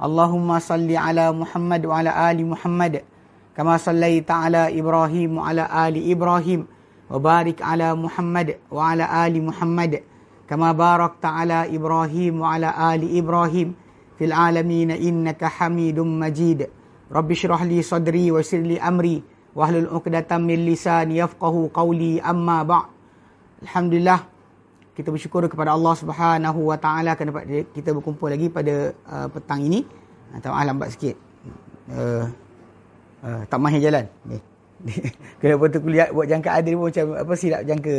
اللهم صل على محمد وعلى آل محمد كما صليت على إبراهيم وعلى آل إبراهيم وبارك على محمد وعلى آل محمد كما باركت على إبراهيم وعلى آل إبراهيم في العالمين إنك حميد مجيد رب اشرح لي صدري ويسر لي أمري واحلل عقدة من لساني يفقه قولي أما بعد الحمد لله kita bersyukur kepada Allah Subhanahu Wa Taala kerana kita berkumpul lagi pada uh, petang ini. Atau uh, lambat sikit. Uh, uh, tak mahir jalan. Ni. Kenapa tu kuliah buat jangka ada pun macam apa silap jangka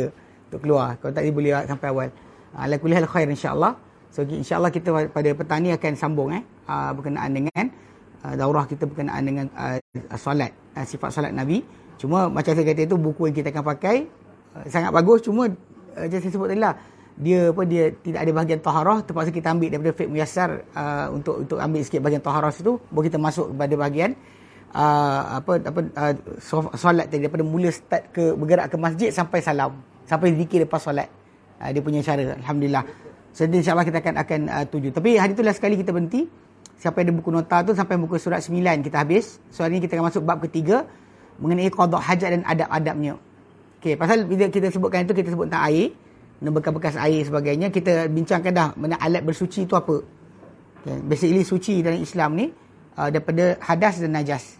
untuk keluar. Kalau tak boleh sampai awal. Uh, ala kuliah khair insya-Allah. So insya-Allah kita pada petang ni akan sambung eh uh, berkenaan dengan uh, daurah kita berkenaan dengan uh, solat, uh, sifat solat Nabi. Cuma macam saya kata itu buku yang kita akan pakai uh, sangat bagus cuma uh, saya sebut tadi lah dia apa dia tidak ada bahagian taharah terpaksa kita ambil daripada fiqh muyassar uh, untuk untuk ambil sikit bahagian taharah situ baru kita masuk kepada bahagian uh, apa apa uh, solat tadi daripada mula start ke bergerak ke masjid sampai salam sampai zikir lepas solat. Uh, dia punya cara alhamdulillah. So insyaallah kita akan akan uh, tuju. Tapi hari tu last sekali kita berhenti. Siapa ada buku nota tu sampai buku surat 9 kita habis. So hari ni kita akan masuk bab ketiga mengenai qada hajat dan adab-adabnya. Okey pasal bila kita sebutkan itu kita sebut tentang air bekas-bekas air sebagainya kita bincangkan dah mana alat bersuci itu apa. Okay. basically suci dalam Islam ni uh, daripada hadas dan najas.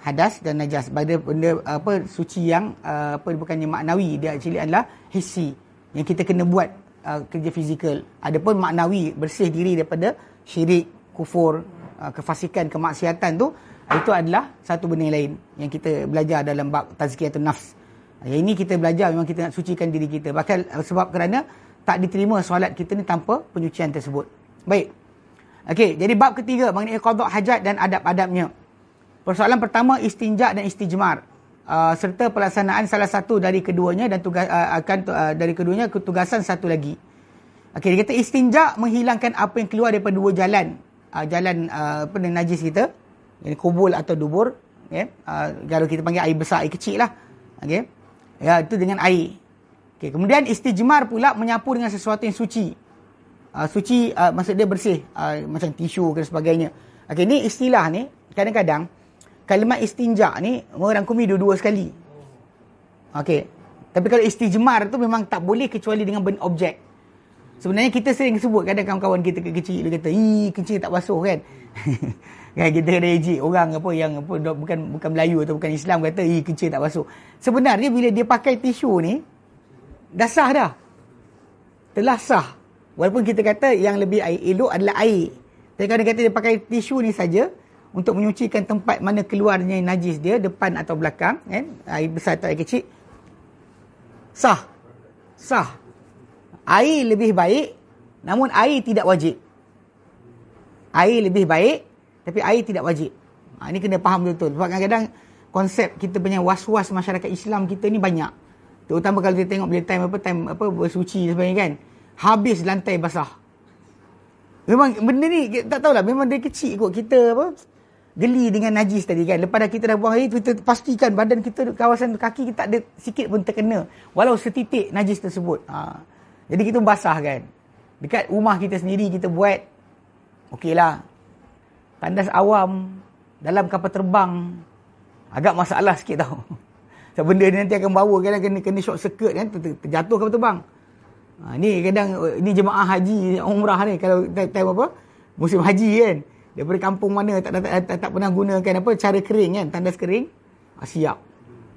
Hadas dan najas. Pada benda apa suci yang uh, apa bukannya maknawi. Dia actually adalah hissi yang kita kena buat uh, kerja fizikal. Adapun maknawi bersih diri daripada syirik kufur uh, kefasikan kemaksiatan tu itu adalah satu benda yang lain yang kita belajar dalam bab tazkiyatun nafs yang ini kita belajar memang kita nak sucikan diri kita. Bahkan eh, sebab kerana tak diterima solat kita ni tanpa penyucian tersebut. Baik. Okey, jadi bab ketiga mengenai qada hajat dan adab-adabnya. Persoalan pertama istinja dan istijmar. Uh, serta pelaksanaan salah satu dari keduanya dan tugas uh, akan uh, dari keduanya ketugasan satu lagi. Okey, dia kata istinja menghilangkan apa yang keluar daripada dua jalan. Uh, jalan uh, apa najis kita. Ini kubul atau dubur, ya. Yeah. Uh, kalau kita panggil air besar, air kecil lah. Okey. Ya, itu dengan air. Okay. Kemudian istijmar pula menyapu dengan sesuatu yang suci. Uh, suci uh, maksud dia bersih. Uh, macam tisu dan sebagainya. Okay, ni istilah ni, kadang-kadang, kalimat istinja ni, merangkumi dua-dua sekali. Okay. Tapi kalau istijmar tu memang tak boleh kecuali dengan benda objek. Sebenarnya kita sering sebut kadang kawan-kawan kita kecil dia kata, "Ih, kecil tak basuh kan?" kan kita kena ejek orang apa yang apa bukan bukan Melayu atau bukan Islam kata, "Ih, kecil tak basuh." Sebenarnya bila dia pakai tisu ni dah sah dah. Telah sah. Walaupun kita kata yang lebih air elok adalah air. Tapi kalau dia kata dia pakai tisu ni saja untuk menyucikan tempat mana keluarnya najis dia depan atau belakang kan air besar atau air kecil sah sah air lebih baik namun air tidak wajib air lebih baik tapi air tidak wajib ha, ini kena faham betul sebab kadang-kadang konsep kita punya was-was masyarakat Islam kita ni banyak terutama kalau kita tengok bila time apa time apa bersuci sebagainya kan habis lantai basah memang benda ni tak tahulah memang dia kecil kot kita apa geli dengan najis tadi kan lepas dah kita dah buang air kita pastikan badan kita kawasan kaki kita tak ada sikit pun terkena walau setitik najis tersebut ha. Jadi kita basah kan. Dekat rumah kita sendiri kita buat. Okeylah. Tandas awam. Dalam kapal terbang. Agak masalah sikit tau. Sebab benda ni nanti akan bawa kan. Kena, kena short circuit kan. Terjatuh kapal terbang. Ha, ni kadang. Ni jemaah haji. Umrah ni. Kalau time apa. Musim haji kan. Daripada kampung mana. Tak, tak, tak, tak, pernah gunakan apa. Cara kering kan. Tandas kering. Ha, siap.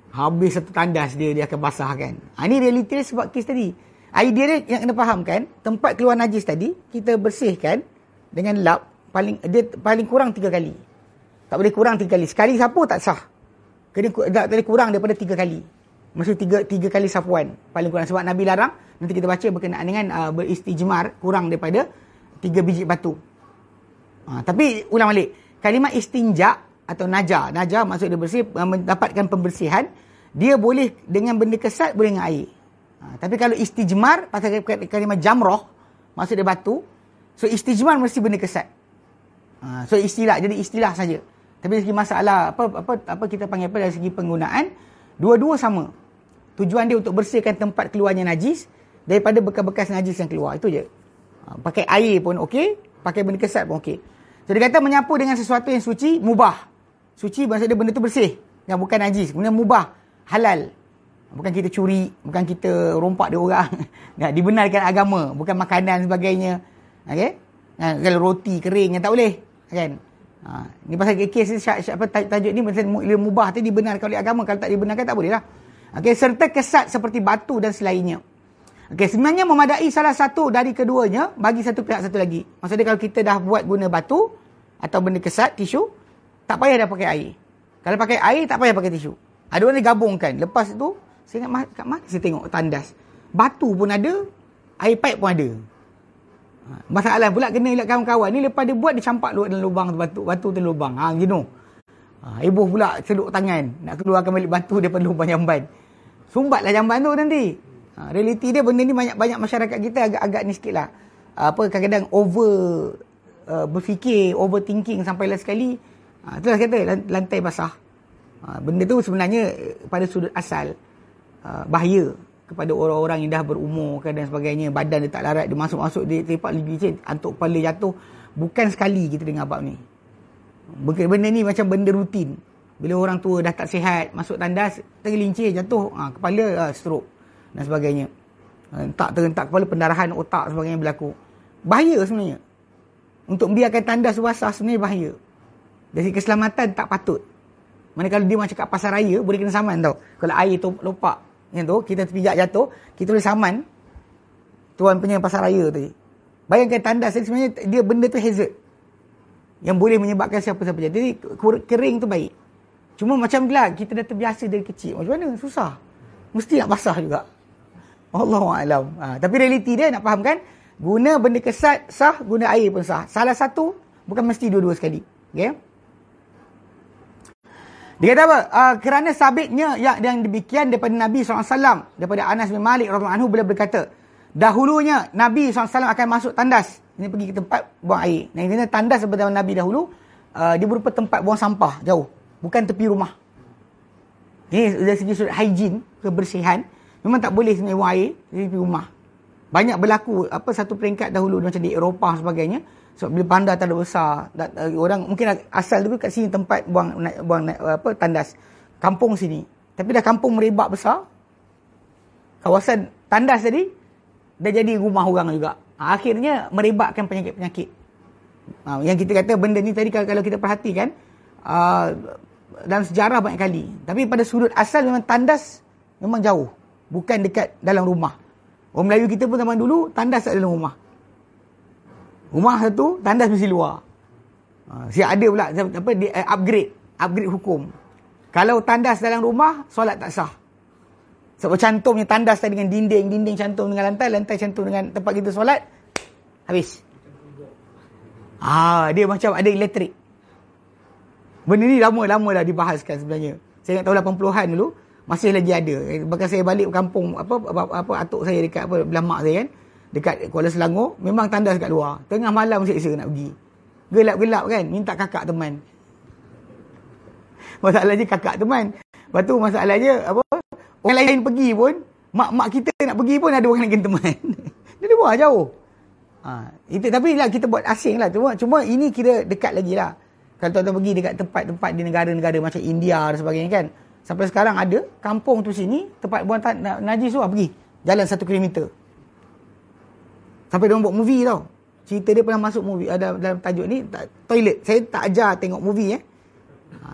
Habis satu tandas dia. Dia akan basah kan. Ha, ni realiti sebab kes tadi. Idea dia yang kena fahamkan, tempat keluar najis tadi, kita bersihkan dengan lap, paling dia paling kurang tiga kali. Tak boleh kurang tiga kali. Sekali sapu tak sah. Kena, tak boleh kurang daripada tiga kali. Maksud tiga, tiga kali sapuan. Paling kurang. Sebab Nabi larang, nanti kita baca berkenaan dengan uh, beristijmar kurang daripada tiga biji batu. Ha, tapi ulang balik. kalimah istinja atau naja. Naja maksud dia bersih, mendapatkan pembersihan. Dia boleh dengan benda kesat, boleh dengan air. Ha, tapi kalau istijmar, pasal kalimah jamroh, maksud dia batu. So istijmar mesti benda kesat. Ha, so istilah, jadi istilah saja. Tapi dari segi masalah, apa apa apa kita panggil apa dari segi penggunaan, dua-dua sama. Tujuan dia untuk bersihkan tempat keluarnya najis daripada bekas-bekas najis yang keluar. Itu je. Ha, pakai air pun okey, pakai benda kesat pun okey. So dia kata menyapu dengan sesuatu yang suci, mubah. Suci maksud dia benda tu bersih. Yang bukan najis. Kemudian mubah. Halal. Bukan kita curi. Bukan kita rompak dia orang. Nah, dibenarkan agama. Bukan makanan sebagainya. Okay? Nah, kalau roti kering yang tak boleh. Kan? Ha, ni pasal kes syak, syak, apa, tajuk ni pasal mubah tu dibenarkan oleh agama. Kalau tak dibenarkan tak boleh lah. Okay, serta kesat seperti batu dan selainnya. Okay, sebenarnya memadai salah satu dari keduanya bagi satu pihak satu lagi. Maksudnya kalau kita dah buat guna batu atau benda kesat, tisu, tak payah dah pakai air. Kalau pakai air, tak payah pakai tisu. Ada orang gabungkan. Lepas tu, saya ingat kat mana saya tengok tandas. Batu pun ada, air pipe pun ada. Masalah pula kena elak kawan-kawan. Ni lepas dia buat dia campak dalam lubang tu batu batu tu lubang. Ha gino ha ibu pula celuk tangan. Nak keluarkan balik batu daripada lubang jamban. Sumbatlah jamban tu nanti. Ha, realiti dia benda ni banyak banyak masyarakat kita agak agak ni sikitlah apa kadang-kadang over uh, berfikir overthinking sampai lah sekali. Ha, itulah kata lantai basah. Ha, benda tu sebenarnya pada sudut asal uh, bahaya kepada orang-orang yang dah berumur kan, dan sebagainya. Badan dia tak larat, dia masuk-masuk, dia tepak licin, antuk kepala jatuh. Bukan sekali kita dengar bab ni. Benda ni macam benda rutin. Bila orang tua dah tak sihat, masuk tandas, tergelincir, jatuh, ha, kepala uh, stroke dan sebagainya. Tak terentak kepala, pendarahan otak sebagainya berlaku. Bahaya sebenarnya. Untuk membiarkan tandas basah sebenarnya bahaya. Dari keselamatan tak patut. Mana kalau dia macam kat pasar raya, boleh kena saman tau. Kalau air tu lopak, yang tu, kita terpijak jatuh, kita boleh saman tuan punya pasar raya tadi. Bayangkan tandas, sebenarnya dia benda tu hazard. Yang boleh menyebabkan siapa-siapa jadi. Kering tu baik. Cuma macam lah, kita dah terbiasa dari kecil. Macam mana? Susah. Mesti nak basah juga. Allahuakbar. Ha, tapi realiti dia nak faham kan? Guna benda kesat sah, guna air pun sah. Salah satu, bukan mesti dua-dua sekali. Okay? Dia kata apa? Uh, kerana sabitnya yang, yang demikian daripada Nabi SAW. Daripada Anas bin Malik anhu beliau berkata, dahulunya Nabi SAW akan masuk tandas. Ini pergi ke tempat buang air. Nah, ini tandas daripada Nabi dahulu, uh, dia berupa tempat buang sampah jauh. Bukan tepi rumah. Ini dari segi sudut hygiene, kebersihan, memang tak boleh sebenarnya buang air di tepi rumah. Banyak berlaku apa satu peringkat dahulu macam di Eropah sebagainya sebab bila bandar terlalu besar, dat, uh, orang mungkin asal dulu kat sini tempat buang buang apa tandas. Kampung sini. Tapi dah kampung merebak besar. Kawasan tandas tadi dah jadi rumah orang juga. Ha, akhirnya merebakkan penyakit-penyakit. Ha, yang kita kata benda ni tadi kalau, kita perhatikan uh, dalam sejarah banyak kali. Tapi pada sudut asal memang tandas memang jauh. Bukan dekat dalam rumah. Orang Melayu kita pun zaman dulu tandas tak dalam rumah. Rumah satu, tandas mesti luar. Ha, siap ada pula apa di, uh, upgrade, upgrade hukum. Kalau tandas dalam rumah, solat tak sah. Sebab cantumnya tandas tadi dengan dinding, dinding cantum dengan lantai, lantai cantum dengan tempat kita solat, habis. Ah, dia macam ada elektrik. Benda ni lama-lama dah dibahaskan sebenarnya. Saya ingat tahun 80-an dulu, masih lagi ada. Bahkan saya balik kampung, apa, apa, apa atuk saya dekat apa, belah mak saya kan dekat Kuala Selangor memang tandas kat luar. Tengah malam seksa nak pergi. Gelap-gelap kan? Minta kakak teman. Masalahnya kakak teman. Lepas tu masalahnya apa? Orang lain pergi pun mak-mak kita nak pergi pun ada orang lain teman. Dia di bawah jauh. Ha, itu, tapi lah kita buat asing lah. Cuma, cuma ini kira dekat lagi lah. Kalau tuan-tuan pergi dekat tempat-tempat di negara-negara macam India dan sebagainya kan sampai sekarang ada kampung tu sini tempat buang najis tu lah pergi. Jalan satu kilometer Sampai dia buat movie tau. Cerita dia pernah masuk movie ada dalam tajuk ni toilet. Saya tak ajar tengok movie eh. Ha,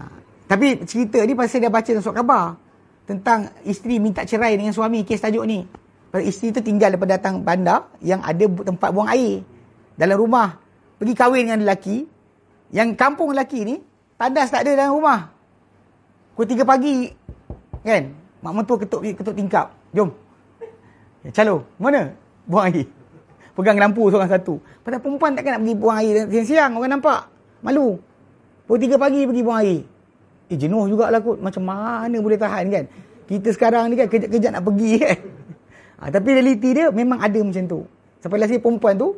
tapi cerita ni pasal dia baca dalam surat khabar tentang isteri minta cerai dengan suami kes tajuk ni. Pasal isteri tu tinggal daripada datang bandar yang ada tempat buang air dalam rumah. Pergi kahwin dengan lelaki yang kampung lelaki ni tandas tak ada dalam rumah. Pukul 3 pagi kan mak mentua ketuk ketuk tingkap. Jom. Calo. Mana? Buang air pegang lampu seorang satu. Pada perempuan takkan nak pergi buang air siang-siang orang nampak. Malu. Pukul 3 pagi pergi buang air. Eh jenuh jugalah kot. Macam mana boleh tahan kan? Kita sekarang ni kan kejap-kejap nak pergi kan. Ha, tapi realiti dia memang ada macam tu. Sampai last perempuan tu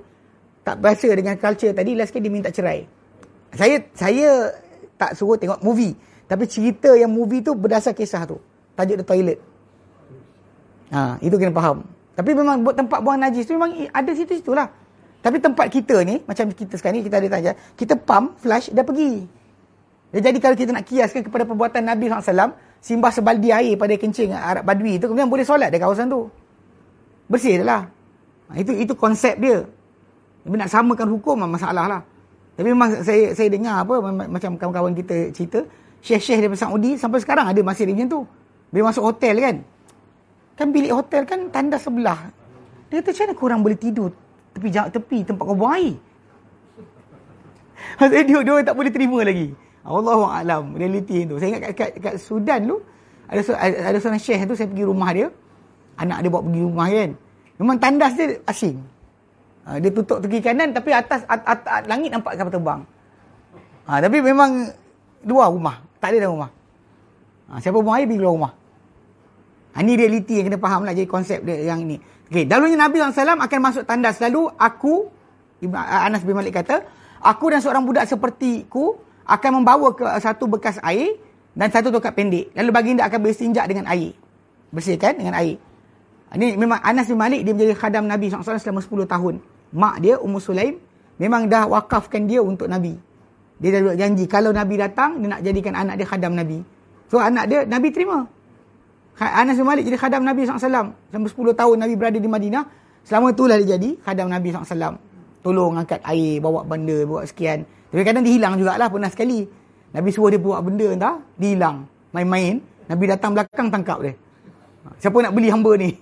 tak biasa dengan culture tadi last dia minta cerai. Saya saya tak suruh tengok movie. Tapi cerita yang movie tu berdasar kisah tu. Tajuk The Toilet. Ha, itu kena faham. Tapi memang tempat buang najis tu memang ada situ-situ lah. Tapi tempat kita ni, macam kita sekarang ni, kita ada tanya, kita pump, flush, dah pergi. Jadi kalau kita nak kiaskan kepada perbuatan Nabi SAW, simbah sebaldi air pada kencing Arab Badui tu, kemudian boleh solat di kawasan tu. Bersih dah lah. Ha, itu itu konsep dia. Tapi nak samakan hukum masalah lah. Tapi memang saya saya dengar apa macam kawan-kawan kita cerita, syekh-syekh daripada Saudi sampai sekarang ada masih macam tu. Bila masuk hotel kan, Kan bilik hotel kan tanda sebelah. Dia kata macam mana korang boleh tidur tepi tepi tempat kau buang air? Maksudnya dia, dia tak boleh terima lagi. Allah alam realiti tu. Saya ingat kat, kat, kat Sudan tu ada ada seorang syekh tu saya pergi rumah dia. Anak dia bawa pergi rumah kan. Memang tandas dia asing. Ha, dia tutup tepi kanan tapi atas at, at, at, langit nampak kapal terbang. Ha, tapi memang luar rumah. Tak ada dalam rumah. Ha, siapa buang air pergi keluar rumah. Ha, ini realiti yang kena faham lah jadi konsep dia yang ini. Okey, dahulunya Nabi SAW akan masuk tandas. Lalu aku, Anas bin Malik kata, aku dan seorang budak sepertiku akan membawa ke satu bekas air dan satu tongkat pendek. Lalu baginda akan bersinjak dengan air. Bersihkan dengan air. Ini memang Anas bin Malik dia menjadi khadam Nabi SAW selama 10 tahun. Mak dia, Ummu Sulaim, memang dah wakafkan dia untuk Nabi. Dia dah janji, kalau Nabi datang, dia nak jadikan anak dia khadam Nabi. So anak dia, Nabi terima. Anas bin Malik jadi khadam Nabi SAW. Selama 10 tahun Nabi berada di Madinah. Selama itulah dia jadi khadam Nabi SAW. Tolong angkat air, bawa benda, bawa sekian. Tapi kadang dihilang jugalah pernah sekali. Nabi suruh dia bawa benda entah, dihilang. Main-main. Nabi datang belakang tangkap dia. Siapa nak beli hamba ni?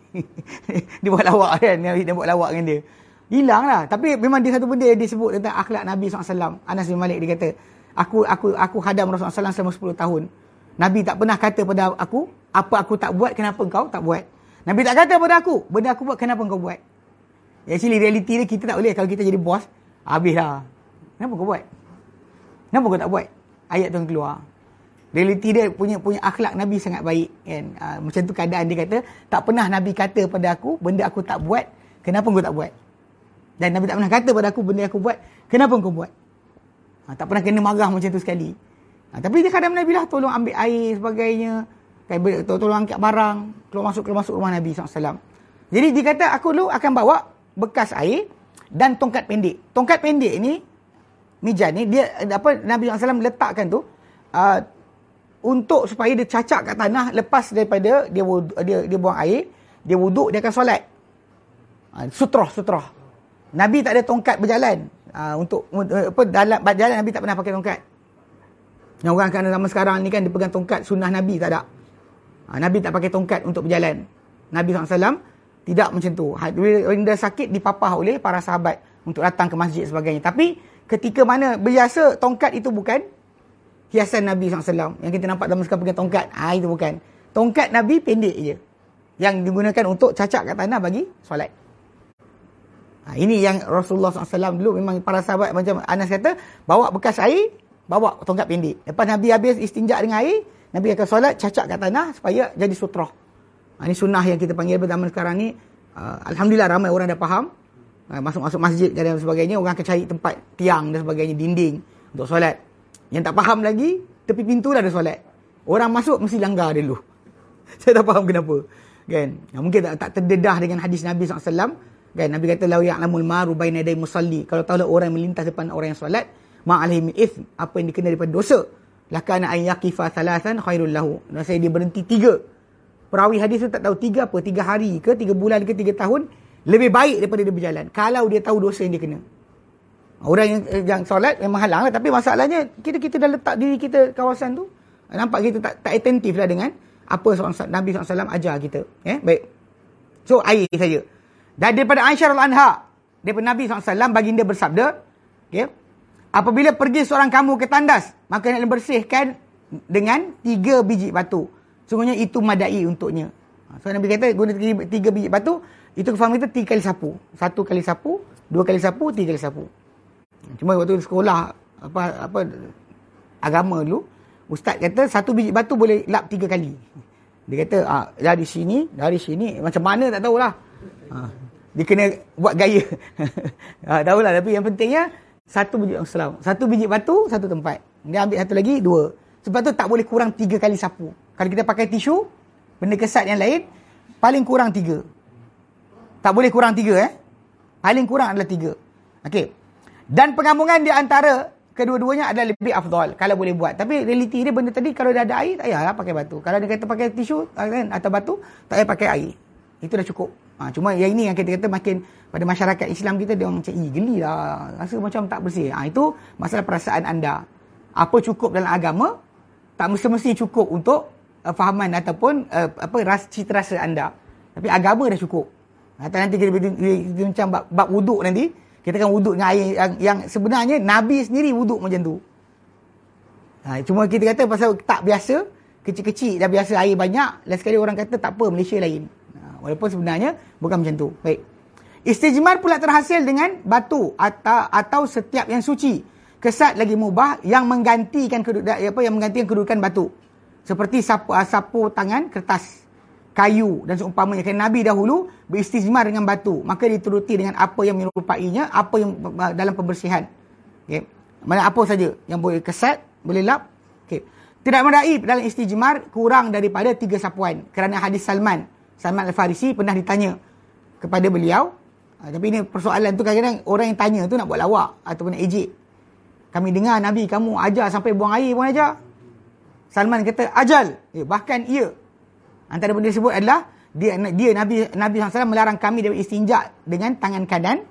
dia buat lawak kan? Dia buat lawak dengan dia. Hilang lah. Tapi memang dia satu benda yang dia sebut tentang akhlak Nabi SAW. Anas bin Malik dia kata, aku aku aku hadam Rasulullah SAW selama 10 tahun. Nabi tak pernah kata pada aku, apa aku tak buat, kenapa kau tak buat? Nabi tak kata pada aku, benda aku buat, kenapa kau buat? Actually, reality ni kita tak boleh. Kalau kita jadi bos, habislah. Kenapa kau buat? Kenapa kau tak buat? Ayat tu keluar. Reality dia punya punya akhlak Nabi sangat baik. Kan? Uh, macam tu keadaan dia kata, tak pernah Nabi kata pada aku, benda aku tak buat, kenapa kau tak buat? Dan Nabi tak pernah kata pada aku, benda aku buat, kenapa kau buat? Uh, tak pernah kena marah macam tu sekali. Ha, tapi dia kadang Nabi lah tolong ambil air sebagainya. Kan, tolong angkat barang. Keluar masuk, keluar masuk rumah Nabi SAW. Jadi dia kata aku dulu akan bawa bekas air dan tongkat pendek. Tongkat pendek ni, mijan ni, dia apa Nabi SAW letakkan tu. Uh, untuk supaya dia cacak kat tanah lepas daripada dia dia dia buang air, dia wuduk, dia akan solat. Uh, sutroh, sutroh. Nabi tak ada tongkat berjalan. Uh, untuk apa dalam berjalan Nabi tak pernah pakai tongkat. Yang orang kan zaman sekarang ni kan dia pegang tongkat sunnah Nabi tak ada. Ha, Nabi tak pakai tongkat untuk berjalan. Nabi SAW tidak macam tu. Ha, orang dah sakit dipapah oleh para sahabat untuk datang ke masjid sebagainya. Tapi ketika mana biasa tongkat itu bukan hiasan Nabi SAW. Yang kita nampak dalam sekarang pegang tongkat. Ha, itu bukan. Tongkat Nabi pendek je. Yang digunakan untuk cacak kat tanah bagi solat. Ha, ini yang Rasulullah SAW dulu memang para sahabat macam Anas kata bawa bekas air bawa tongkat pendek. Lepas Nabi habis istinjak dengan air, Nabi akan solat cacak kat tanah supaya jadi sutrah. Ha, ini sunnah yang kita panggil pada sekarang ni. Uh, Alhamdulillah ramai orang dah faham. Uh, masuk-masuk masjid dan sebagainya, orang akan cari tempat tiang dan sebagainya, dinding untuk solat. Yang tak faham lagi, tepi pintu dah ada solat. Orang masuk mesti langgar dulu. Saya tak faham kenapa. Kan? Ya, mungkin tak, tak terdedah dengan hadis Nabi SAW. Kan? Nabi kata, Lau ya'lamul maru baina day musalli. Kalau tahu orang melintas depan orang yang solat, ma'alaihi min ithm apa yang dikenal daripada dosa? Lakana ay yaqifa thalathan khairul lahu. Saya dia berhenti tiga. Perawi hadis tu tak tahu tiga apa tiga hari ke tiga bulan ke tiga tahun lebih baik daripada dia berjalan. Kalau dia tahu dosa yang dia kena. Orang yang, yang solat memang halang lah tapi masalahnya kita kita dah letak diri kita kawasan tu nampak kita tak tak attentif lah dengan apa Nabi SAW ajar kita. Eh baik. So air saja. Dan daripada Aisyah al-Anha daripada Nabi SAW baginda bersabda okay, Apabila pergi seorang kamu ke tandas, maka nak bersihkan dengan tiga biji batu. Sungguhnya itu madai untuknya. Ha, so Nabi kata guna tiga biji batu, itu kefaham kita tiga kali sapu. Satu kali sapu, dua kali sapu, tiga kali sapu. Cuma waktu sekolah, apa apa agama dulu, ustaz kata satu biji batu boleh lap tiga kali. Dia kata, ah, dari sini, dari sini, macam mana tak tahulah. Ha, dia kena buat gaya. ha, tahulah, tapi yang pentingnya, satu biji Islam. Satu biji batu, satu tempat. Dia ambil satu lagi, dua. Sebab tu tak boleh kurang tiga kali sapu. Kalau kita pakai tisu, benda kesat yang lain, paling kurang tiga. Tak boleh kurang tiga eh. Paling kurang adalah tiga. Okey. Dan penggabungan di antara kedua-duanya adalah lebih afdal kalau boleh buat. Tapi realiti dia benda tadi kalau dah ada air tak payahlah pakai batu. Kalau dia kata pakai tisu kan atau batu tak payah pakai air. Itu dah cukup. Ha, cuma yang ini yang kita kata makin pada masyarakat Islam kita dia macam ih geli lah. Rasa macam tak bersih. Ha, itu masalah perasaan anda. Apa cukup dalam agama tak mesti-mesti cukup untuk uh, fahaman ataupun uh, apa ras cita rasa anda. Tapi agama dah cukup. Atau nanti kita, kita, kita, kita macam bab, bab wuduk nanti, kita kan wuduk dengan air yang, yang sebenarnya Nabi sendiri wuduk macam tu. Ha, cuma kita kata pasal tak biasa, kecil-kecil dah biasa air banyak, last sekali orang kata tak apa, Malaysia lain. Ha, walaupun sebenarnya bukan macam tu. Baik. Istijmar pula terhasil dengan batu atau, atau setiap yang suci. Kesat lagi mubah yang menggantikan kedudukan, apa yang menggantikan kedudukan batu. Seperti sapu, sapu tangan kertas kayu dan seumpamanya. Kerana Nabi dahulu beristijmar dengan batu. Maka dituruti dengan apa yang menyerupainya apa yang dalam pembersihan. Okey. Mana apa saja yang boleh kesat boleh lap. Okey. Tidak meraib dalam istijmar kurang daripada tiga sapuan. Kerana hadis Salman Salman Al-Farisi pernah ditanya kepada beliau ha, tapi ini persoalan tu kadang-kadang orang yang tanya tu nak buat lawak ataupun nak ejek kami dengar Nabi kamu ajar sampai buang air pun ajar Salman kata ajal eh, bahkan ia Antara benda disebut adalah dia dia Nabi Nabi SAW melarang kami dari istinja dengan tangan kanan.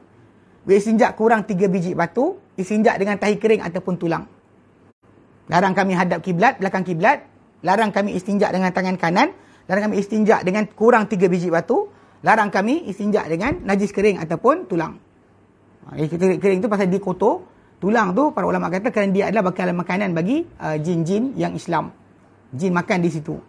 Beristinja kurang tiga biji batu, istinja dengan tahi kering ataupun tulang. Larang kami hadap kiblat, belakang kiblat. Larang kami istinja dengan tangan kanan. Larang kami istinja dengan kurang tiga biji batu. Larang kami istinja dengan najis kering ataupun tulang. Ha, kering tu pasal dia kotor. Tulang tu para ulama kata kerana dia adalah bakalan makanan bagi uh, jin-jin yang Islam. Jin makan di situ.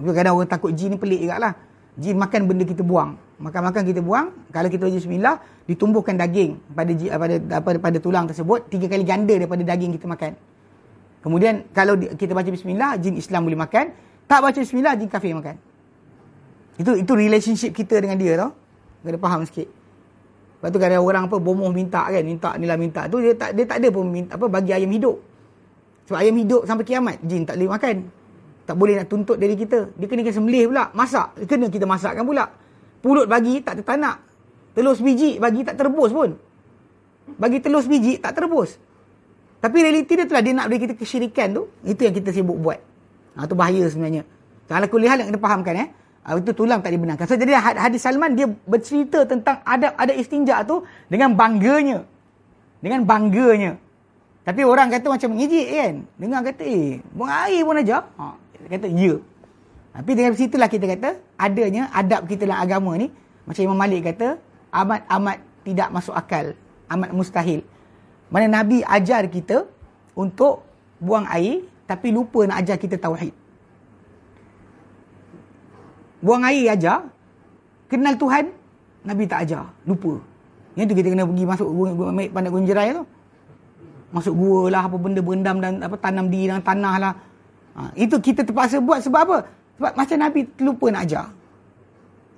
Kadang-kadang orang takut jin ni pelik juga lah. Jin makan benda kita buang. Makan-makan kita buang. Kalau kita baca bismillah, ditumbuhkan daging pada, pada, pada, pada tulang tersebut. Tiga kali ganda daripada daging kita makan. Kemudian kalau kita baca bismillah, jin Islam boleh makan. Tak baca bismillah, jin kafir makan. Itu itu relationship kita dengan dia tau. Kena faham sikit. Lepas tu kadang orang apa bomoh minta kan, minta ni lah minta tu dia tak dia tak ada pun minta apa bagi ayam hidup. Sebab ayam hidup sampai kiamat, jin tak boleh makan. Tak boleh nak tuntut dari kita. Dia kena kena sembelih pula. Masak. Kena kita masakkan pula. Pulut bagi tak tertanak. Telur sebiji bagi tak terbus pun. Bagi telur sebiji tak terbus. Tapi realiti dia telah dia nak beri kita kesyirikan tu. Itu yang kita sibuk buat. Ha, itu bahaya sebenarnya. Kalau kuliah yang kena fahamkan eh. Ha, itu tulang tak dibenarkan. So, jadi hadis Salman dia bercerita tentang ada ada istinja tu dengan bangganya. Dengan bangganya. Tapi orang kata macam mengejek kan. Dengar kata eh buang air pun aja. Ha, dia kata, ya. Tapi dengan situlah kita kata, adanya adab kita dalam agama ni, macam Imam Malik kata, amat-amat tidak masuk akal. Amat mustahil. Mana Nabi ajar kita untuk buang air, tapi lupa nak ajar kita tauhid. Buang air ajar, kenal Tuhan, Nabi tak ajar. Lupa. Yang tu kita kena pergi masuk pandai gunjerai tu. Masuk gua lah, apa benda berendam dan apa tanam di dalam tanah lah. Ha, itu kita terpaksa buat sebab apa? Sebab macam Nabi terlupa nak ajar.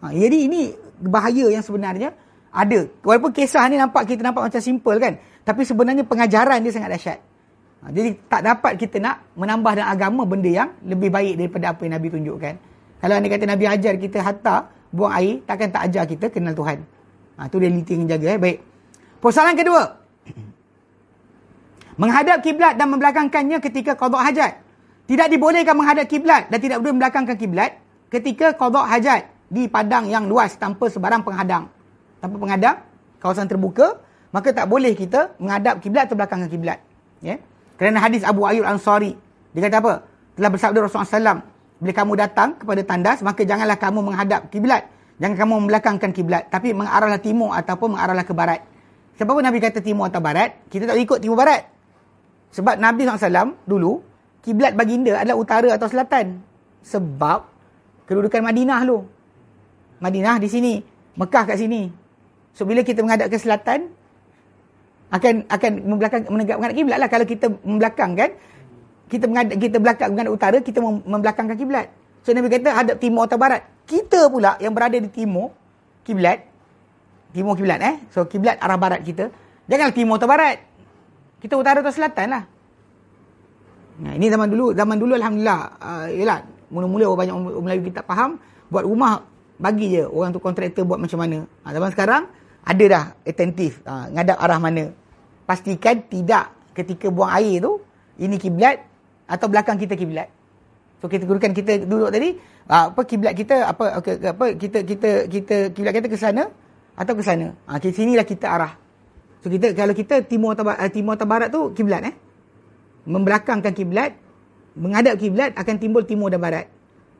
Ha, jadi ini bahaya yang sebenarnya ada. Walaupun kisah ni nampak kita nampak macam simple kan. Tapi sebenarnya pengajaran dia sangat dahsyat. Ha, jadi tak dapat kita nak menambah dalam agama benda yang lebih baik daripada apa yang Nabi tunjukkan. Kalau anda kata Nabi ajar kita hatta buang air, takkan tak ajar kita kenal Tuhan. Ha, itu realiti yang jaga. Eh. Baik. Persoalan kedua. Menghadap kiblat dan membelakangkannya ketika kodok hajat. Tidak dibolehkan menghadap kiblat dan tidak boleh membelakangkan kiblat ketika qada hajat di padang yang luas tanpa sebarang penghadang. Tanpa penghadang, kawasan terbuka, maka tak boleh kita menghadap kiblat atau belakangkan kiblat. Ya. Kerana hadis Abu Ayyub Ansari, dia kata apa? Telah bersabda Rasulullah SAW, bila kamu datang kepada tandas, maka janganlah kamu menghadap kiblat. Jangan kamu membelakangkan kiblat, tapi mengarahlah timur ataupun mengarahlah ke barat. Sebab Nabi kata timur atau barat? Kita tak ikut timur barat. Sebab Nabi SAW dulu, kiblat baginda adalah utara atau selatan. Sebab kedudukan Madinah tu. Madinah di sini, Mekah kat sini. So bila kita menghadap ke selatan akan akan membelakang menegak kiblat lah kalau kita membelakang kan kita menghadap kita belakang menghadap utara, kita membelakangkan kiblat. So Nabi kata hadap timur atau barat. Kita pula yang berada di timur kiblat, timur kiblat eh. So kiblat arah barat kita, jangan timur atau barat. Kita utara atau selatan lah. Nah, ini zaman dulu, zaman dulu alhamdulillah, uh, yalah, mula-mula banyak orang Melayu kita faham buat rumah bagi je orang tu kontraktor buat macam mana. Ha, zaman sekarang ada dah attentif ha, ngadap arah mana. Pastikan tidak ketika buang air tu ini kiblat atau belakang kita kiblat. So kita gunakan kita duduk tadi ah, apa kiblat kita apa okay, apa kita kita kita kiblat kita ke sana atau ke sana. Ha, ke sinilah kita arah. So kita kalau kita timur atau uh, timur atau barat tu kiblat eh. Membelakangkan kiblat, menghadap kiblat akan timbul timur dan barat.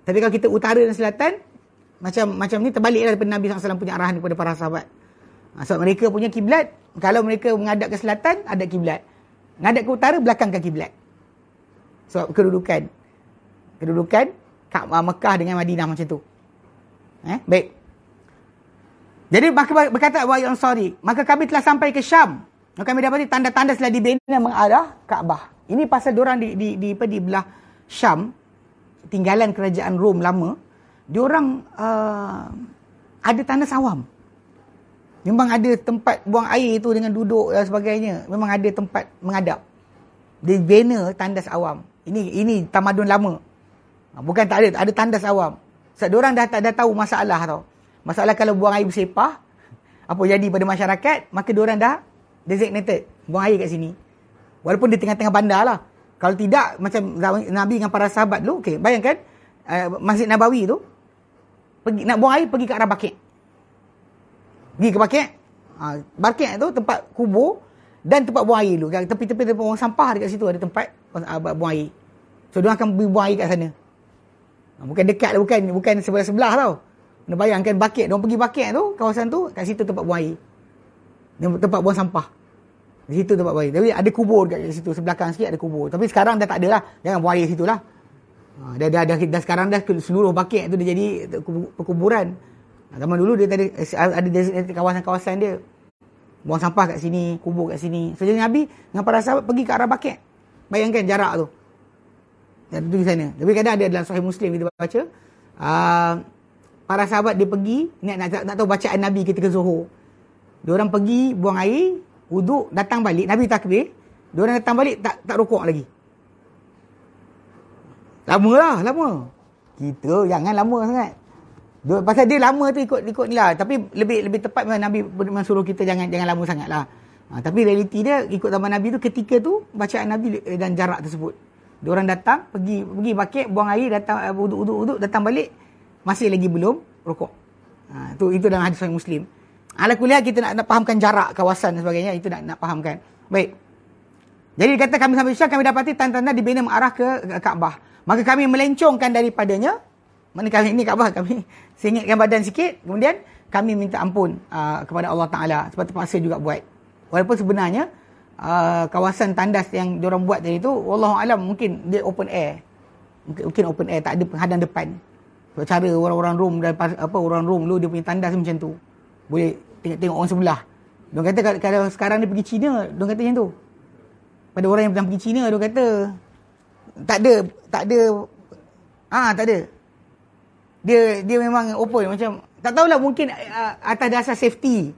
Tapi kalau kita utara dan selatan macam macam ni terbaliklah daripada Nabi SAW punya arahan kepada para sahabat. Ha, sebab mereka punya kiblat kalau mereka menghadap ke selatan ada kiblat. Menghadap ke utara belakangkan kiblat. Sebab kedudukan kedudukan Kaabah Mekah dengan Madinah macam tu. Eh, baik. Jadi maka berkata Ayyub Ansari, maka kami telah sampai ke Syam. Maka kami dapati tanda-tanda setelah dibina mengarah Kaabah. Ini pasal orang di di di, di belah Syam, tinggalan kerajaan Rom lama, diorang uh, ada tanda sawam. Memang ada tempat buang air itu dengan duduk dan sebagainya. Memang ada tempat mengadap. Dibina tandas awam. Ini ini tamadun lama. Ha, bukan tak ada, ada tandas awam. Sebab diorang dah tak dah tahu masalah tau. Masalah kalau buang air bersepah, apa jadi pada masyarakat, maka diorang dah designated buang air kat sini. Walaupun di tengah-tengah bandar lah. Kalau tidak, macam Nabi dengan para sahabat dulu, okay, bayangkan, uh, Masjid Nabawi tu, pergi, nak buang air, pergi ke arah bakit. Pergi ke bakit. Ha, bakit tu tempat kubur dan tempat buang air dulu. Tepi-tepi tempat buang sampah dekat situ ada tempat uh, buang air. So, dia akan buang air kat sana. Ha, bukan dekat lah, bukan bukan sebelah-sebelah tau. Kena bayangkan bucket. Dia pergi bucket tu, kawasan tu, kat situ tempat buang air. Tempat buang sampah. Di situ tempat buang air. Tapi ada kubur kat situ. Sebelakang sikit ada kubur. Tapi sekarang dah tak ada lah. Jangan buang air situ lah. Ha, dah, dah, dah, dah, sekarang dah seluruh bucket tu dah jadi perkuburan. Zaman dulu dia tadi ada kawasan-kawasan dia. Buang sampah kat sini, kubur kat sini. So, jadi Nabi dengan para sahabat pergi ke arah bucket. Bayangkan jarak tu. Dan di sana. Tapi kadang ada dalam sahih Muslim kita baca. Uh, para sahabat dia pergi, nak, nak, nak tahu bacaan Nabi ketika Zuhur. Dia orang pergi buang air, wuduk, datang balik. Nabi takbir. Dia orang datang balik, tak tak rokok lagi. Lama lah, lama. Kita jangan lama sangat. Pasal dia lama tu ikut ikut ni lah. Tapi lebih lebih tepat memang Nabi memang suruh kita jangan jangan lama sangat lah. Ha, tapi realiti dia ikut zaman Nabi tu ketika tu bacaan Nabi dan jarak tersebut. Dia orang datang, pergi pergi bakit, buang air, datang uh, uduk uduk uduk, datang balik masih lagi belum rokok. Ha, tu itu dalam hadis Muslim. Ala kuliah kita nak, nak fahamkan jarak kawasan dan sebagainya, itu nak nak fahamkan. Baik. Jadi kata kami sampai Syam, kami dapati tanda-tanda dibina mengarah ke Kaabah. Maka kami melencongkan daripadanya. Mana kami ini Kaabah, kami singitkan badan sikit. Kemudian kami minta ampun uh, kepada Allah Ta'ala. Sebab terpaksa juga buat. Walaupun sebenarnya, uh, kawasan tandas yang diorang buat tadi tu wallahu alam mungkin dia open air mungkin, open air tak ada penghadang depan so, cara orang-orang Rom dan apa orang Rom dulu dia punya tandas macam tu boleh tengok-tengok orang sebelah dia kata kalau sekarang dia pergi China dia kata macam tu pada orang yang pernah pergi China dia kata tak ada tak ada ah tak ada dia dia memang open macam tak tahulah mungkin uh, atas dasar safety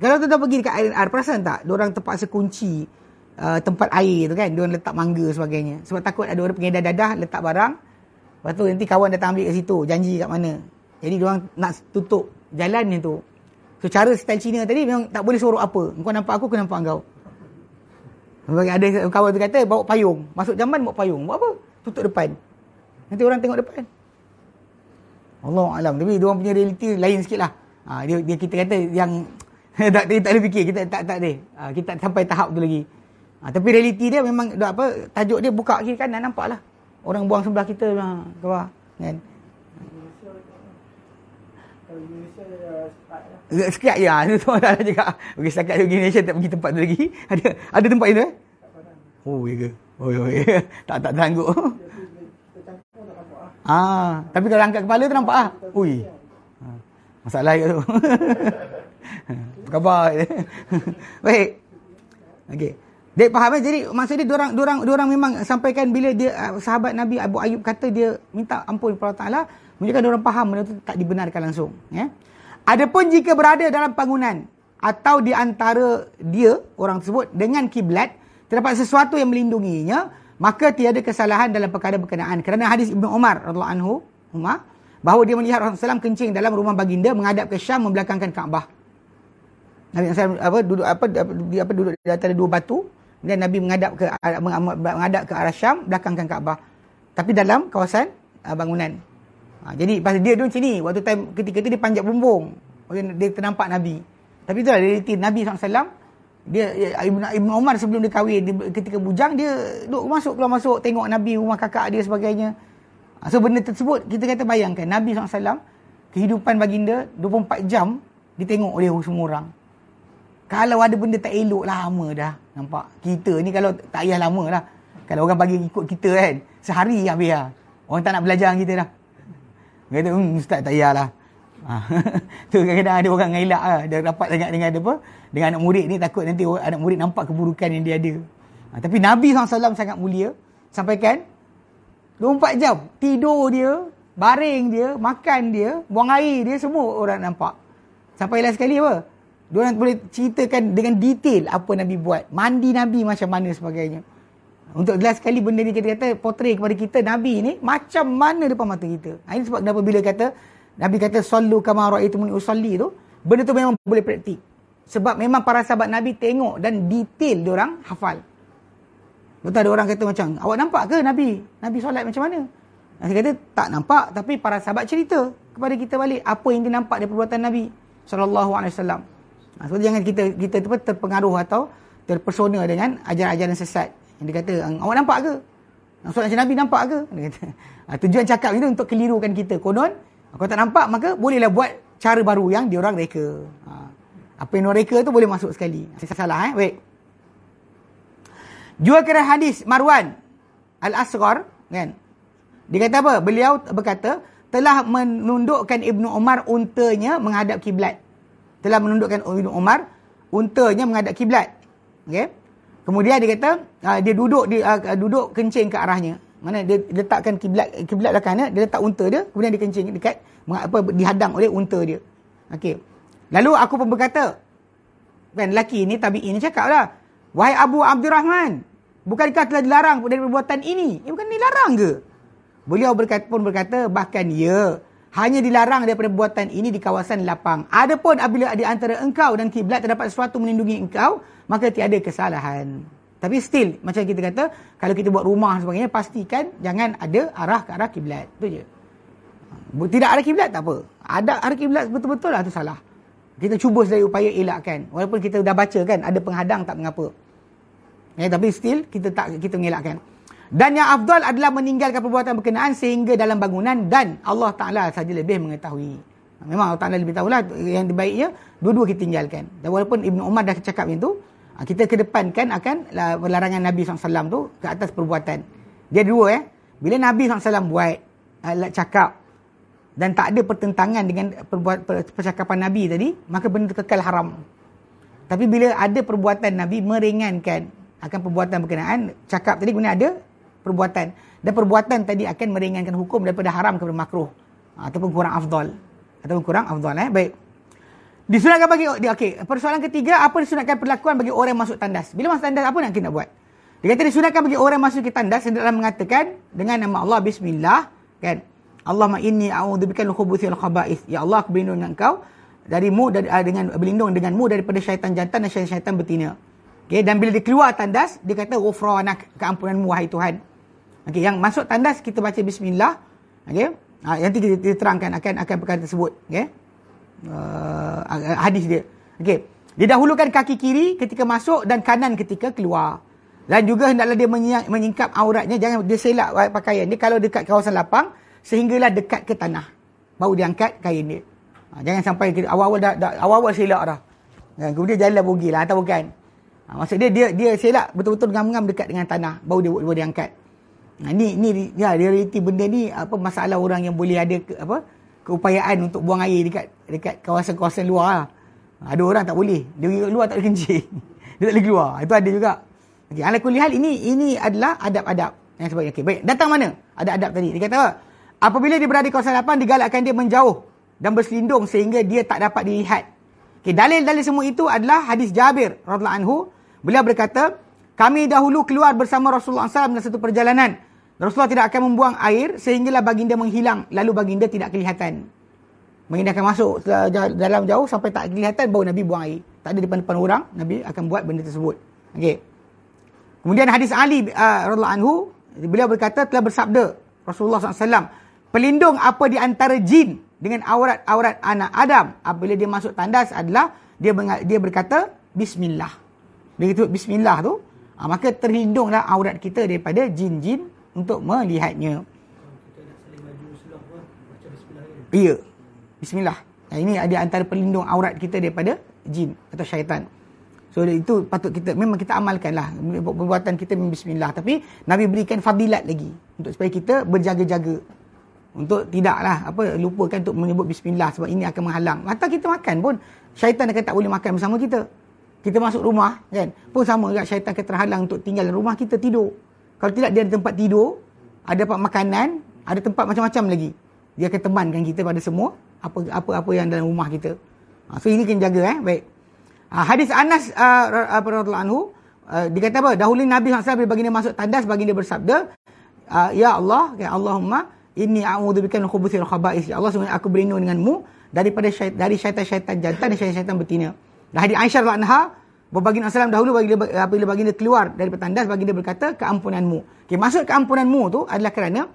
kalau tu dah pergi dekat air perasan tak? Diorang terpaksa kunci uh, tempat air tu kan. Diorang letak mangga sebagainya. Sebab takut ada orang pengedar dadah letak barang. Lepas tu nanti kawan datang ambil kat situ. Janji kat mana. Jadi diorang nak tutup jalan ni tu. So cara style Cina tadi memang tak boleh suruh apa. Kau nampak aku, aku nampak kau. Ada kawan tu kata bawa payung. Masuk zaman bawa payung. Buat apa? Tutup depan. Nanti orang tengok depan. Allah Alam. Tapi diorang punya realiti lain sikit lah. Ha, dia, dia, kita kata yang tak, tak, ada fikir. Kita tak, tak ada. Ha, kita tak sampai tahap tu lagi. Ha, tapi realiti dia memang apa tajuk dia buka kiri kanan nampak lah. Orang buang sebelah kita ha, keluar. Kan? Sekiat ya, itu tu dah cakap. Okey, setakat di Indonesia tak pergi tempat tu lagi. Ada ada tempat itu eh? Oh, ya ke? Oh, ya, ya. tak tak sanggup. Ah, tapi kalau angkat kepala tu nampak ah. Ui. Ha, masalah kat tu. Apa khabar? Baik. Okey. Dia faham eh? Jadi maksud dia orang orang orang memang sampaikan bila dia uh, sahabat Nabi Abu Ayub kata dia minta ampun kepada Taala, menunjukkan orang faham benda itu tak dibenarkan langsung, ya. Adapun jika berada dalam bangunan atau di antara dia orang tersebut dengan kiblat terdapat sesuatu yang melindunginya, maka tiada kesalahan dalam perkara berkenaan. Kerana hadis Ibnu Umar radhiyallahu anhu, Umar bahawa dia melihat Rasulullah SAW kencing dalam rumah baginda menghadap ke Syam membelakangkan Kaabah. Nabi SAW apa duduk apa, apa, apa duduk di antara dua batu dan Nabi menghadap ke menghadap ke arah Syam belakangkan Kaabah. Tapi dalam kawasan uh, bangunan. Ha, jadi pasal dia duduk macam ni waktu time ketika tu dia panjat bumbung. Dia ternampak Nabi. Tapi itulah realiti Nabi SAW dia Ibn, Ibn Umar sebelum dia kahwin dia, ketika bujang dia duduk masuk keluar masuk tengok Nabi rumah kakak dia sebagainya. Ha, so benda tersebut kita kata bayangkan Nabi SAW kehidupan baginda 24 jam ditengok oleh semua orang. Kalau ada benda tak elok lama dah. Nampak? Kita ni kalau tak payah lama lah. Kalau orang bagi ikut kita kan. Sehari habis lah. Orang tak nak belajar kita dah. Kata, hmm, ustaz tak payahlah. Ha. tu kadang-kadang ada orang ngelak lah. Dia rapat dengan, dengan ada apa? Dengan anak murid ni takut nanti anak murid nampak keburukan yang dia ada. Ha, tapi Nabi SAW sangat mulia. Sampaikan. 24 jam. Tidur dia. Baring dia. Makan dia. Buang air dia. Semua orang nampak. Sampai last sekali apa? Diorang boleh ceritakan dengan detail apa Nabi buat. Mandi Nabi macam mana sebagainya. Untuk jelas sekali benda ni kita kata portray kepada kita Nabi ni macam mana depan mata kita. Ini sebab kenapa bila kata Nabi kata sallu kama ra'aitumuni usalli tu, benda tu memang boleh praktik. Sebab memang para sahabat Nabi tengok dan detail diorang hafal. Betul ada orang kata macam, awak nampak ke Nabi? Nabi solat macam mana? Saya kata tak nampak tapi para sahabat cerita kepada kita balik apa yang dia nampak dari perbuatan Nabi sallallahu alaihi wasallam. Ha, so jangan kita kita tu terpengaruh atau terpesona dengan ajaran-ajaran sesat. Yang dia kata, awak nampak ke? Solat macam Nabi nampak ke? Dia kata. Ha, tujuan cakap itu untuk kelirukan kita. Konon, kalau tak nampak, maka bolehlah buat cara baru yang diorang reka. Ha, apa yang diorang reka tu boleh masuk sekali. Saya salah eh. Baik. Jual kira hadis Marwan Al-Asghar. Kan? Dia kata apa? Beliau berkata, telah menundukkan Ibnu Umar untanya menghadap kiblat telah menundukkan Ibn Umar untanya menghadap kiblat. Okey. Kemudian dia kata uh, dia duduk dia uh, duduk kencing ke arahnya. Mana dia letakkan kiblat kiblat belakangnya, dia letak unta dia, kemudian dia kencing dekat apa dihadang oleh unta dia. Okey. Lalu aku pun berkata kan lelaki ini tabi'in ini cakaplah, "Wahai Abu Abdurrahman, bukankah telah dilarang dari perbuatan ini?" Eh, bukan dilarang ke? Beliau berkata pun berkata, "Bahkan ya, hanya dilarang daripada buatan ini di kawasan lapang. Adapun apabila di antara engkau dan kiblat terdapat sesuatu melindungi engkau, maka tiada kesalahan. Tapi still, macam kita kata, kalau kita buat rumah sebagainya, pastikan jangan ada arah ke arah kiblat. Itu je. Tidak ada kiblat tak apa. Ada arah kiblat betul-betul lah, itu salah. Kita cuba sedaya upaya elakkan. Walaupun kita dah baca kan, ada penghadang tak mengapa. Ya, tapi still, kita tak kita mengelakkan. Dan yang afdal adalah meninggalkan perbuatan berkenaan sehingga dalam bangunan dan Allah Ta'ala saja lebih mengetahui. Memang Allah Ta'ala lebih tahulah yang dibaiknya, dua-dua kita tinggalkan. Dan walaupun Ibn Umar dah cakap yang tu, kita kedepankan akan larangan Nabi SAW tu ke atas perbuatan. Dia dua eh. Bila Nabi SAW buat, uh, cakap, dan tak ada pertentangan dengan perbuat, percakapan Nabi tadi, maka benda itu kekal haram. Tapi bila ada perbuatan Nabi meringankan akan perbuatan berkenaan, cakap tadi guna ada perbuatan dan perbuatan tadi akan meringankan hukum daripada haram kepada makruh ha, ataupun kurang afdal ataupun kurang afdal eh baik disunatkan bagi okey persoalan ketiga apa disunatkan perlakuan bagi orang yang masuk tandas bila masuk tandas apa nak kita buat dia kata disunatkan bagi orang yang masuk ke tandas yang dalam mengatakan dengan nama Allah bismillah kan Allahumma inni a'udzubika min khubuthil khaba'ith ya Allah aku berlindung dengan darimu dari, uh, dengan berlindung denganmu daripada syaitan jantan dan syaitan betina okay, dan bila dia keluar tandas dia kata ghufranak keampunanmu wahai Tuhan Okey, yang masuk tandas kita baca bismillah. Okey. Ha, nanti kita, kita terangkan akan akan perkara tersebut, okey. Uh, hadis dia. Okey. Didahulukan kaki kiri ketika masuk dan kanan ketika keluar. Dan juga hendaklah dia menyingkap auratnya jangan dia selak pakaian dia kalau dekat kawasan lapang sehinggalah dekat ke tanah. Baru dia angkat kain dia. Ha, jangan sampai awal-awal dah, dah awal-awal selak dah. Dan kemudian jalan bogilah atau bukan. Ha, maksud dia dia dia selak betul-betul ngam-ngam dekat dengan tanah baru dia baru dia angkat. Nah, ni ni ya realiti benda ni apa masalah orang yang boleh ada apa keupayaan untuk buang air dekat dekat kawasan-kawasan luar lah. Ada orang tak boleh. Dia pergi luar tak boleh kencing. dia tak boleh keluar. Itu ada juga. Okey, ala kulli hal ini ini adalah adab-adab yang sebagainya. Okey, baik. Datang mana? Ada adab tadi. Dia kata apa? Apabila dia berada di kawasan lapan, digalakkan dia menjauh dan berselindung sehingga dia tak dapat dilihat. Okey, dalil-dalil semua itu adalah hadis Jabir radhiyallahu anhu. Beliau berkata, kami dahulu keluar bersama Rasulullah SAW dalam satu perjalanan. Rasulullah tidak akan membuang air sehinggalah baginda menghilang. Lalu baginda tidak kelihatan. Baginda akan masuk dalam jauh sampai tak kelihatan baru Nabi buang air. Tak ada depan-depan orang, Nabi akan buat benda tersebut. Okey. Kemudian hadis Ali uh, radhiyallahu anhu, beliau berkata telah bersabda Rasulullah SAW, pelindung apa di antara jin dengan aurat-aurat anak Adam apabila dia masuk tandas adalah dia dia berkata bismillah. Kata bismillah tu, uh, maka terlindunglah aurat kita daripada jin-jin untuk melihatnya. Iya. Bismillah. Nah, ini ada antara pelindung aurat kita daripada jin atau syaitan. So itu patut kita memang kita amalkanlah perbuatan kita bismillah tapi Nabi berikan fadilat lagi untuk supaya kita berjaga-jaga untuk tidaklah apa lupakan untuk menyebut bismillah sebab ini akan menghalang. Mata kita makan pun syaitan akan tak boleh makan bersama kita. Kita masuk rumah kan pun sama juga syaitan akan terhalang untuk tinggal rumah kita tidur. Kalau tidak dia ada tempat tidur, ada tempat makanan, ada tempat macam-macam lagi. Dia akan temankan kita pada semua apa apa apa yang dalam rumah kita. Ha, so ini kena jaga eh. Baik. Ha, hadis Anas uh, radhiyallahu anhu uh, dikata apa? Dahulu Nabi SAW baginda masuk tandas baginda bersabda, uh, ya Allah, ya Allahumma inni a'udzubika min khubuthil khaba'is. Ya Allah, sebenarnya aku berlindung denganmu daripada syait, dari syaitan-syaitan jantan dan syaitan-syaitan betina. Dan hadis Aisyah radhiyallahu anha Baginda Assalam dahulu baginda, apabila baginda keluar dari tandas, baginda berkata, keampunanmu. Okay, maksud keampunanmu tu adalah kerana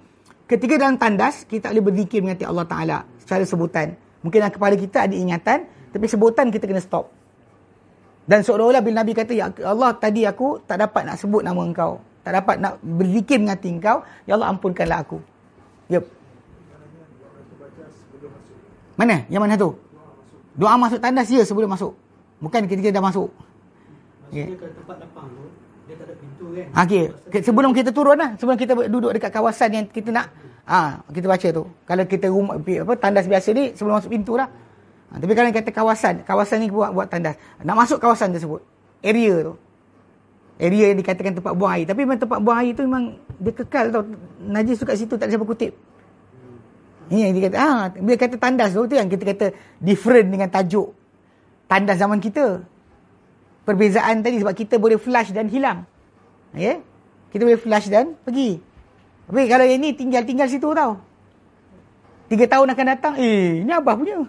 ketika dalam tandas, kita boleh berzikir mengati Allah Ta'ala secara sebutan. Mungkin dalam kepala kita ada ingatan, tapi sebutan kita kena stop. Dan seolah-olah bila Nabi kata, Ya Allah tadi aku tak dapat nak sebut nama engkau. Tak dapat nak berzikir mengati engkau. Ya Allah ampunkanlah aku. Yep. Mana? Yang mana tu? Doa masuk tandas ya sebelum masuk. Bukan ketika dah masuk. Maksudnya yeah. tempat lapang tu, dia tak ada pintu kan? Okey, sebelum kita turun lah, sebelum kita duduk dekat kawasan yang kita nak, ah ha, kita baca tu. Kalau kita rumah, apa, tandas biasa ni, sebelum masuk pintu lah. Ha, tapi kalau kata kawasan, kawasan ni buat, buat tandas. Nak masuk kawasan tersebut, area tu. Area yang dikatakan tempat buang air. Tapi memang tempat buang air tu memang dia kekal tau. Najis tu kat situ, tak ada siapa kutip. Ini yang dia kata, ah, bila kata tandas tu, tu yang kita kata different dengan tajuk tandas zaman kita perbezaan tadi sebab kita boleh flush dan hilang. Ya? Yeah? Kita boleh flush dan pergi. Tapi kalau yang ni tinggal-tinggal situ tau. Tiga tahun akan datang, eh, ni abah punya.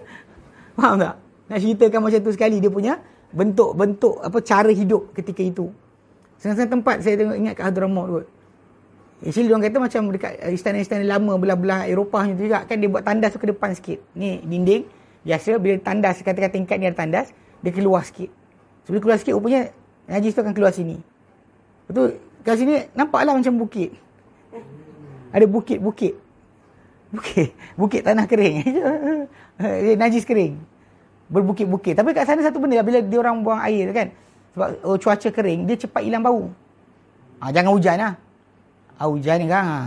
Faham tak? Nak ceritakan macam tu sekali, dia punya bentuk-bentuk apa cara hidup ketika itu. Senang-senang tempat saya tengok ingat kat Hadramaut tu. Actually dia orang kata macam dekat istana-istana lama belah-belah Eropah tu juga kan dia buat tandas tu ke depan sikit. Ni dinding biasa bila tandas kata-kata tingkat ni ada tandas dia keluar sikit. Sebelum keluar sikit rupanya najis tu akan keluar sini. Betul? Kat sini nampaklah macam bukit. Ada bukit-bukit. Bukit. Bukit tanah kering. najis kering. Berbukit-bukit. Tapi kat sana satu benda lah. Bila dia orang buang air kan. Sebab oh, cuaca kering. Dia cepat hilang bau. Ha, jangan hujan lah. Ha, hujan ni kan. Ha.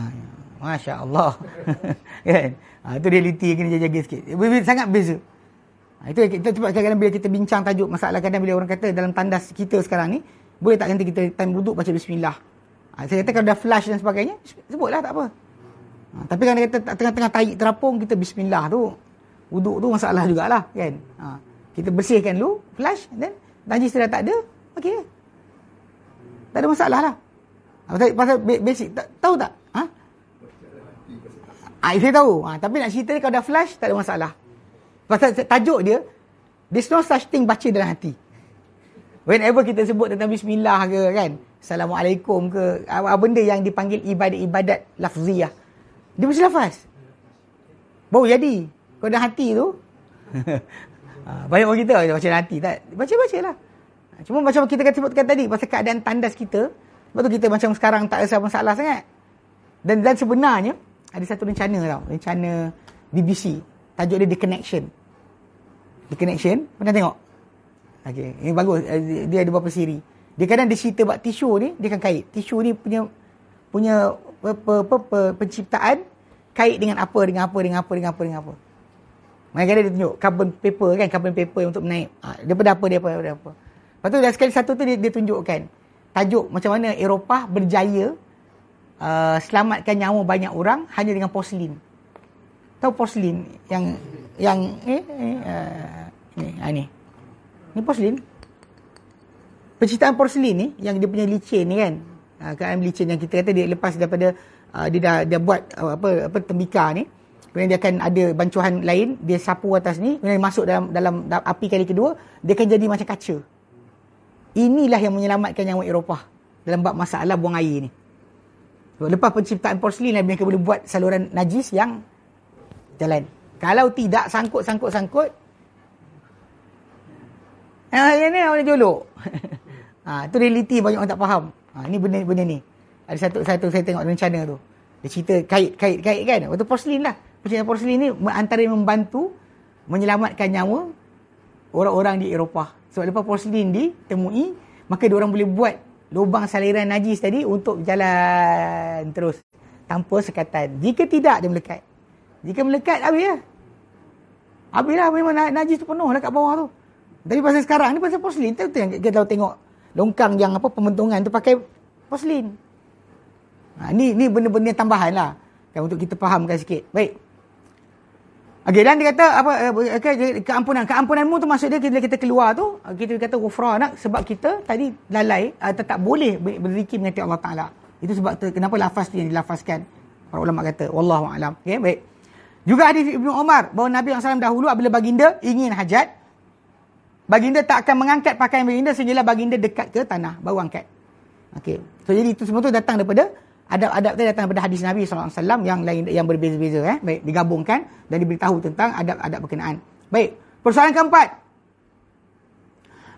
Masya Allah. kan? Ha, itu realiti kena jaga sikit. Sangat beza. Ha, itu kita sebab kadang-kadang bila kita bincang tajuk masalah kadang bila orang kata dalam tandas kita sekarang ni boleh tak nanti kita time wuduk baca bismillah. Ha, saya kata kalau dah flush dan sebagainya sebutlah tak apa. Ha, tapi kalau kata tengah-tengah tarik terapung kita bismillah tu wuduk tu masalah jugalah kan. Ha, kita bersihkan dulu flush dan najis dah tak ada okey. Tak ada masalah lah. Ha, pasal basic tak, tahu tak? Ha? Ha, saya tahu. Ha, tapi nak cerita kalau dah flush tak ada masalah. Pasal tajuk dia, there's no such thing baca dalam hati. Whenever kita sebut tentang bismillah ke kan, assalamualaikum ke, apa benda yang dipanggil ibadat-ibadat lafziyah. Dia mesti lafaz. Baru jadi. Kau dalam hati tu, ha, banyak orang kita baca dalam hati. Tak? Baca-baca lah. Cuma macam kita kata sebutkan tadi, pasal keadaan tandas kita, sebab tu kita macam sekarang tak rasa masalah sangat. Dan, dan sebenarnya, ada satu rencana tau. Rencana BBC. Tajuk dia The Connection. The Connection. Pernah tengok? Okay. Ini bagus. Eh, dia ada beberapa siri. Dia kadang dia cerita buat tisu ni, dia akan kait. Tisu ni punya punya apa, apa, apa, apa, penciptaan kait dengan apa, dengan apa, dengan apa, dengan apa, dengan apa. Mereka dia tunjuk carbon paper kan, carbon paper untuk menaik. Ha, daripada apa, daripada daripada apa. Lepas tu dah sekali satu tu dia, dia tunjukkan. tajuk macam mana Eropah berjaya uh, selamatkan nyawa banyak orang hanya dengan porselin. Tahu porselin yang yang eh, eh uh, ni, ha, ni. Ni porselin. Penciptaan porselin ni yang dia punya licin ni kan. Uh, kan licin yang kita kata dia lepas daripada uh, dia dah dia buat uh, apa apa tembikar ni. Kemudian dia akan ada bancuan lain, dia sapu atas ni, kemudian masuk dalam, dalam api kali kedua, dia akan jadi macam kaca. Inilah yang menyelamatkan nyawa Eropah dalam bab masalah buang air ni. Lepas penciptaan porselin, mereka boleh buat saluran najis yang jalan. Kalau tidak sangkut-sangkut-sangkut, ah, yang ni orang jolok. ha, itu realiti banyak orang tak faham. Ha, ini benda-benda ni. Ada satu satu saya tengok rencana tu. Dia cerita kait-kait-kait kan. Waktu porselin lah pecinta porselin ni antara membantu menyelamatkan nyawa orang-orang di Eropah. Sebab lepas porselin ditemui, maka orang boleh buat lubang saliran najis tadi untuk jalan terus tanpa sekatan. Jika tidak dia melekat. Jika melekat habis lah. Habis lah memang najis tu penuh lah kat bawah tu. Tapi pasal sekarang ni pasal porselin tu, yang kita tengok longkang yang apa pembentungan tu pakai porselin. Ha, ni ni benda-benda tambahan lah. Kan, untuk kita fahamkan sikit. Baik. Okey dan dia kata apa okay, keampunan keampunanmu tu maksud dia bila kita keluar tu kita kata ghufranak sebab kita tadi lalai atau tak boleh berzikir mengati Allah Taala. Itu sebab kenapa lafaz tu yang dilafazkan. Para ulama kata wallahu alam. Okey baik. Juga hadis Ibnu Umar bahawa Nabi SAW dahulu apabila baginda ingin hajat baginda tak akan mengangkat pakaian baginda sehinggalah baginda dekat ke tanah baru angkat. Okey. So jadi itu semua tu datang daripada adab-adab tadi datang daripada hadis Nabi SAW yang lain yang berbeza-beza eh. Baik digabungkan dan diberitahu tentang adab-adab berkenaan. Baik persoalan keempat.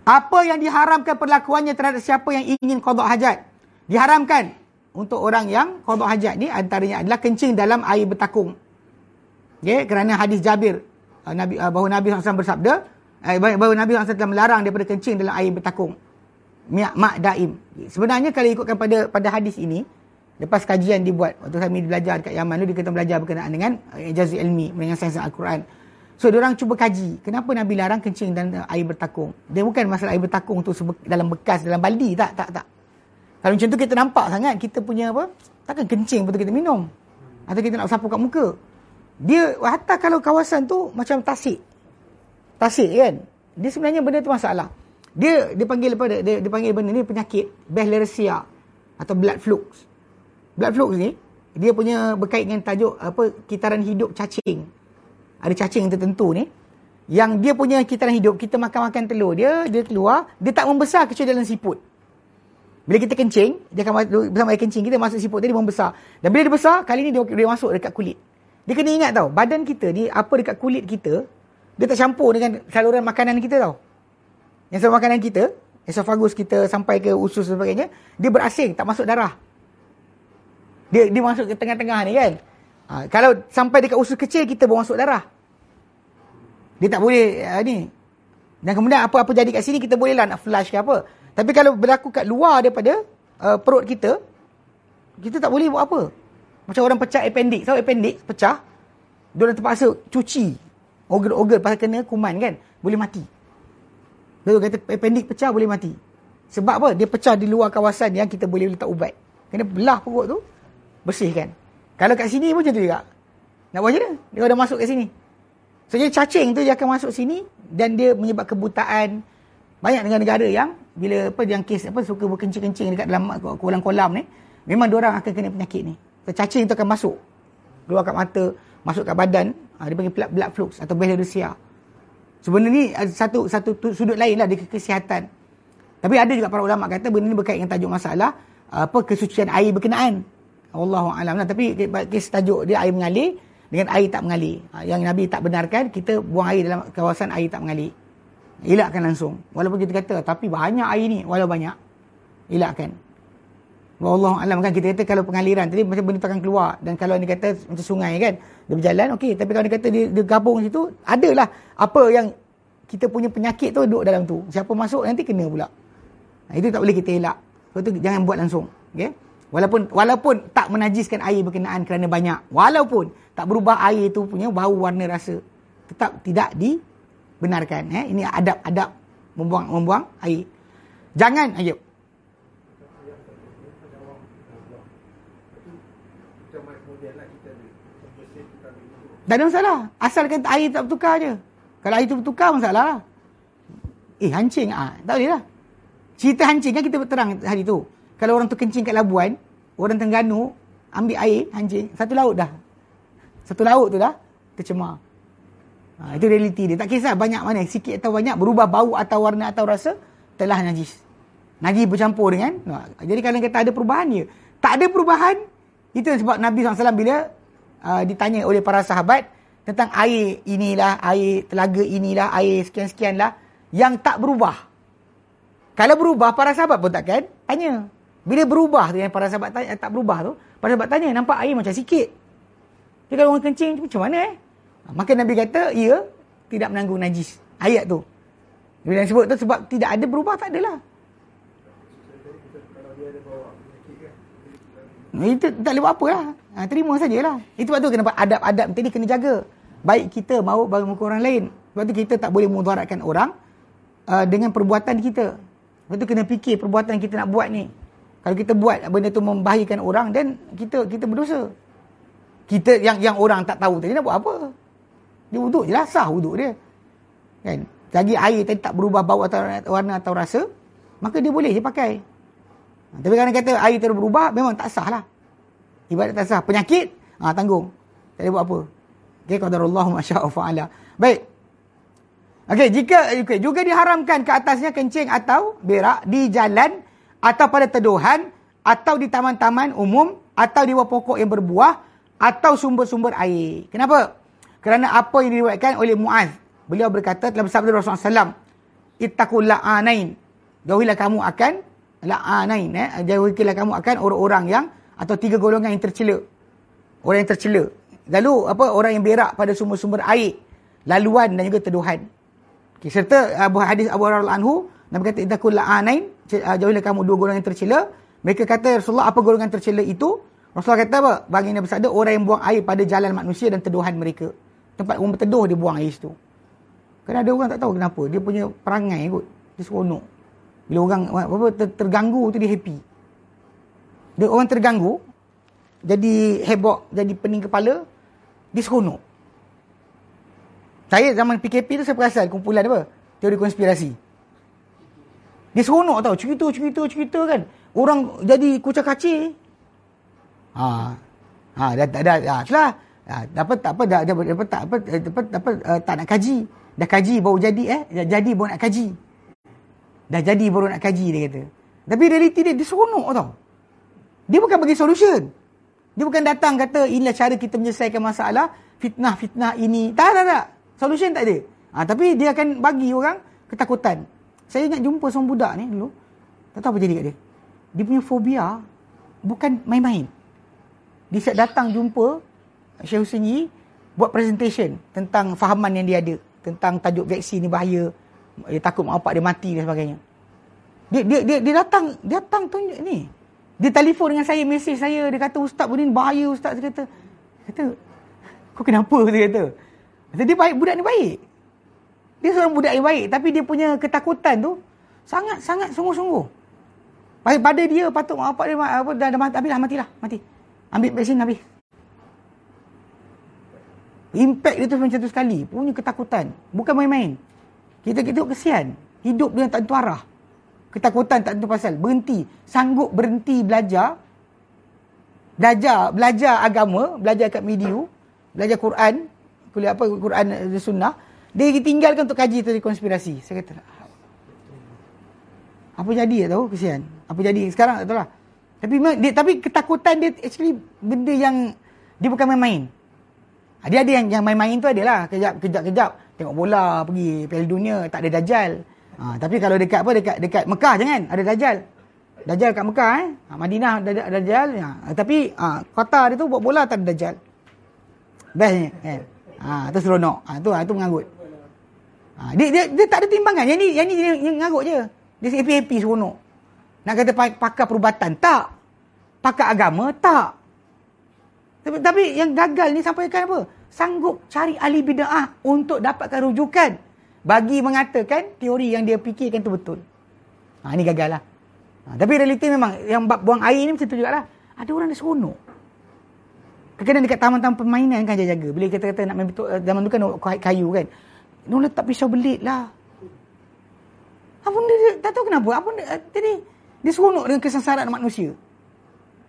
Apa yang diharamkan perlakuannya terhadap siapa yang ingin qada hajat? Diharamkan untuk orang yang qada hajat ni antaranya adalah kencing dalam air bertakung okey kerana hadis Jabir uh, Nabi uh, bahawa Nabi SAW bersabda eh, bahawa Nabi SAW telah melarang daripada kencing dalam air bertakung mak, mak daim sebenarnya kalau ikutkan pada pada hadis ini Lepas kajian dibuat, waktu kami belajar dekat Yaman tu, dia kata belajar berkenaan dengan eh, ijazah ilmi, dengan sains Al-Quran. So, orang cuba kaji, kenapa Nabi larang kencing dan air bertakung? Dia bukan masalah air bertakung tu dalam bekas, dalam baldi, tak, tak, tak. Kalau macam tu kita nampak sangat, kita punya apa, takkan kencing betul kita minum. Atau kita nak sapu kat muka. Dia, hatta kalau kawasan tu macam tasik. Tasik kan? Dia sebenarnya benda tu masalah. Dia dia panggil apa dia, dia, dia panggil benda ni penyakit Behleresia atau blood flux blood flux ni dia punya berkait dengan tajuk apa kitaran hidup cacing. Ada cacing tertentu ni yang dia punya kitaran hidup kita makan-makan telur dia dia keluar dia tak membesar kecuali dalam siput. Bila kita kencing, dia akan bersama air kencing kita masuk siput tadi membesar. Dan bila dia besar, kali ni dia, dia masuk dekat kulit. Dia kena ingat tau, badan kita ni apa dekat kulit kita, dia tak campur dengan saluran makanan kita tau. Yang saluran makanan kita, esophagus kita sampai ke usus dan sebagainya, dia berasing, tak masuk darah. Dia dia masuk ke tengah-tengah ni kan. Ha, kalau sampai dekat usus kecil kita bawa masuk darah. Dia tak boleh uh, ni. Dan kemudian apa-apa jadi kat sini kita boleh lah nak flush ke apa. Tapi kalau berlaku kat luar daripada uh, perut kita, kita tak boleh buat apa. Macam orang pecah appendix. Tahu appendix pecah? Dia orang terpaksa cuci organ-organ pasal kena kuman kan. Boleh mati. Dia kata appendix pecah boleh mati. Sebab apa? Dia pecah di luar kawasan yang kita boleh letak ubat. Kena belah perut tu bersihkan. Kalau kat sini pun macam tu juga. Nak buat macam mana? Dia dah masuk kat sini. So, jadi cacing tu dia akan masuk sini dan dia menyebab kebutaan. Banyak negara-negara yang bila apa yang kes apa suka berkencing-kencing dekat dalam kolam-kolam ni, memang dia orang akan kena penyakit ni. Cacing tu akan masuk. Keluar kat mata, masuk kat badan, ha, dia panggil blood, flux atau bilharzia. Sebenarnya ni satu satu sudut lain lah di kesihatan. Tapi ada juga para ulama kata benda ni berkait dengan tajuk masalah apa kesucian air berkenaan. Allahu alam lah. Tapi kes tajuk dia air mengalir dengan air tak mengalir. Ha, yang Nabi tak benarkan kita buang air dalam kawasan air tak mengalir. Elakkan langsung. Walaupun kita kata tapi banyak air ni walau banyak. Elakkan. Allah alam kan kita kata kalau pengaliran tadi macam benda tu akan keluar dan kalau ni kata macam sungai kan dia berjalan okey tapi kalau ni kata dia, dia gabung situ adalah apa yang kita punya penyakit tu duduk dalam tu siapa masuk nanti kena pula itu tak boleh kita elak sebab tu jangan buat langsung okey Walaupun walaupun tak menajiskan air berkenaan kerana banyak. Walaupun tak berubah air itu punya bau warna rasa. Tetap tidak dibenarkan. Eh? Ini adab-adab membuang membuang air. Jangan, ayo. Tak ada masalah. Asalkan air tak bertukar je. Kalau air tu bertukar, masalah lah. Eh, hancing. Ah, tak boleh lah. Cerita hancing kan kita berterang hari tu. Kalau orang tu kencing kat Labuan, orang Tengganu ambil air, hancing. Satu laut dah. Satu laut tu dah tercemar. Ha, itu realiti dia. Tak kisah banyak mana. Sikit atau banyak. Berubah bau atau warna atau rasa. Telah najis. Najis bercampur dengan. Jadi kalau kata ada perubahan dia. Tak ada perubahan. Itu sebab Nabi SAW bila uh, ditanya oleh para sahabat tentang air inilah, air telaga inilah, air sekian-sekian lah yang tak berubah. Kalau berubah, para sahabat pun takkan tanya. Bila berubah tu yang para sahabat tanya, tak berubah tu, para sahabat tanya, nampak air macam sikit. Jadi kalau orang kencing, macam mana eh? Maka Nabi kata, ia tidak menanggung najis. Ayat tu. Bila sebut tu sebab tidak ada berubah, tak adalah. Itu tak boleh buat apa lah. Ha, terima sajalah. Itu sebab tu kenapa adab-adab tadi kena jaga. Baik kita mahu bagi muka orang lain. Sebab tu kita tak boleh mudaratkan orang uh, dengan perbuatan kita. Sebab tu kena fikir perbuatan kita nak buat ni. Kalau kita buat benda tu membahayakan orang dan kita kita berdosa. Kita yang yang orang tak tahu tadi nak buat apa? Dia wuduk je lah. Sah wuduk dia. Kan? Lagi air tadi tak berubah bau atau warna atau rasa. Maka dia boleh je pakai. Tapi kalau kata air terus berubah, memang tak sah lah. Ibadat tak sah. Penyakit, ha, tanggung. Tak boleh buat apa. Okay, qadarullah masya'u fa'ala. Baik. Okey, jika okay, juga diharamkan ke atasnya kencing atau berak di jalan atau pada teduhan atau di taman-taman umum atau di bawah pokok yang berbuah atau sumber-sumber air. Kenapa? Kerana apa yang diriwayatkan oleh Muaz. Beliau berkata dalam sabda Rasulullah SAW. Ittaqul la'anain. Jauhilah kamu akan la'anain eh jauhilah kamu akan orang-orang yang atau tiga golongan yang tercela. Orang yang tercela. Lalu apa orang yang berak pada sumber-sumber air. Laluan dan juga teduhan. Okay, serta Abu hadis Abu Hurairah anhu Nabi kata idakul la'anain. Ah, jauhilah kamu dua golongan yang tercela. Mereka kata Rasulullah apa golongan tercela itu? Rasulullah kata apa? Bagi Nabi bersabda orang yang buang air pada jalan manusia dan teduhan mereka. Tempat orang berteduh dia buang air situ. Kerana ada orang tak tahu kenapa. Dia punya perangai kot. Dia seronok. Bila orang apa ter, terganggu tu dia happy. Dia orang terganggu jadi heboh, jadi pening kepala, dia seronok. Saya zaman PKP tu saya perasan kumpulan apa? Teori konspirasi. Dia seronok tau, cerita, cerita, cerita kan. Orang jadi kucak kacir. Ha. Ha, dah, dah, dah, dah, Ha, dapat tak apa dah dapat dapat tak apa dapat dapat uh, tak nak kaji. Dah kaji baru jadi eh, dah jadi baru nak kaji. Dah jadi baru nak kaji dia kata. Tapi realiti dia, dia seronok tau. Dia bukan bagi solution. Dia bukan datang kata inilah cara kita menyelesaikan masalah. Fitnah-fitnah ini. Tak, tak, tak. Solution tak ada. Ha, tapi dia akan bagi orang ketakutan. Saya ingat jumpa seorang budak ni dulu. Tak tahu apa jadi kat dia. Dia punya fobia bukan main-main. Dia siap datang jumpa Syekh Hussein Yi buat presentation tentang fahaman yang dia ada. Tentang tajuk vaksin ni bahaya dia takut mak bapak dia mati dan sebagainya. Dia dia dia, dia datang, dia datang tunjuk ni. Dia telefon dengan saya, mesej saya, dia kata ustaz Budin bahaya ustaz dia kata. Kata kau kenapa dia kata. Kata dia baik budak ni baik. Dia seorang budak yang baik tapi dia punya ketakutan tu sangat sangat sungguh-sungguh. Baik pada dia patut bapak dia apa dah, dah mati habislah matilah mati. Ambil vaksin habis. Impact dia tu macam tu sekali. Punya ketakutan. Bukan main-main. Kita kita kesian. Hidup dia tak tentu arah. Ketakutan tak tentu pasal. Berhenti. Sanggup berhenti belajar. Belajar belajar agama. Belajar kat mediu. Belajar Quran. Kuliah apa? Quran dan sunnah. Dia tinggalkan untuk kaji tadi konspirasi. Saya kata, apa jadi ya tahu kesian. Apa jadi sekarang tak tahu lah. Tapi dia, tapi ketakutan dia actually benda yang dia bukan main-main. Dia ada yang yang main-main tu adalah kejap kejap kejap tengok bola pergi Piala Dunia tak ada dajal. Ha, tapi kalau dekat apa dekat dekat Mekah jangan ada dajal. Dajal kat Mekah eh. Ha, Madinah ada dajal. Ha, tapi ha, kota dia tu buat bola tak ada dajal. Bestnya kan. Ha, tu seronok. Ha, tu ha, tu. Ha, dia, dia dia tak ada timbangan. Yang ni yang ni dia, mengagut je. Dia happy-happy seronok. Nak kata pakar perubatan tak. Pakar agama tak. Tapi, tapi yang gagal ni sampaikan apa? sanggup cari ahli bid'ah untuk dapatkan rujukan bagi mengatakan teori yang dia fikirkan tu betul. Ha, ini gagal lah. Ha, tapi realiti memang yang bab buang air ni macam tu jugalah. Ada orang dia seronok. Kadang-kadang dekat taman-taman permainan kan dia jaga. Bila kata-kata nak main betul, uh, zaman tu kan kayu kan. Dia letak pisau belit lah. Apa benda dia, tak tahu kenapa. Apa benda, uh, tadi, dia seronok dengan kesengsaraan manusia.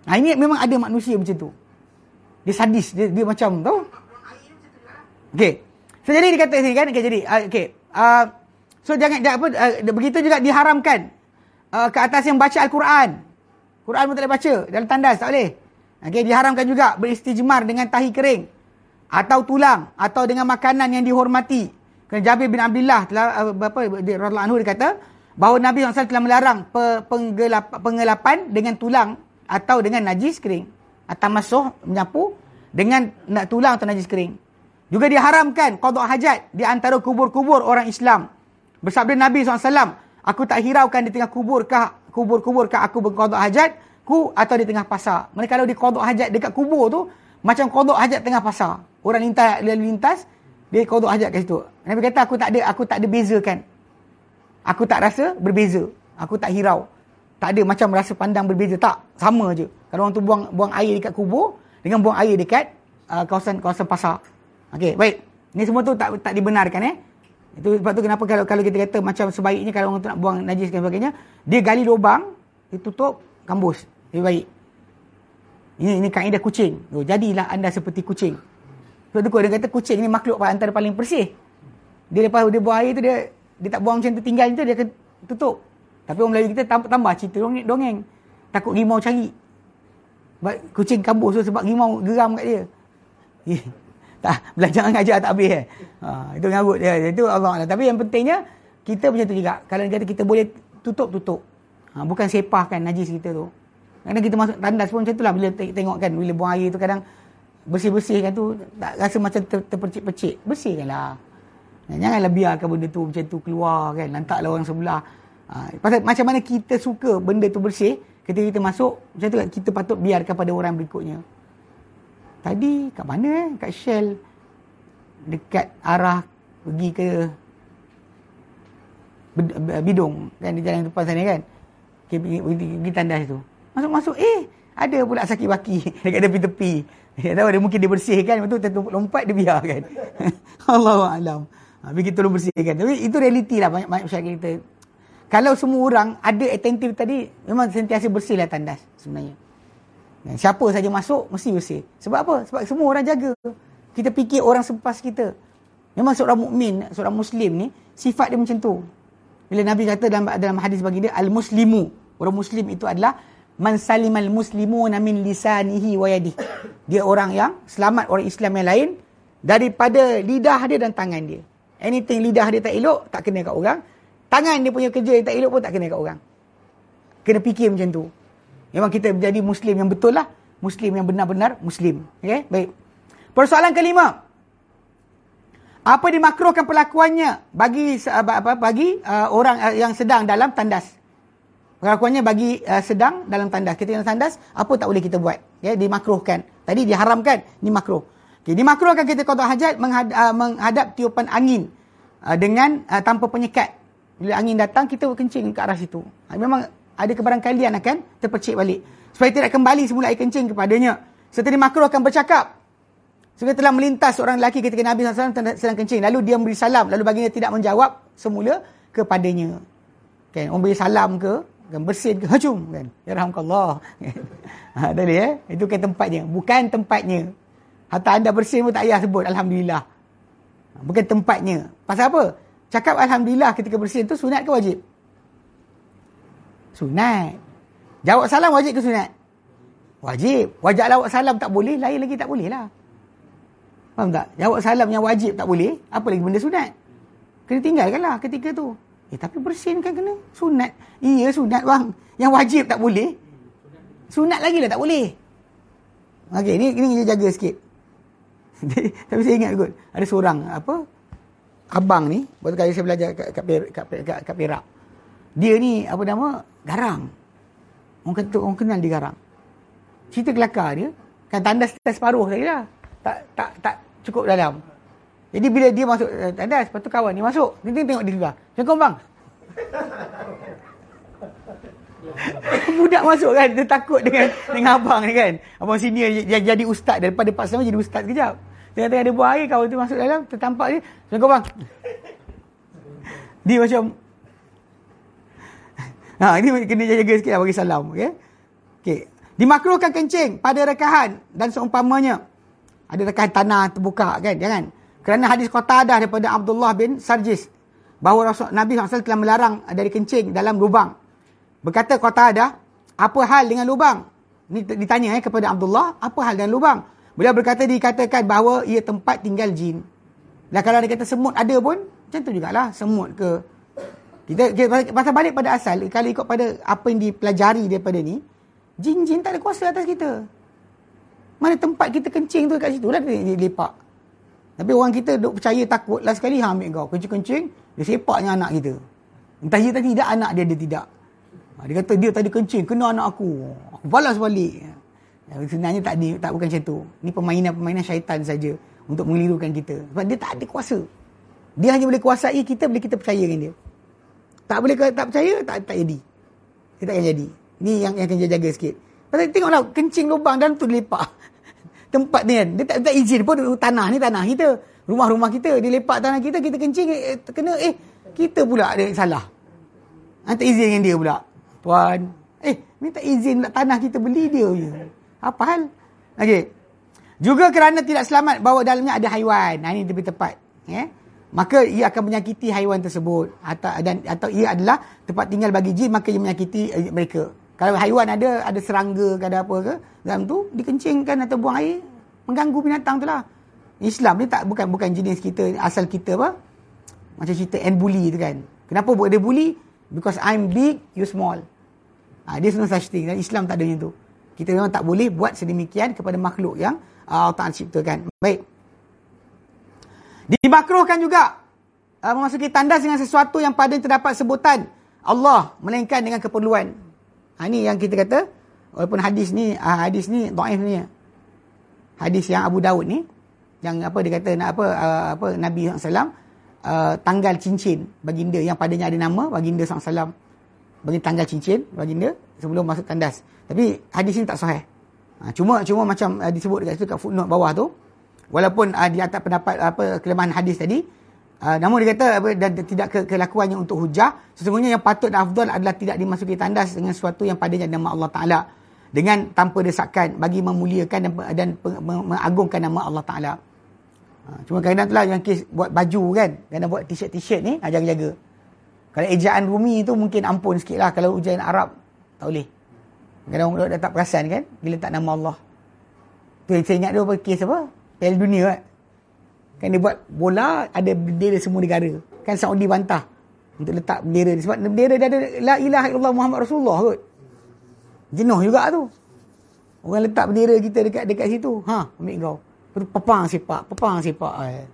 Nah ini memang ada manusia macam tu. Dia sadis, dia, dia macam, tahu? Okay. So jadi dia kata sini kan, okay, jadi, uh, okay. Uh, so jangan, jangan apa, uh, begitu juga diharamkan uh, ke atas yang baca Al-Quran. Quran pun tak boleh baca dalam tandas, tak boleh. Okay, diharamkan juga beristijmar dengan tahi kering atau tulang atau dengan makanan yang dihormati. Kerana Jabir bin Abdullah telah uh, apa dia radhiyallahu anhu dia kata bahawa Nabi SAW telah melarang pe, penggelap, pengelapan dengan tulang atau dengan najis kering atau masuh menyapu dengan nak tulang atau najis kering. Juga diharamkan qada hajat di antara kubur-kubur orang Islam. Bersabda Nabi SAW, aku tak hiraukan di tengah kubur kah kubur-kubur kah aku berqada hajat ku atau di tengah pasar. Mereka kalau di qada hajat dekat kubur tu macam qada hajat tengah pasar. Orang lintas lalu lintas dia qada hajat kat situ. Nabi kata aku tak ada aku tak ada bezakan. Aku tak rasa berbeza. Aku tak hirau. Tak ada macam rasa pandang berbeza tak. Sama je. Kalau orang tu buang buang air dekat kubur dengan buang air dekat uh, kawasan kawasan pasar. Okey, baik. Ini semua tu tak tak dibenarkan eh. Itu sebab tu kenapa kalau kalau kita kata macam sebaiknya kalau orang tu nak buang najis dan sebagainya, dia gali lubang, dia tutup kampus. Lebih baik. Ini ini kaedah kucing. Oh, jadilah anda seperti kucing. Sebab tu dia kata kucing ni makhluk antara paling bersih. Dia lepas dia buang air tu dia dia tak buang macam tu tinggal tu dia akan tutup. Tapi orang Melayu kita tambah, tambah cerita dongeng, dongeng. Takut rimau cari. Sebab kucing kampus tu sebab rimau geram kat dia. tak, belajar ngajar tak habis eh. Ha, itu ngarut dia. Itu Allah Allah. Tapi yang pentingnya, kita macam tu juga. Kalau kata kita boleh tutup, tutup. Ha, bukan sepahkan najis kita tu. Kadang kita masuk tandas pun macam tu lah bila tengok kan bila buang air tu kadang bersih-bersih kan tu tak rasa macam ter, terpercik-percik. Bersihkan lah. Janganlah biarkan benda tu macam tu keluar kan. Lantaklah orang sebelah. Ha, pasal macam mana kita suka benda tu bersih, ketika kita masuk, macam tu kan, kita patut biarkan pada orang berikutnya. Tadi kat mana eh? Kat Shell. Dekat arah pergi ke Bidung kan di jalan depan sana kan. Pergi, pergi, pergi tandas tu. Masuk-masuk eh ada pula sakit baki dekat tepi-tepi. Ya tahu dia mungkin dia bersihkan lepas tu lompat dia biarkan. Allahu alam. Ha, pergi tolong bersihkan. Tapi itu realiti lah banyak-banyak masyarakat kita. Kalau semua orang ada attentive tadi, memang sentiasa bersihlah tandas sebenarnya. Siapa saja masuk, mesti bersih. Sebab apa? Sebab semua orang jaga. Kita fikir orang sepas kita. Memang seorang mukmin, seorang Muslim ni, sifat dia macam tu. Bila Nabi kata dalam, dalam hadis bagi dia, Al-Muslimu. Orang Muslim itu adalah man salimal muslimuna min lisanihi wa yadihi. Dia orang yang selamat orang Islam yang lain daripada lidah dia dan tangan dia. Anything lidah dia tak elok, tak kena kat orang. Tangan dia punya kerja yang tak elok pun tak kena kat orang. Kena fikir macam tu. Memang kita menjadi Muslim yang betul lah. Muslim yang benar-benar Muslim. Okay? Baik. Persoalan kelima. Apa dimakruhkan perlakuannya bagi apa, bagi uh, orang uh, yang sedang dalam tandas? Perlakuannya bagi uh, sedang dalam tandas. Kita dalam tandas, apa tak boleh kita buat? Ya, dimakruhkan. Tadi diharamkan, ini makruh. Okay, dimakruhkan kita kotak hajat menghadap, uh, menghadap tiupan angin uh, dengan uh, tanpa penyekat. Bila angin datang, kita kencing ke arah situ. Uh, memang ada kebarangkalian akan terpercik balik. Supaya tidak kembali semula air kencing kepadanya. Serta makruh akan bercakap. Sebab telah melintas seorang lelaki ketika Nabi SAW sedang kencing. Lalu dia memberi salam. Lalu baginda tidak menjawab semula kepadanya. Kan? Orang beri salam ke? Kan bersin ke? Hacum. Kan? Ya Rahmatullah. ha, tadi eh? Itu kan tempatnya. Bukan tempatnya. Hatta anda bersin pun tak payah sebut. Alhamdulillah. Bukan tempatnya. Pasal apa? Cakap Alhamdulillah ketika bersin tu sunat ke wajib? Sunat. Jawab salam wajib ke sunat? Wajib. Wajib jawab salam tak boleh, lain lagi tak boleh lah. Faham tak? Jawab salam yang wajib tak boleh, apa lagi benda sunat? Kena tinggalkan lah ketika tu. Eh tapi bersin kan kena sunat. Iya sunat bang. Yang wajib tak boleh. Sunat lagi lah tak boleh. Okey, ni kita jaga sikit. tapi saya ingat kot. Ada seorang apa? Abang ni, waktu kali saya belajar kat, kat, kat, kat, kat Perak. Dia ni apa nama? Garang. Orang kata orang kenal dia garang. Cerita kelakar dia, kan tandas separuh tadi lah. Tak tak tak cukup dalam. Jadi bila dia masuk uh, tandas, lepas tu kawan ni masuk. Dia tengok dia keluar. Assalamualaikum bang. Budak masuk kan, dia takut dengan dengan abang ni kan. Abang sini yang jadi ustaz daripada Pak Sama jadi ustaz kejap. Tengah-tengah ada buah air, kau tu masuk dalam, tertampak dia. Assalamualaikum bang. Dia macam, ha, ini kena jaga sikit lah bagi salam. Okay? Okay. Dimakruhkan kencing pada rekahan dan seumpamanya. Ada rekahan tanah terbuka kan, jangan. Kerana hadis kota ada daripada Abdullah bin Sarjis. Bahawa Rasul, Nabi SAW telah melarang dari kencing dalam lubang. Berkata kota ada, apa hal dengan lubang? Ini ditanya eh, kepada Abdullah, apa hal dengan lubang? Beliau berkata dikatakan bahawa ia tempat tinggal jin. Dan kalau dia kata semut ada pun, macam tu jugalah semut ke. Kita, pasal balik pada asal, kalau ikut pada apa yang dipelajari daripada ni, jin-jin tak ada kuasa atas kita. Mana tempat kita kencing tu kat situ lah dia, lepak. Tapi orang kita duk percaya takut lah sekali ha, ambil kau. Kencing-kencing, dia sepaknya anak kita. Entah dia tadi tidak anak dia, dia tidak. Ha, dia kata dia tadi kencing, kena anak aku. Aku balas balik. Ya, sebenarnya tak, tak bukan macam tu. Ini permainan-permainan syaitan saja untuk mengelirukan kita. Sebab dia tak ada kuasa. Dia hanya boleh kuasai kita bila kita percaya dengan dia. Tak boleh tak percaya, tak, tak jadi. Dia tak akan jadi. Ini yang, yang akan jaga sikit. Pasal tengoklah, kencing lubang dalam tu lepak. Tempat dia kan. Dia tak, tak izin pun tanah ni tanah kita. Rumah-rumah kita. Dia lepak tanah kita, kita kencing. Eh, kena, eh, kita pula ada salah. Ha, tak izin dengan dia pula. Tuan, eh, minta izin nak tanah kita beli dia je. Apa hal? Okey. Juga kerana tidak selamat bahawa dalamnya ada haiwan. Ha, ini lebih tepat. Ya? Maka ia akan menyakiti haiwan tersebut. Atau, dan, atau ia adalah tempat tinggal bagi jin, maka ia menyakiti eh, mereka. Kalau haiwan ada ada serangga ke ada apa ke, dalam tu dikencingkan atau buang air, mengganggu binatang tu lah. Islam ni tak bukan bukan jenis kita, asal kita apa? Macam cerita and bully tu kan. Kenapa buat dia bully? Because I'm big, you small. Ha, dia no such thing. Dan Islam tak ada macam tu. Kita memang tak boleh buat sedemikian kepada makhluk yang uh, Allah Ta'ala ciptakan. Baik. Dimakruhkan juga uh, memasuki tandas dengan sesuatu yang pada terdapat sebutan Allah melainkan dengan keperluan. Ha, ini yang kita kata walaupun hadis ni uh, hadis ni dhaif ni. Hadis yang Abu Daud ni yang apa dia kata nak apa uh, apa Nabi SAW uh, tanggal cincin baginda yang padanya ada nama baginda SAW bagi tanggal cincin baginda sebelum masuk tandas. Tapi hadis ini tak sahih. Ha, cuma cuma macam uh, disebut dekat situ kat footnote bawah tu. Walaupun uh, di atas pendapat apa kelemahan hadis tadi, uh, namun dia kata apa dan tidak ke, kelakuannya untuk hujah, sesungguhnya yang patut dan afdal adalah tidak dimasuki tandas dengan sesuatu yang padanya nama Allah Taala dengan tanpa desakan bagi memuliakan dan, dan mengagungkan nama Allah Taala. Ha, cuma kadang-kadang itulah yang kes buat baju kan, kadang buat t-shirt t-shirt ni, jaga-jaga. Kalau ejaan Rumi tu mungkin ampun sikit lah. Kalau ejaan Arab, tak boleh. Kadang orang dah tak perasan kan, bila tak nama Allah. Tu yang saya ingat dia apa, kes apa? Piala dunia kan. Kan dia buat bola, ada bendera semua negara. Kan Saudi bantah untuk letak bendera dia. Sebab bendera dia ada La ilaha illallah Muhammad Rasulullah kot. Jenuh juga tu. Orang letak bendera kita dekat dekat situ. Ha, ambil kau. Pepang sepak, pepang sepak. Eh.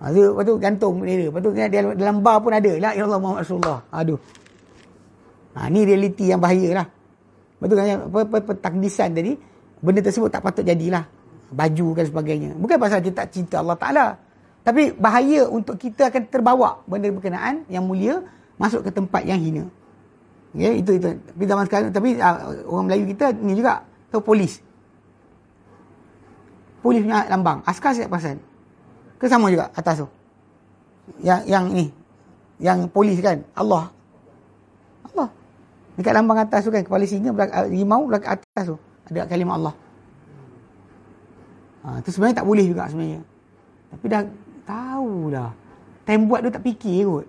Ha, tu, lepas tu gantung bendera. Lepas tu dalam, bar pun ada. La ilallah Muhammad Rasulullah. Aduh. Ha, ni realiti yang bahaya lah. Lepas tu apa, apa, apa, takdisan tadi. Benda tersebut tak patut jadilah. Baju dan sebagainya. Bukan pasal kita tak cinta Allah Ta'ala. Tapi bahaya untuk kita akan terbawa benda berkenaan yang mulia masuk ke tempat yang hina. Ya, itu itu. Tapi zaman sekarang tapi uh, orang Melayu kita ni juga tu polis. Polis punya lambang. Askar siap pasal. Ke sama juga atas tu? Yang yang ni. Yang polis kan? Allah. Allah. Dekat lambang atas tu kan kepala singa belakang rimau belakang atas tu ada kalimah Allah. Ha, tu sebenarnya tak boleh juga sebenarnya. Tapi dah tahu dah. Time buat tu tak fikir kot.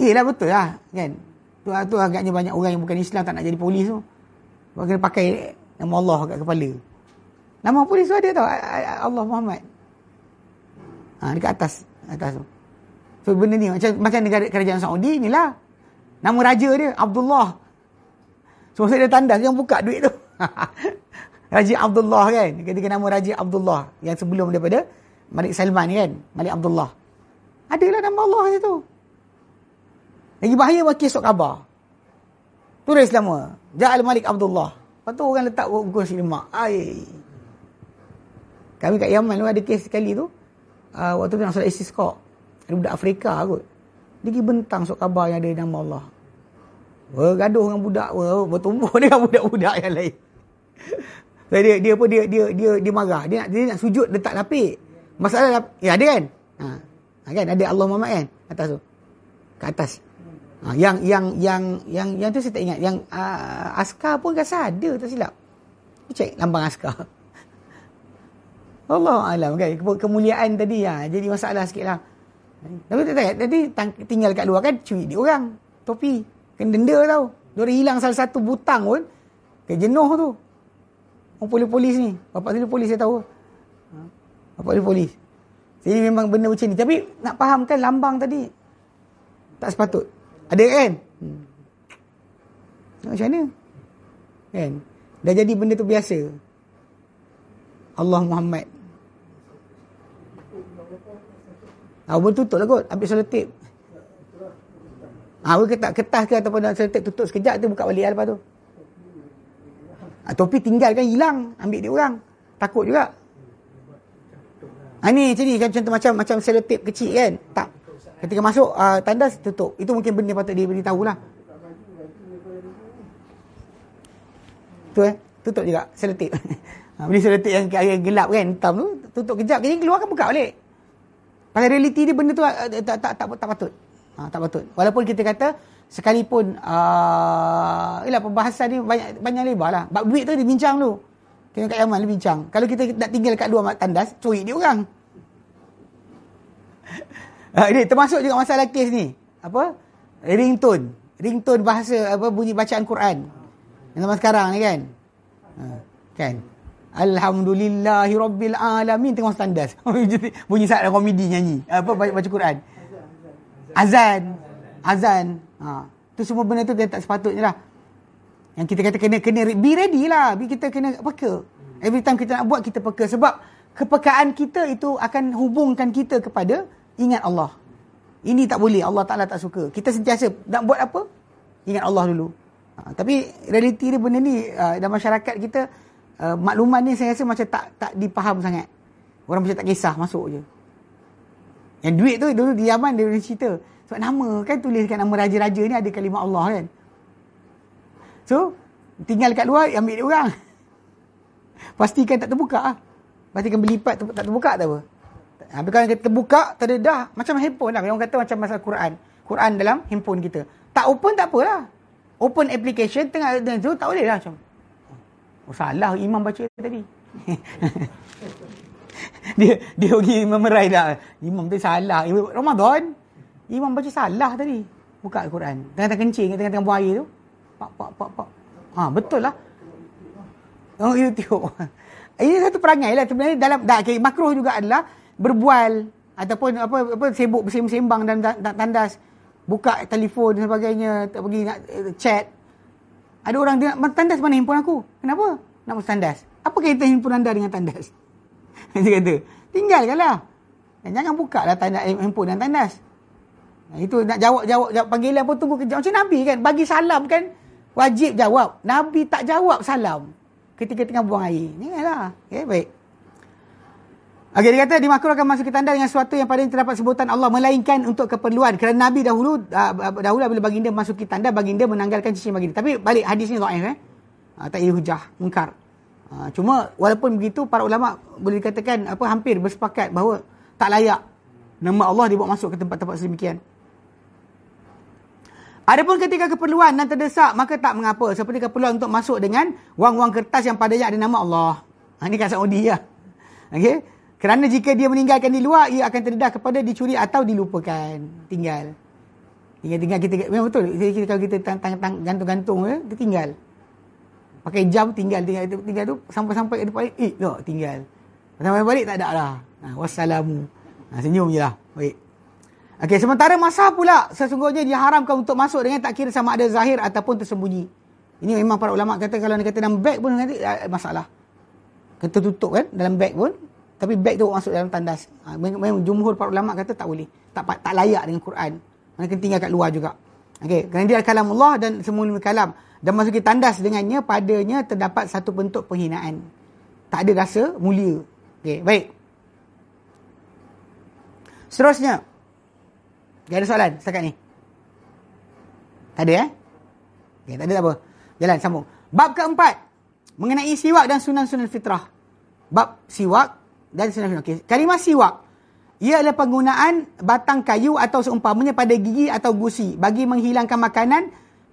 Eh lah betul lah kan. Tu, tu agaknya banyak orang yang bukan Islam tak nak jadi polis tu. Sebab kena pakai nama Allah kat kepala. Nama polis tu ada tau. Allah Muhammad. Ha, dekat atas. Atas tu. So benda ni macam macam negara kerajaan Saudi ni lah. Nama raja dia Abdullah. So saya ada tandas yang buka duit tu. raja Abdullah kan. Ketika nama Raja Abdullah yang sebelum daripada Malik Salman kan. Malik Abdullah. Adalah nama Allah situ. Lagi bahaya bagi esok khabar. Tulis nama. Ja'al Malik Abdullah. Lepas tu orang letak buku silimak. Ay. Kami kat Yaman tu ada kes sekali tu uh, waktu tu nak solat istisqa ada budak Afrika kot dia pergi bentang sok khabar yang ada nama Allah Bergaduh dengan budak, bertumbuh dengan budak-budak yang lain. Jadi dia dia apa dia dia dia dia marah. Dia nak dia nak sujud letak lapik. Masalah ya ada kan? Ha. ha. Kan ada Allah Muhammad kan atas tu. Ke atas. Ha. yang yang yang yang yang tu saya tak ingat. Yang uh, askar pun rasa ada tak silap. Cek lambang askar. Allah alam kan kemuliaan tadi ya jadi masalah sikitlah. Tapi tak tahu tadi tinggal kat luar kan cuit dia orang topi kena denda tau. Dia hilang salah satu butang pun ke jenuh tu. Oh polis-polis ni. Bapak sini polis saya tahu. Ha? Bapak dia polis. Jadi memang benda macam ni. Tapi nak fahamkan lambang tadi. Tak sepatut. Ada kan? Hmm. Macam mana? Kan? Dah jadi benda tu biasa. Allah Muhammad. Ah, boleh tutup lah kot. Ambil selotip. Ah, boleh ketak kertas ke ataupun selotip tutup sekejap tu buka balik lah lepas tu. Ha, topi tinggal kan hilang. Ambil dia orang. Takut juga. Ha, ni macam ni kan contoh macam macam selotip kecil kan. Tak. Ketika masuk uh, tandas tutup. Itu mungkin benda patut dia beritahu lah. Tu eh. Tutup juga selotip. ha, beli selotip yang, yang gelap kan. Hitam tu. Tutup kejap. Jadi keluar kan buka balik. Pada realiti dia benda tu uh, tak, tak, tak, tak, tak patut. Ha, tak patut. Walaupun kita kata sekalipun uh, ialah perbahasan ni banyak banyak lebar lah. Bab duit tu dia bincang dulu. Tengok kat Yaman dia bincang. Kalau kita nak tinggal kat luar tandas, curi dia orang. Ha, ini termasuk juga masalah kes ni. Apa? Ringtone. Ringtone bahasa apa bunyi bacaan Quran. Yang zaman sekarang ni kan. Ha, kan? Alhamdulillahi Rabbil Alamin Tengok tandas Bunyi saat komedi nyanyi Apa baca, baca Quran Azan Azan Ha. Tu semua benda tu dia tak sepatutnya lah. Yang kita kata kena kena be ready lah. Be kita kena peka. Every time kita nak buat kita peka sebab kepekaan kita itu akan hubungkan kita kepada ingat Allah. Ini tak boleh. Allah Taala tak suka. Kita sentiasa nak buat apa? Ingat Allah dulu. Ha, tapi realiti dia benda ni uh, dalam masyarakat kita uh, makluman ni saya rasa macam tak tak dipaham sangat. Orang macam tak kisah masuk je. Yang duit tu dulu di Yaman dia cerita. Sebab nama kan tuliskan nama raja-raja ni ada kalimah Allah kan. So, tinggal kat luar ambil dia orang. Pastikan tak terbuka ah. Pastikan berlipat tak terbuka tak apa. Habis kalau terbuka, terdedah macam handphone lah. Yang kata macam masalah Quran. Quran dalam handphone kita. Tak open tak apalah. Open application tengah dengan tu tak boleh lah macam. Oh salah imam baca tadi. dia dia pergi memerai dah. Imam tu salah. Ramadan. Imam baca salah tadi. Buka Al-Quran. Tengah-tengah kencing, tengah-tengah buang air tu. Pak, pak, pak, pak. Ha, betul lah. Oh, YouTube. Ini satu perangai lah. Sebenarnya dalam, dah, okay, makruh juga adalah berbual ataupun apa apa sibuk bersembang dan tandas buka telefon dan sebagainya tak pergi nak uh, chat ada orang dia nak tandas mana handphone aku kenapa nak tandas apa kaitan handphone anda dengan tandas dia kata tinggalkanlah dan jangan buka lah tandas handphone dan tandas itu nak jawab-jawab jawab panggilan pun tunggu kejap. Macam Nabi kan, bagi salam kan wajib jawab. Nabi tak jawab salam ketika tengah buang air. Ni lah. Okay, baik. Okey, dia kata dimakruhkan masuk ke tanda dengan sesuatu yang pada terdapat sebutan Allah melainkan untuk keperluan. Kerana Nabi dahulu uh, dahulu bila baginda masuk ke tanda, baginda menanggalkan cincin baginda. Tapi balik hadis ni dhaif eh. Uh, tak ada hujah, mungkar. Uh, cuma walaupun begitu para ulama boleh dikatakan apa hampir bersepakat bahawa tak layak nama Allah dibawa masuk ke tempat-tempat sedemikian. Adapun ketika keperluan dan terdesak, maka tak mengapa. Seperti keperluan untuk masuk dengan wang-wang kertas yang padanya ada nama Allah. Ha, ini kan Saudi ya. Okay? Kerana jika dia meninggalkan di luar, ia akan terdedah kepada dicuri atau dilupakan. Tinggal. Tinggal-tinggal kita, memang betul. Kita, kalau kita gantung-gantung, ya, dia tinggal. Pakai jam, tinggal. Tinggal, tinggal tu, sampai-sampai ke depan, eh, no, tinggal. Sampai balik, tak ada lah. Ha, wassalamu. Ha, senyum je lah. Baik. Okey, sementara masa pula sesungguhnya diharamkan untuk masuk dengan tak kira sama ada zahir ataupun tersembunyi. Ini memang para ulama kata kalau nak kata dalam beg pun nanti uh, masalah. Kita tutup kan dalam beg pun tapi beg tu masuk dalam tandas. Ha, memang jumhur para ulama kata tak boleh. Tak tak layak dengan Quran. Mana kena tinggal kat luar juga. Okey, kerana dia kalam Allah dan semua kalam dan masuki tandas dengannya padanya terdapat satu bentuk penghinaan. Tak ada rasa mulia. Okey, baik. Seterusnya, tak ada soalan setakat ni? Tak ada eh? Okay, tak ada tak apa. Jalan, sambung. Bab keempat. Mengenai siwak dan sunan-sunan fitrah. Bab siwak dan sunan-sunan. Okay. Kalimah siwak. Ia adalah penggunaan batang kayu atau seumpamanya pada gigi atau gusi. Bagi menghilangkan makanan,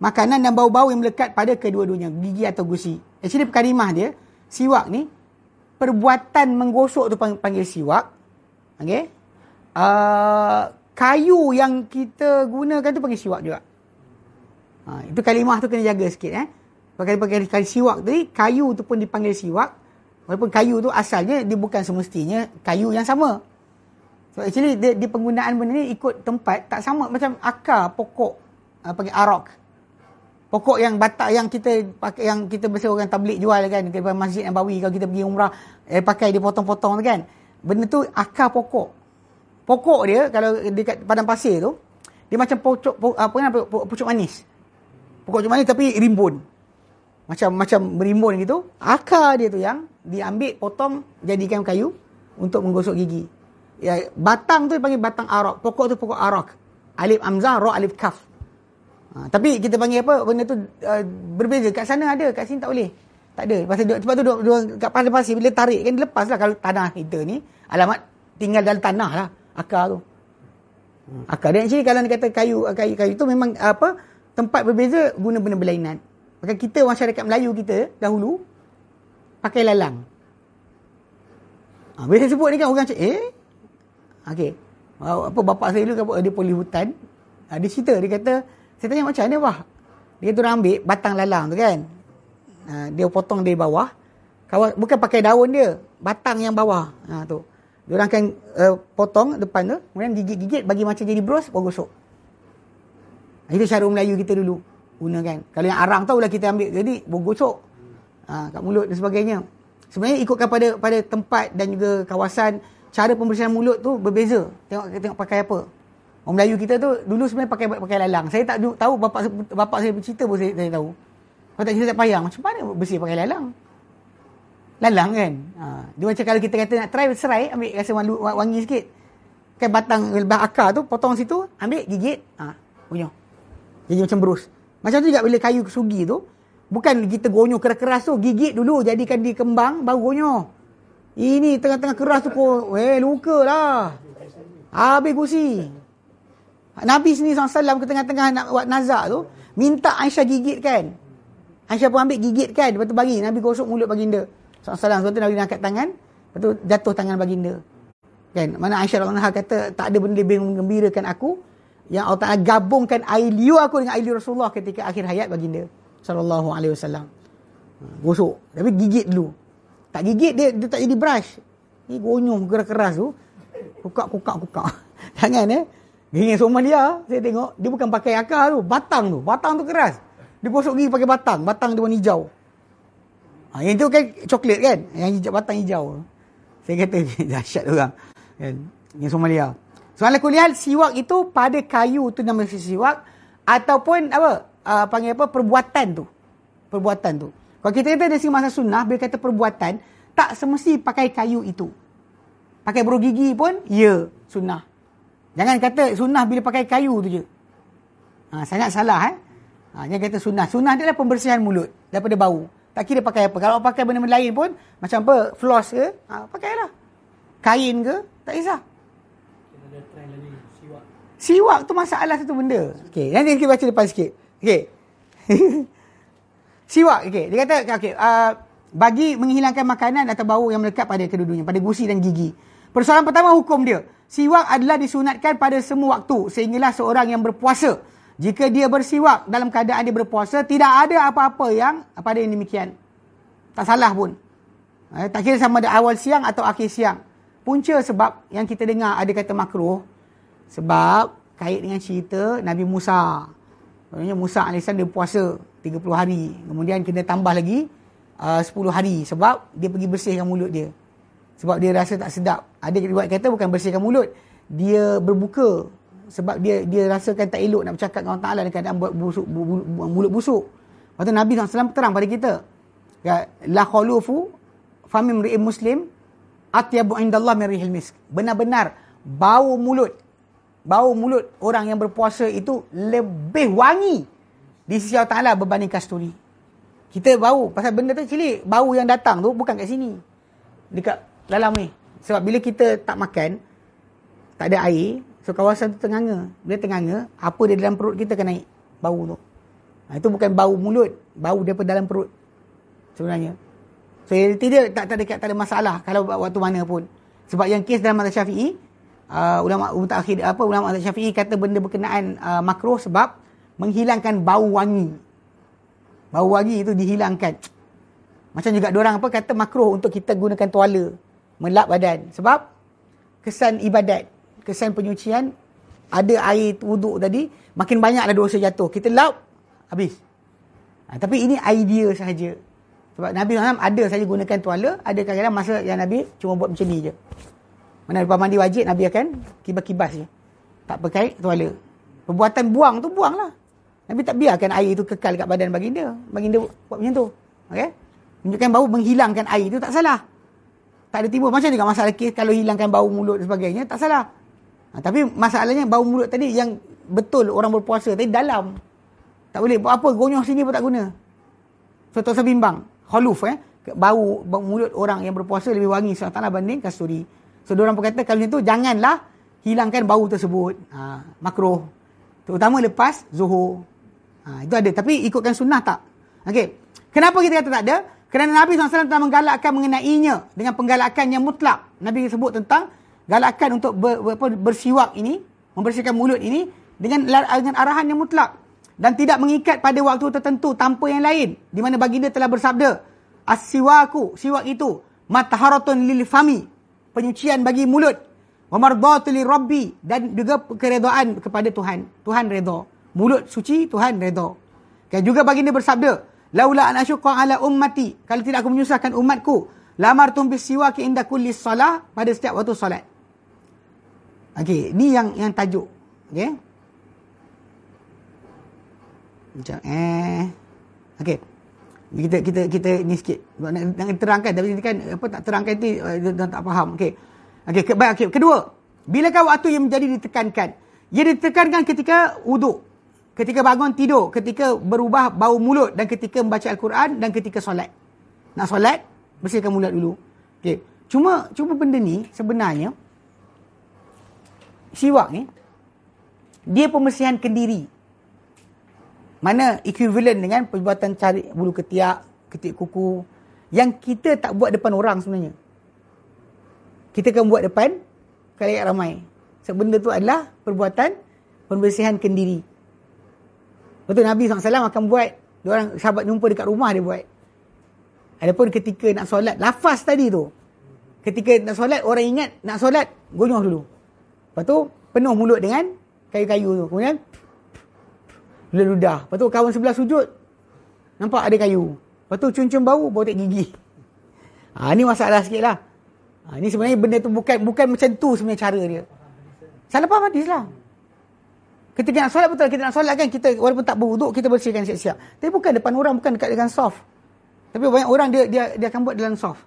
makanan dan bau-bau yang melekat pada kedua-duanya. Gigi atau gusi. Actually kalimah dia, siwak ni, perbuatan menggosok tu panggil siwak. Okay. Uh, kayu yang kita gunakan tu panggil siwak juga. Ha, itu kalimah tu kena jaga sikit eh. Pakai pakai kali siwak tadi, kayu tu pun dipanggil siwak. Walaupun kayu tu asalnya dia bukan semestinya kayu yang sama. So actually dia, dia penggunaan benda ni ikut tempat tak sama macam akar pokok uh, panggil arak. Pokok yang batak yang kita pakai yang kita biasa orang tablik jual kan di Masjid Nabawi kalau kita pergi umrah eh pakai dia potong-potong kan. Benda tu akar pokok pokok dia kalau dekat padang pasir tu dia macam pokok apa nama pucuk manis. Pokok pucuk manis tapi rimbun. Macam macam berimbun gitu. Akar dia tu yang diambil potong jadikan kayu untuk menggosok gigi. Ya batang tu dipanggil batang arak pokok tu pokok arak alif amzah ra alif kaf. Ha, tapi kita panggil apa benda tu uh, berbeza. Kat sana ada kat sini tak boleh. Tak ada. Pasal sebab tu dua, kat pasir bila tarik kan dia lepas lah kalau tanah kita ni alamat tinggal dalam tanah lah akar tu. Akar dan actually kalau dia kata kayu kayu kayu tu memang apa tempat berbeza guna benda berlainan. Maka kita masyarakat Melayu kita dahulu pakai lalang. Ha, bila saya sebut ni kan orang cakap eh okey. Apa bapak saya dulu dia poli hutan. Ha, dia cerita dia kata saya tanya macam mana wah. Dia tu ambil batang lalang tu kan. Ha, dia potong dari bawah. Kawan, bukan pakai daun dia, batang yang bawah. Ha, tu. Dia akan uh, potong depan tu, kemudian gigit-gigit bagi macam jadi bros, baru gosok. Itu cara Melayu kita dulu gunakan. Kalau yang arang tahu lah kita ambil jadi baru gosok. Ha, kat mulut dan sebagainya. Sebenarnya ikutkan pada pada tempat dan juga kawasan cara pembersihan mulut tu berbeza. Tengok tengok pakai apa. Orang Melayu kita tu dulu sebenarnya pakai pakai lalang. Saya tak tahu bapak bapak saya bercerita pun saya, saya tahu. Kalau tak cerita tak payah. Macam mana bersih pakai lalang? Lalang kan. Ha. Dia macam kalau kita kata nak try serai, ambil rasa wangi, wangi sikit. Kan batang lebar akar tu, potong situ, ambil, gigit. Ha. Punya. Jadi macam berus. Macam tu juga bila kayu kesugi tu, bukan kita gonyo keras-keras tu, gigit dulu, jadikan dia kembang, baru gonyo. Ini tengah-tengah keras tu, eh, luka lah. Habis gusi. Nabi sini SAW ke tengah-tengah nak buat nazak tu, minta Aisyah gigit kan. Aisyah pun ambil gigit kan, lepas tu bagi. Nabi gosok mulut baginda. Sebab tu Nabi angkat tangan lepas tu jatuh tangan baginda. Kan? Mana Aisyah Allah kata tak ada benda lebih mengembirakan aku yang Allah Ta'ala gabungkan air liu aku dengan air liu Rasulullah ketika akhir hayat baginda sallallahu alaihi wasallam. Ha, gosok. Tapi gigit dulu. Tak gigit dia dia tak jadi brush. Ni gonyong keras-keras tu. Kukak kukak kukak jangan eh. Gini Somalia, saya tengok, dia bukan pakai akar tu, batang tu. Batang tu keras. Dia gosok gigi pakai batang. Batang dia warna hijau. Ha, yang tu kan coklat kan? Yang hijau, batang hijau. Saya kata dahsyat orang. Kan? Yang Somalia. Soalan kuliah siwak itu pada kayu tu nama siwak ataupun apa? Uh, panggil apa? Perbuatan tu. Perbuatan tu. Kalau kita kata dari masa sunnah, bila kata perbuatan, tak semesti pakai kayu itu. Pakai buru gigi pun, ya, sunnah. Jangan kata sunnah bila pakai kayu tu je. Ha, sangat salah eh. Ha, jangan kata sunnah. Sunnah dia adalah pembersihan mulut daripada bau. Tak kira pakai apa. Kalau pakai benda-benda lain pun, macam apa, floss ke, ha, pakailah. Kain ke, tak kisah. Siwak. Tu masalah satu benda. Okey, nanti kita baca depan sikit. Okey. Siwak, okey. Dia kata, okey, uh, bagi menghilangkan makanan atau bau yang melekat pada kedua-duanya, pada gusi dan gigi. Persoalan pertama hukum dia. Siwak adalah disunatkan pada semua waktu sehinggalah seorang yang berpuasa jika dia bersiwak dalam keadaan dia berpuasa, tidak ada apa-apa yang pada yang demikian. Tak salah pun. Eh, tak kira sama ada awal siang atau akhir siang. Punca sebab yang kita dengar ada kata makruh. Sebab kait dengan cerita Nabi Musa. Maksudnya Musa AS dia puasa 30 hari. Kemudian kena tambah lagi uh, 10 hari. Sebab dia pergi bersihkan mulut dia. Sebab dia rasa tak sedap. Ada riwayat kata bukan bersihkan mulut. Dia berbuka sebab dia dia rasakan tak elok nak bercakap dengan Allah Ta'ala dengan keadaan buat busuk, bu, bu, mulut busuk. Lepas tu Nabi SAW terang pada kita. Ya, La khulufu famim ri'im muslim atyabu indallah min rihil misk. Benar-benar bau mulut bau mulut orang yang berpuasa itu lebih wangi di sisi Allah Ta'ala berbanding kasturi. Kita bau, pasal benda tu cili, bau yang datang tu bukan kat sini. Dekat dalam ni. Sebab bila kita tak makan, tak ada air, so kawasan tu tenganga. Bila tenganga, apa dia dalam perut kita akan naik. Bau tu. Ha, itu bukan bau mulut, bau daripada dalam perut. Sebenarnya. So, tidak tak, tak, ada, tak ada masalah kalau waktu mana pun. Sebab yang kes dalam mazhab Syafi'i, uh, ulama mutakhir apa ulama Syafi'i kata benda berkenaan uh, makruh sebab menghilangkan bau wangi. Bau wangi itu dihilangkan. Macam juga orang apa kata makruh untuk kita gunakan tuala melap badan sebab kesan ibadat, kesan penyucian ada air wuduk tadi makin banyaklah dosa jatuh. Kita lap habis. Ha, tapi ini idea sahaja. Sebab Nabi SAW ada saja gunakan tuala, ada kadang-kadang masa yang Nabi cuma buat macam ni je. Mana lepas mandi wajib, Nabi akan kibas-kibas je. Tak pakai tuala. Perbuatan buang tu, buanglah. Nabi tak biarkan air itu kekal kat badan baginda. Baginda buat macam tu. Okay? Menunjukkan bau menghilangkan air itu tak salah. Tak ada timbul. Macam juga masalah kes kalau hilangkan bau mulut dan sebagainya, tak salah. Ha, tapi masalahnya bau mulut tadi yang betul orang berpuasa tadi dalam. Tak boleh buat apa, gonyoh sini pun tak guna. So, tak usah bimbang khuluf eh. Bau, bau mulut orang yang berpuasa lebih wangi SWT banding kasturi. So orang pun kata kalau macam tu janganlah hilangkan bau tersebut. Ha, makruh. Terutama lepas zuhur. Ha, itu ada. Tapi ikutkan sunnah tak? Okey. Kenapa kita kata tak ada? Kerana Nabi SAW telah menggalakkan mengenainya dengan penggalakan yang mutlak. Nabi sebut tentang galakan untuk ber, ber, bersiwak ini membersihkan mulut ini dengan, dengan arahan yang mutlak dan tidak mengikat pada waktu tertentu tanpa yang lain di mana baginda telah bersabda as-siwaku siwak itu mataharatun lil fami penyucian bagi mulut wa mardatu rabbi dan juga keredaan kepada Tuhan Tuhan redha. Mulut suci Tuhan redha. Kan juga baginda bersabda laula an asyqa ala ummati kalau tidak aku menyusahkan umatku lamartum bis siwaki inda kulli salah pada setiap waktu solat okey ni yang yang tajuk okey macam eh. Okey. Kita kita kita ni sikit nak, nak terangkan tapi kan apa tak terangkan tu uh, dia tak faham. Okey. Okey, ke, baik okey. Kedua, bila kau waktu yang menjadi ditekankan? Ia ditekankan ketika wuduk, ketika bangun tidur, ketika berubah bau mulut dan ketika membaca al-Quran dan ketika solat. Nak solat, bersihkan mulut dulu. Okey. Cuma cuma benda ni sebenarnya siwak ni dia pembersihan kendiri mana equivalent dengan perbuatan cari bulu ketiak, ketik kuku yang kita tak buat depan orang sebenarnya. Kita akan buat depan kalian ramai. Sebab benda tu adalah perbuatan pembersihan kendiri. Betul Nabi SAW akan buat, orang sahabat jumpa dekat rumah dia buat. Adapun ketika nak solat, lafaz tadi tu. Ketika nak solat, orang ingat nak solat, gonyol dulu. Lepas tu, penuh mulut dengan kayu-kayu tu. Kemudian, ludah. Lepas tu kawan sebelah sujud. Nampak ada kayu. Lepas tu cun-cun bau, bau tak gigi. Ha, ni masalah sikit lah. Ha, ni sebenarnya benda tu bukan bukan macam tu sebenarnya cara dia. Salah faham hadis lah. Ketika nak solat betul, kita nak solat kan, kita walaupun tak berwuduk, kita bersihkan siap-siap. Tapi bukan depan orang, bukan dekat dengan soft. Tapi banyak orang dia dia dia akan buat dalam soft.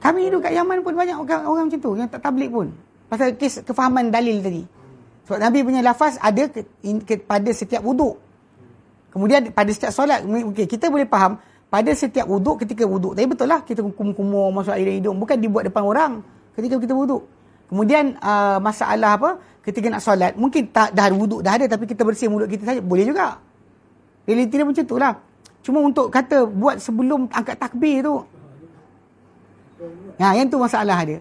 Kami hidup kat Yaman pun banyak orang, orang macam tu, yang tak tablik pun. Pasal kes kefahaman dalil tadi. Sebab Nabi punya lafaz ada ke, in, ke, pada setiap wuduk. Kemudian pada setiap solat, okay, kita boleh faham pada setiap wuduk ketika wuduk. Tapi betul lah kita kumur-kumur masuk air hidung. Bukan dibuat depan orang ketika kita wuduk. Kemudian uh, masalah apa, ketika nak solat, mungkin tak dah wuduk dah ada tapi kita bersih mulut kita saja. Boleh juga. Realiti dia macam tu lah. Cuma untuk kata buat sebelum angkat takbir tu. Ya, yang tu masalah dia.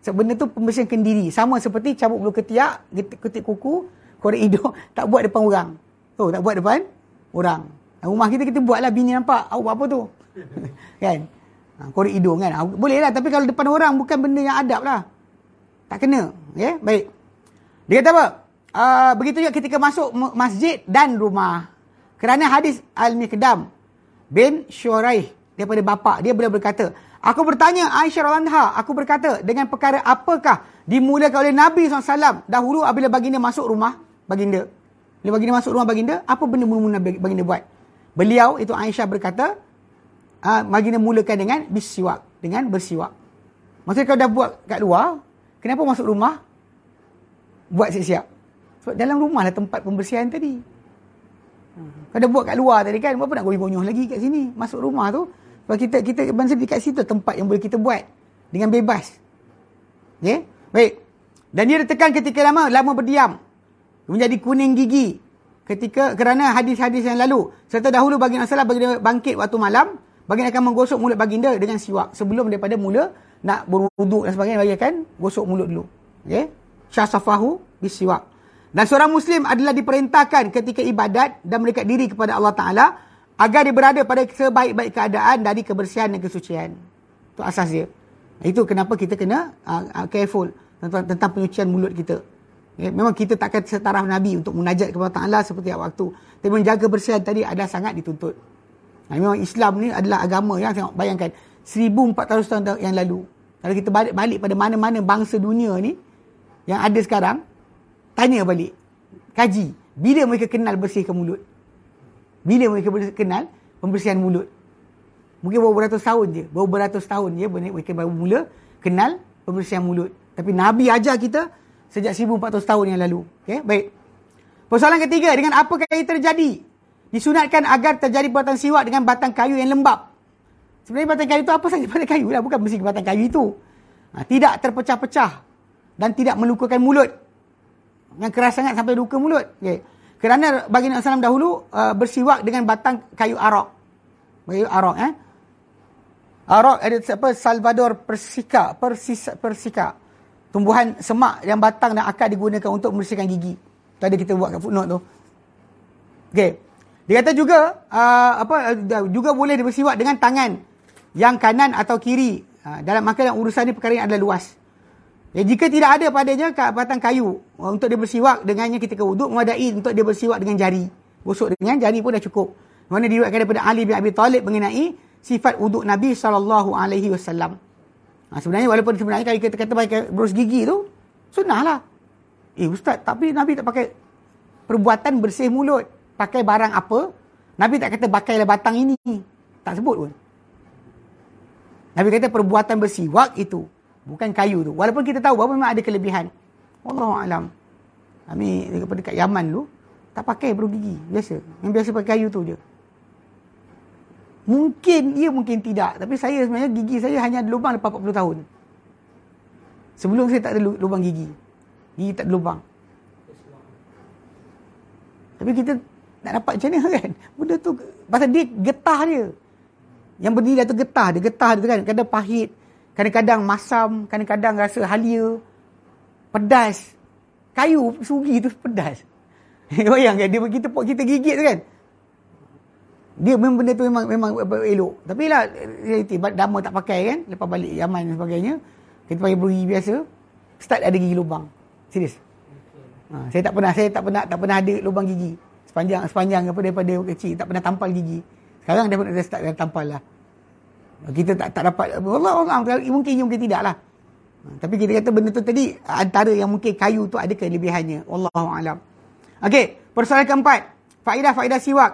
Sebab benda tu pembersihan kendiri. Sama seperti cabut bulu ketiak, ketik kuku, korek hidung. Tak buat depan orang. Tu, tak buat depan orang. Rumah kita, kita buatlah bini nampak. Awak buat apa tu? kan? Ha, korek hidung kan? Boleh lah. Tapi kalau depan orang, bukan benda yang adab lah. Tak kena. Okay? Baik. Dia kata apa? Uh, begitu juga ketika masuk masjid dan rumah. Kerana hadis Al-Mikdam bin Syuraih daripada bapa dia boleh berkata, Aku bertanya Aisyah radhiyallahu aku berkata dengan perkara apakah dimulakan oleh Nabi SAW dahulu apabila baginda masuk rumah baginda. Bila baginda masuk rumah baginda, apa benda mula-mula baginda buat? Beliau itu Aisyah berkata, uh, baginda mulakan dengan bisiwak, dengan bersiwak. Maksudnya kalau dah buat kat luar, kenapa masuk rumah buat siap-siap? Sebab dalam rumah lah tempat pembersihan tadi. Kau dah buat kat luar tadi kan, apa nak gonyoh-gonyoh lagi kat sini? Masuk rumah tu, sebab kita kita bangsa di kat situ tempat yang boleh kita buat dengan bebas. Okay? Baik. Dan dia ditekan ketika lama, lama berdiam. Menjadi kuning gigi. Ketika kerana hadis-hadis yang lalu. Serta dahulu baginda salah baginda bangkit waktu malam. Baginda akan menggosok mulut baginda dengan siwak. Sebelum daripada mula nak berwuduk dan sebagainya. Baginda kan gosok mulut dulu. Okay? Syasafahu bisiwak. Dan seorang Muslim adalah diperintahkan ketika ibadat dan mereka diri kepada Allah Ta'ala agar dia berada pada sebaik-baik keadaan dari kebersihan dan kesucian. Itu asas dia. Itu kenapa kita kena uh, careful tentang, tentang penyucian mulut kita. Ya, memang kita takkan setaraf Nabi untuk munajat kepada Allah seperti waktu. Tapi menjaga kebersihan tadi adalah sangat dituntut. Nah, memang Islam ni adalah agama yang tengok bayangkan 1400 tahun yang lalu. Kalau kita balik, balik pada mana-mana bangsa dunia ni yang ada sekarang, Tanya balik. Kaji. Bila mereka kenal bersihkan mulut? Bila mereka kenal pembersihan mulut? Mungkin beberapa ratus tahun je. Beberapa ratus tahun je mereka baru mula kenal pembersihan mulut. Tapi Nabi ajar kita sejak 1400 tahun yang lalu. Okay? Baik. Persoalan ketiga, dengan apa yang terjadi? Disunatkan agar terjadi perbuatan siwak dengan batang kayu yang lembab. Sebenarnya batang kayu itu apa saja batang kayu lah. Bukan mesti batang kayu itu. Ha, tidak terpecah-pecah. Dan tidak melukakan mulut yang keras sangat sampai luka mulut. Okay. Kerana bagi Nabi SAW dahulu uh, bersiwak dengan batang kayu arak. Kayu arak eh. Arak ada apa Salvador persika, persisa, persika. Tumbuhan semak yang batang dan akar digunakan untuk membersihkan gigi. Tadi kita buat kat footnote tu. Okey. Dia kata juga uh, apa uh, juga boleh bersiwak dengan tangan yang kanan atau kiri. Uh, dalam maka urusan ni perkara yang adalah luas. Ya, jika tidak ada padanya batang kayu untuk dia bersiwak dengannya kita ke wuduk, memadai untuk dia bersiwak dengan jari. Gosok dengan jari pun dah cukup. Mana diriwayatkan daripada Ali bin Abi Talib mengenai sifat wuduk Nabi sallallahu alaihi wasallam. Ha, sebenarnya walaupun sebenarnya kalau kita kata pakai berus gigi tu sunnahlah. Eh ustaz, tapi Nabi tak pakai perbuatan bersih mulut. Pakai barang apa? Nabi tak kata pakailah batang ini. Tak sebut pun. Nabi kata perbuatan bersiwak itu Bukan kayu tu. Walaupun kita tahu bahawa memang ada kelebihan. Wallahu alam. Kami daripada dekat Yaman tu tak pakai peru gigi biasa. Yang biasa pakai kayu tu je. Mungkin ia mungkin tidak, tapi saya sebenarnya gigi saya hanya ada lubang lepas 40 tahun. Sebelum saya tak ada lubang gigi. Gigi tak ada lubang. Tapi kita nak dapat macam mana kan? Benda tu pasal dia getah dia. Yang berdiri tu getah dia, getah dia kan. Kadang pahit, Kadang-kadang masam, kadang-kadang rasa halia. Pedas. Kayu sugi tu pedas. Bayangkan dia kita kita gigit tu kan. Dia memang benda tu memang memang elok. Tapi lah realiti dama tak pakai kan lepas balik Yaman dan sebagainya. Kita pakai beri biasa. Start ada gigi lubang. Serius. Ha, saya tak pernah saya tak pernah tak pernah ada lubang gigi sepanjang sepanjang apa daripada kecil tak pernah tampal gigi. Sekarang dia pun dah start dah tampal lah. Kita tak tak dapat Allah Allah mungkin mungkin tidaklah. Tapi kita kata benda tu tadi antara yang mungkin kayu tu ada kelebihannya. Wallahu alam. Okey, persoalan keempat. Faedah-faedah siwak.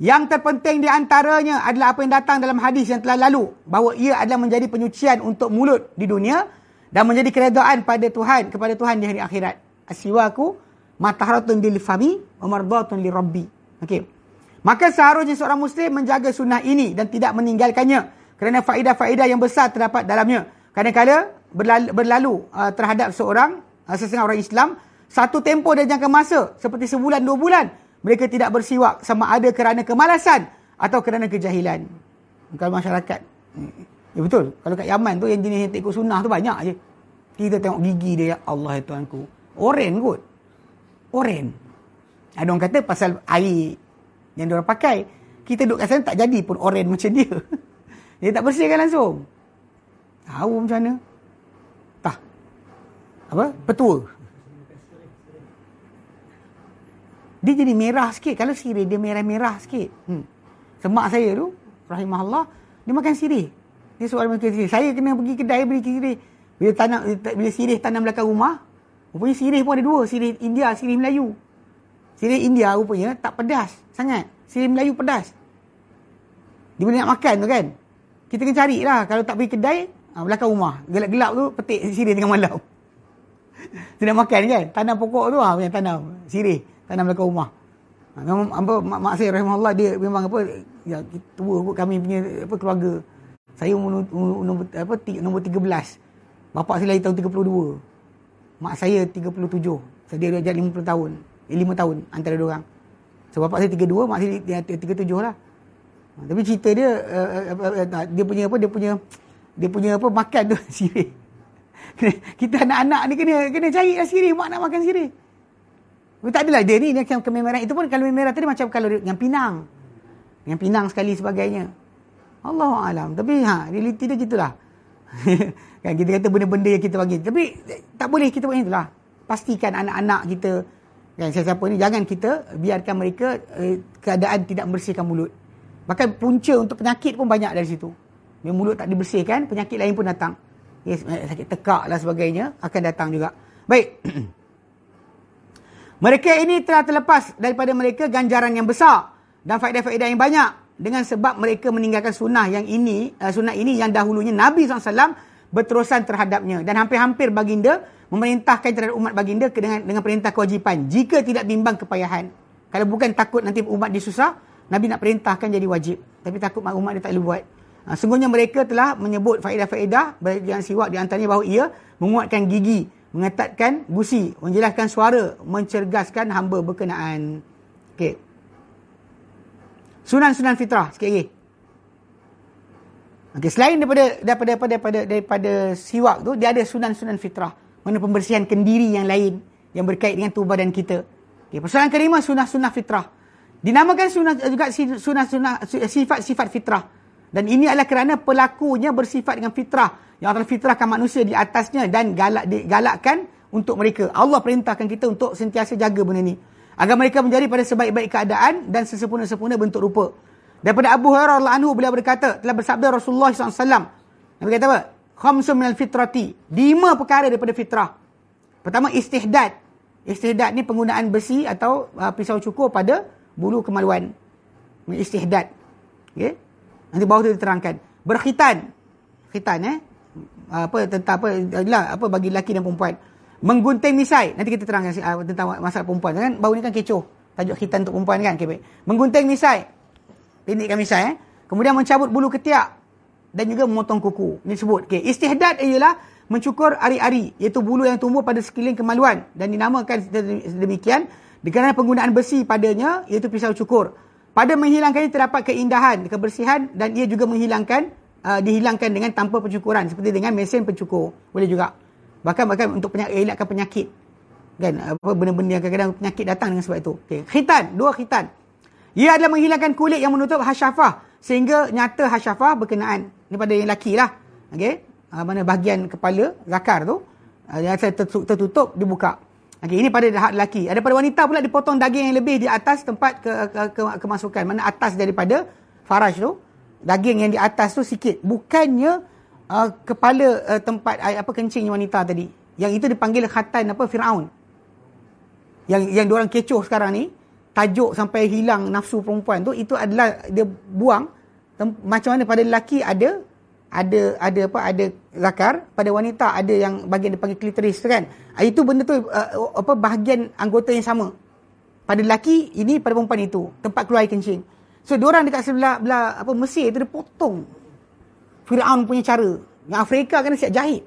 Yang terpenting di antaranya adalah apa yang datang dalam hadis yang telah lalu. Bahawa ia adalah menjadi penyucian untuk mulut di dunia. Dan menjadi keredaan pada Tuhan, kepada Tuhan di hari akhirat. Asiwaku mataharatun lil fami wa mardatun li rabbi. Okey. Maka seharusnya seorang muslim menjaga sunnah ini dan tidak meninggalkannya kerana faedah-faedah yang besar terdapat dalamnya. Kadang-kadang berlalu, berlalu uh, terhadap seorang, uh, sesetengah orang Islam, satu tempoh dan jangka masa, seperti sebulan, dua bulan, mereka tidak bersiwak sama ada kerana kemalasan atau kerana kejahilan. Kalau masyarakat. Ya betul. Kalau kat Yaman tu yang jenis yang ikut sunnah tu banyak je. Kita tengok gigi dia, ya Allah ya Tuhanku. Oren kot. Oren. Ada orang kata pasal air yang dia orang pakai. Kita duduk kat sana tak jadi pun oren macam dia. Dia tak bersihkan langsung. Tahu macam mana? Tak. Apa? Petua. Dia jadi merah sikit. Kalau sirih, dia merah-merah sikit. Hmm. Semak saya tu, rahimahullah, dia makan sirih. Dia soal makan sirih. Saya kena pergi kedai beli sirih. Bila, tanam, bila sirih tanam belakang rumah, rupanya sirih pun ada dua. Sirih India, sirih Melayu. Sirih India rupanya tak pedas sangat. Sirih Melayu pedas. Dia boleh nak makan tu kan kita kena cari lah. Kalau tak pergi kedai, ha, belakang rumah. Gelap-gelap tu, petik sirih tengah malam. Tidak makan kan? Tanam pokok tu ah yang tanam. Sirih. Tanam dekat rumah. Ha, memang apa mak, mak saya rahimahullah dia memang apa ya tua kot kami punya apa keluarga. Saya umur, umur, apa nombor 13. Bapak saya lahir tahun 32. Mak saya 37. So dia dah 50 tahun. Eh, 5 tahun antara dua orang. So bapak saya 32, mak saya 37 lah. Ha, tapi cerita dia uh, dia punya apa dia punya dia punya apa makan tu sirih. kita anak-anak ni kena kena cari lah sirih mak nak makan sirih. Oh, tak adalah dia ni dia macam kememerah itu pun kalau merah tadi macam kalau yang pinang. Yang pinang sekali sebagainya. Allah alam. Tapi ha realiti dia gitulah. kan kita kata benda-benda yang kita bagi. Tapi tak boleh kita buat itulah. Pastikan anak-anak kita kan siapa-siapa ni jangan kita biarkan mereka eh, keadaan tidak membersihkan mulut. Bahkan punca untuk penyakit pun banyak dari situ. Bila mulut tak dibersihkan, penyakit lain pun datang. Yes, sakit tekak dan sebagainya akan datang juga. Baik. mereka ini telah terlepas daripada mereka ganjaran yang besar dan faedah-faedah yang banyak dengan sebab mereka meninggalkan sunnah yang ini uh, sunnah ini yang dahulunya Nabi SAW berterusan terhadapnya dan hampir-hampir baginda memerintahkan terhadap umat baginda dengan dengan perintah kewajipan jika tidak bimbang kepayahan kalau bukan takut nanti umat disusah Nabi nak perintahkan jadi wajib tapi takut umat dia tak boleh buat Ha, sungguhnya mereka telah menyebut faedah-faedah yang siwak di antaranya bahawa ia menguatkan gigi, mengetatkan gusi, menjelaskan suara, mencergaskan hamba berkenaan. Okey. Sunan-sunan fitrah sikit lagi. Okey, selain daripada daripada daripada daripada, daripada siwak tu, dia ada sunan-sunan fitrah. Mana pembersihan kendiri yang lain yang berkait dengan tubuh badan kita. Okey, persoalan kelima sunnah-sunnah fitrah. Dinamakan sunnah juga sunnah-sunnah sifat-sifat fitrah. Dan ini adalah kerana pelakunya bersifat dengan fitrah. Yang adalah fitrahkan manusia di atasnya dan galak digalakkan untuk mereka. Allah perintahkan kita untuk sentiasa jaga benda ni. Agar mereka menjadi pada sebaik-baik keadaan dan sesempurna-sempurna bentuk rupa. Daripada Abu Hurairah anhu beliau berkata, telah bersabda Rasulullah SAW. Nabi kata apa? Khamsun minal fitrati. Lima perkara daripada fitrah. Pertama, istihdad. Istihdad ni penggunaan besi atau uh, pisau cukur pada bulu kemaluan. Istihdad. Okay? Nanti bawah tu diterangkan. Berkhitan. Khitan eh. Apa tentang apa adalah apa bagi lelaki dan perempuan. Menggunting misai. Nanti kita terangkan uh, tentang masalah perempuan kan. Bau ni kan kecoh. Tajuk khitan untuk perempuan kan. Okay. Menggunting misai. Pendekkan misai eh. Kemudian mencabut bulu ketiak dan juga memotong kuku. Ini sebut. Okay. Istihdad ialah mencukur ari-ari iaitu bulu yang tumbuh pada sekeliling kemaluan dan dinamakan demikian kerana penggunaan besi padanya iaitu pisau cukur. Pada menghilangkan ini terdapat keindahan, kebersihan dan ia juga menghilangkan uh, dihilangkan dengan tanpa pencukuran seperti dengan mesin pencukur. Boleh juga. Bahkan bahkan untuk penyakit elakkan penyakit. Kan apa benda-benda yang kadang-kadang penyakit datang dengan sebab itu. Okey, khitan, dua khitan. Ia adalah menghilangkan kulit yang menutup hasyafah sehingga nyata hasyafah berkenaan. Ini pada yang lelaki lah. Okey. Uh, mana bahagian kepala zakar tu uh, yang tertutup dibuka. Okey, ini pada hak lelaki. Ada pada wanita pula dipotong daging yang lebih di atas tempat ke, ke, ke, kemasukan. Mana atas daripada faraj tu. Daging yang di atas tu sikit. Bukannya uh, kepala uh, tempat uh, apa kencingnya wanita tadi. Yang itu dipanggil khatan apa Firaun. Yang yang diorang kecoh sekarang ni, tajuk sampai hilang nafsu perempuan tu itu adalah dia buang macam mana pada lelaki ada ada ada apa ada zakar pada wanita ada yang bahagian dipanggil klitoris kan. Ah, itu benda tu uh, apa bahagian anggota yang sama. Pada lelaki ini pada perempuan itu. Tempat keluar air kencing. So dua orang dekat sebelah belah apa Mesir itu dia potong. Firaun punya cara. Yang Afrika kena siap jahit.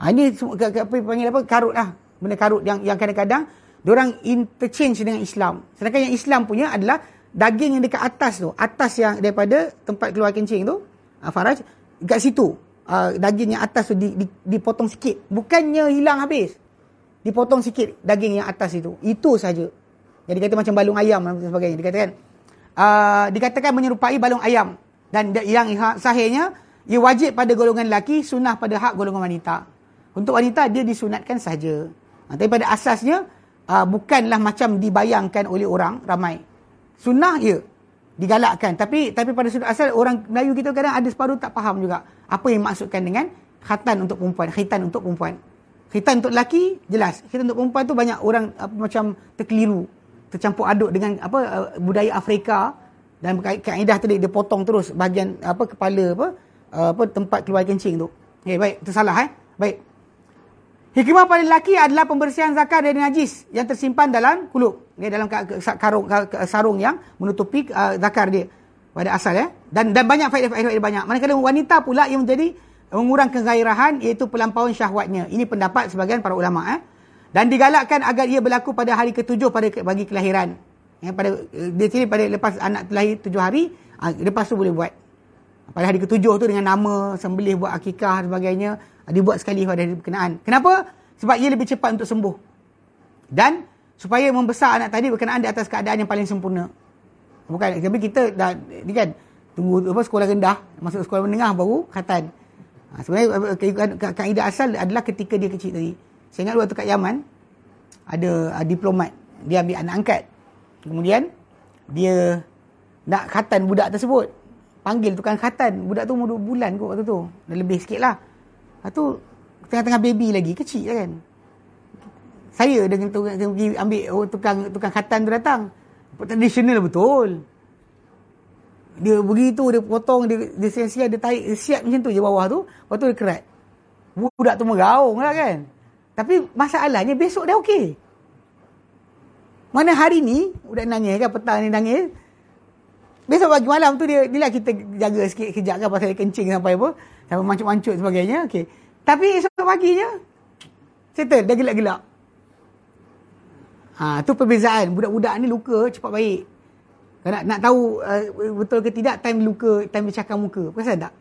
Ha, ini apa panggil apa karut lah. Benda karut yang yang kadang-kadang orang interchange dengan Islam. Sedangkan yang Islam punya adalah daging yang dekat atas tu. Atas yang daripada tempat keluar kencing tu uh, Faraj kat situ. Uh, daging yang atas tu di, di, dipotong sikit. Bukannya hilang habis. Dipotong sikit daging yang atas itu. Itu saja. Jadi kata macam balung ayam dan sebagainya. Dikatakan uh, dikatakan menyerupai balung ayam. Dan yang sahihnya ia wajib pada golongan lelaki sunnah pada hak golongan wanita. Untuk wanita dia disunatkan saja. Uh, tapi pada asasnya uh, bukanlah macam dibayangkan oleh orang ramai. Sunnah ya digalakkan. Tapi tapi pada sudut asal orang Melayu kita kadang ada separuh tak faham juga apa yang maksudkan dengan khatan untuk perempuan khitan untuk perempuan. Khitan untuk lelaki jelas. Khitan untuk perempuan tu banyak orang apa, macam terkeliru tercampur aduk dengan apa uh, budaya Afrika. Dan kaedah tadi dia potong terus bahagian apa kepala apa uh, apa tempat keluar kencing tu. Okay, baik tersalah eh. Baik Hikmah pada lelaki adalah pembersihan zakar dari najis yang tersimpan dalam kulub. Ya, dalam karung, sarung yang menutupi uh, zakar dia pada asal ya. Dan dan banyak faedah-faedah banyak. Manakala wanita pula yang menjadi mengurangkan gairahan iaitu pelampauan syahwatnya. Ini pendapat sebagian para ulama eh. Dan digalakkan agar ia berlaku pada hari ketujuh pada bagi kelahiran. Ya, pada dia sini pada lepas anak terlahir tujuh hari, uh, lepas tu boleh buat. Pada hari ketujuh tu dengan nama sembelih buat akikah dan sebagainya dibuat sekali pada berkenaan. Kenapa? Sebab ia lebih cepat untuk sembuh. Dan supaya membesar anak tadi berkenaan di atas keadaan yang paling sempurna. Bukan, tapi kita dah, ni kan, tunggu apa, sekolah rendah, masuk sekolah menengah baru khatan. Ha, sebenarnya kaedah asal adalah ketika dia kecil tadi. Saya ingat waktu kat Yaman, ada uh, diplomat, dia ambil anak angkat. Kemudian, dia nak khatan budak tersebut. Panggil tukang khatan. Budak tu umur 2 bulan kot waktu tu. Dah lebih sikit lah. Lepas tu tengah-tengah baby lagi, kecil lah kan. Saya dengan tukang, pergi ambil oh, tukang tukang khatan tu datang. Tradisional betul. Dia begitu, dia potong, dia, dia siap-siap, dia tarik, dia siap macam tu je bawah tu. Lepas tu dia kerat. Budak tu meraung lah kan. Tapi masalahnya besok dah okey. Mana hari ni, budak nangis kan, petang ni nangis. Besok pagi malam tu dia, dia lah kita jaga sikit kejap kan pasal dia kencing sampai apa. Sampai mancuk-mancuk sebagainya. Okay. Tapi esok paginya, settle, dah gelak-gelak. Ha, tu perbezaan. Budak-budak ni luka cepat baik. Kalau nak, nak tahu uh, betul ke tidak, time luka, time dia cakar muka. Perasan tak?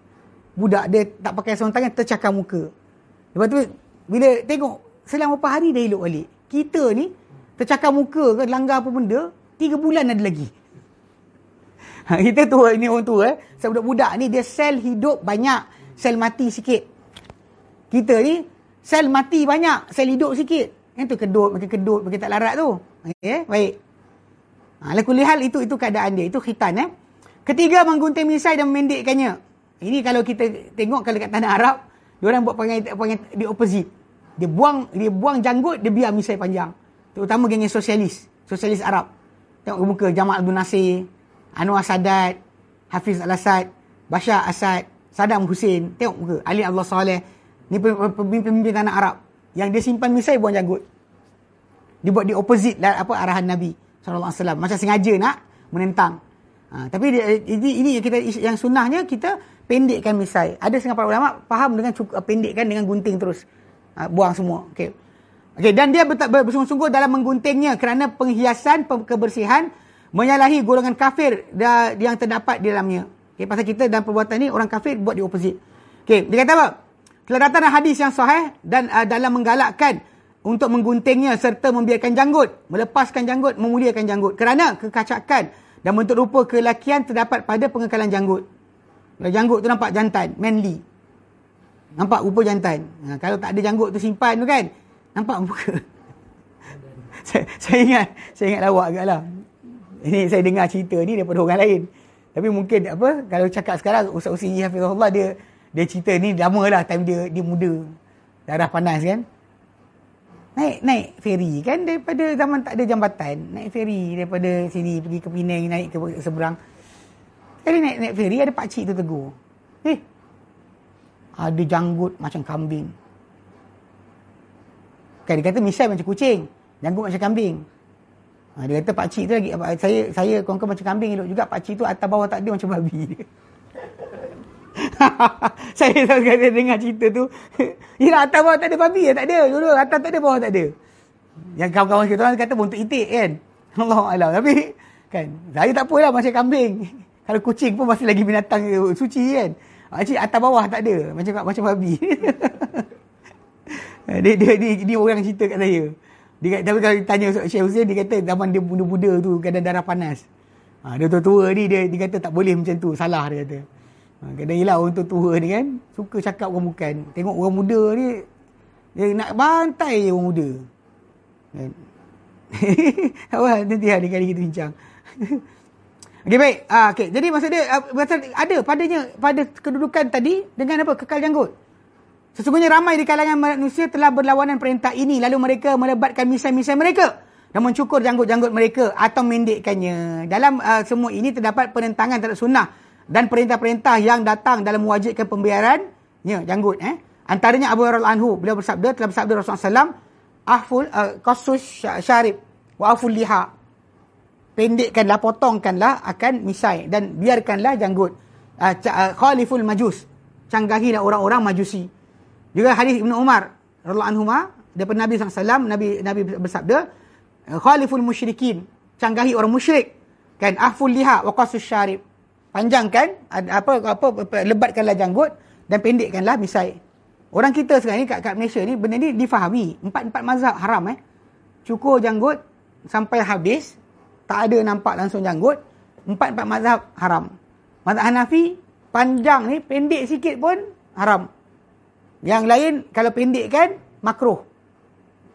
Budak dia tak pakai sarung tangan, tercakar muka. Lepas tu, bila tengok, selang beberapa hari dah elok balik. Kita ni, tercakar muka ke, langgar apa benda, tiga bulan ada lagi. Ha, kita tua, ini orang tua eh. Sebab budak-budak ni, dia sel hidup banyak sel mati sikit. Kita ni sel mati banyak, sel hidup sikit. Yang tu kedut, makin kedut, makin tak larat tu. Okey, baik. Ha, hal itu itu keadaan dia, itu khitan eh. Ketiga menggunting misai dan memendekkannya. Ini kalau kita tengok kalau kat tanah Arab, dia orang buat panggil, panggil di opposite. Dia buang dia buang janggut, dia biar misai panjang. Terutama geng sosialis, sosialis Arab. Tengok muka Jamal Abdul Nasir, Anwar Sadat, Hafiz Al-Assad, Bashar Assad, Saddam Hussein, tengok muka, Ali Allah Saleh, ni pemimpin-pemimpin tanah Arab. Yang dia simpan misai buang janggut. Dia buat di opposite lah apa arahan Nabi SAW. Macam sengaja nak menentang. Ha, tapi dia, ini, ini yang kita yang sunnahnya kita pendekkan misai. Ada setengah para ulama faham dengan pendekkan dengan gunting terus. Ha, buang semua. Okey. Okey dan dia bersungguh-sungguh dalam mengguntingnya kerana penghiasan kebersihan menyalahi golongan kafir yang terdapat di dalamnya. Okay, pasal kita dalam perbuatan ni orang kafir buat di opposite. Okay, dia kata apa? Telah datang hadis yang sahih dan uh, dalam menggalakkan untuk mengguntingnya serta membiarkan janggut, melepaskan janggut, memuliakan janggut. Kerana kekacakan dan bentuk rupa kelakian terdapat pada pengekalan janggut. Kalau janggut tu nampak jantan, manly. Nampak rupa jantan. Ha, kalau tak ada janggut tu simpan tu kan, nampak muka. saya, saya ingat, saya ingat lawak agak lah. Ini saya dengar cerita ni daripada orang lain. Tapi mungkin apa kalau cakap sekarang Ustaz Usi Hafizullah dia dia cerita ni lama lah time dia dia muda. Darah panas kan. Naik naik feri kan daripada zaman tak ada jambatan. Naik feri daripada sini pergi ke Penang naik ke seberang. Kali naik naik feri ada pak cik tu tegur. Eh. Ada janggut macam kambing. Kan dia kata misal macam kucing, janggut macam kambing. Ha, dia kata pakcik tu lagi saya saya kongkong macam kambing elok juga pakcik tu atas bawah tak ada macam babi. saya tak kata dengar cerita tu. Ya atas bawah tak ada babi ya tak ada. Dulu atas tak ada bawah tak ada. Yang kawan-kawan kita orang kata untuk itik kan. Allah Allah tapi kan saya tak apalah macam kambing. Kalau kucing pun masih lagi binatang suci kan. Pakcik atas bawah tak ada macam macam babi. dia, dia, dia, dia, dia orang cerita kat saya. Dia tapi kalau ditanya Syekh Hussein dia kata zaman dia muda-muda tu kadang darah panas. Ha, dia tua-tua ni dia, dia kata tak boleh macam tu, salah dia kata. Ha, kadang ialah orang tua-tua ni kan suka cakap orang bukan. Tengok orang muda ni dia nak bantai je orang muda. Kan? Awal nanti hari kali kita bincang. Okey baik. Ah okey. Jadi maksud dia uh, ada padanya pada kedudukan tadi dengan apa? Kekal janggut. Sesungguhnya ramai di kalangan manusia telah berlawanan perintah ini lalu mereka melebatkan misai-misai mereka dan mencukur janggut-janggut mereka atau mendekkannya. Dalam uh, semua ini terdapat penentangan terhadap sunnah dan perintah-perintah yang datang dalam mewajibkan pembiaran ya, janggut. Eh? Antaranya Abu Hurairah anhu beliau bersabda telah bersabda Rasulullah SAW ahful uh, qasus syarib wa aful liha pendekkanlah potongkanlah akan misai dan biarkanlah janggut uh, uh, khaliful majus canggahilah orang-orang majusi juga hadis Ibnu Umar radhiyallahu anhu daripada Nabi SAW Nabi Nabi bersabda khaliful musyrikin canggahi orang musyrik kan aful liha wa qasus syarib panjangkan apa, apa lebatkanlah janggut dan pendekkanlah misai Orang kita sekarang ni kat, kat Malaysia ni benda ni difahami. Empat-empat mazhab haram eh. Cukur janggut sampai habis. Tak ada nampak langsung janggut. Empat-empat mazhab haram. Mazhab Hanafi panjang ni pendek sikit pun haram. Yang lain kalau pendek kan makruh.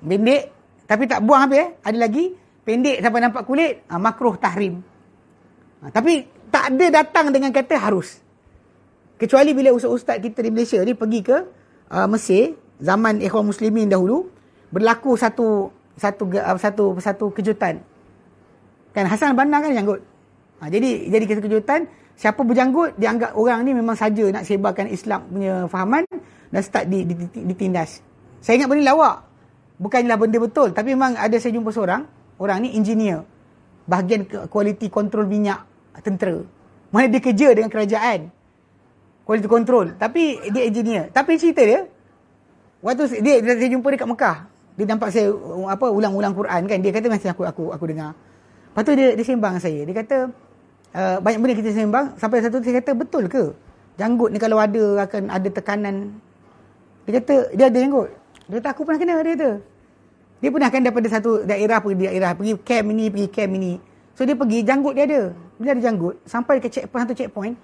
Pendek tapi tak buang habis eh. Ada lagi pendek sampai nampak kulit ha, makruh tahrim. Ha, tapi tak ada datang dengan kata harus. Kecuali bila ustaz-ustaz kita di Malaysia ni pergi ke uh, Mesir zaman ikhwan muslimin dahulu berlaku satu satu uh, satu satu kejutan. Kan Hasan Banna kan janggut. Ha, jadi jadi kejutan siapa berjanggut dianggap orang ni memang saja nak sebarkan Islam punya fahaman dan start di, di, di, ditindas. Saya ingat benda lawak. Bukanlah benda betul tapi memang ada saya jumpa seorang orang ni engineer. Bahagian kualiti kontrol minyak tentera. Mana dia kerja dengan kerajaan? Quality control. Tapi dia engineer. Tapi cerita dia waktu dia saya jumpa dia kat Mekah dia nampak saya apa ulang-ulang Quran kan? Dia kata masih aku aku aku dengar. Lepas tu dia dia sembang saya. Dia kata uh, banyak benda kita sembang. Sampai satu saya kata betul ke? Janggut ni kalau ada akan ada tekanan dia kata dia ada janggut dia kata aku pernah kena dia kata dia pernah kan daripada satu daerah pergi daerah pergi camp ini pergi camp ini so dia pergi janggut dia ada bila ada janggut sampai ke checkpoint satu checkpoint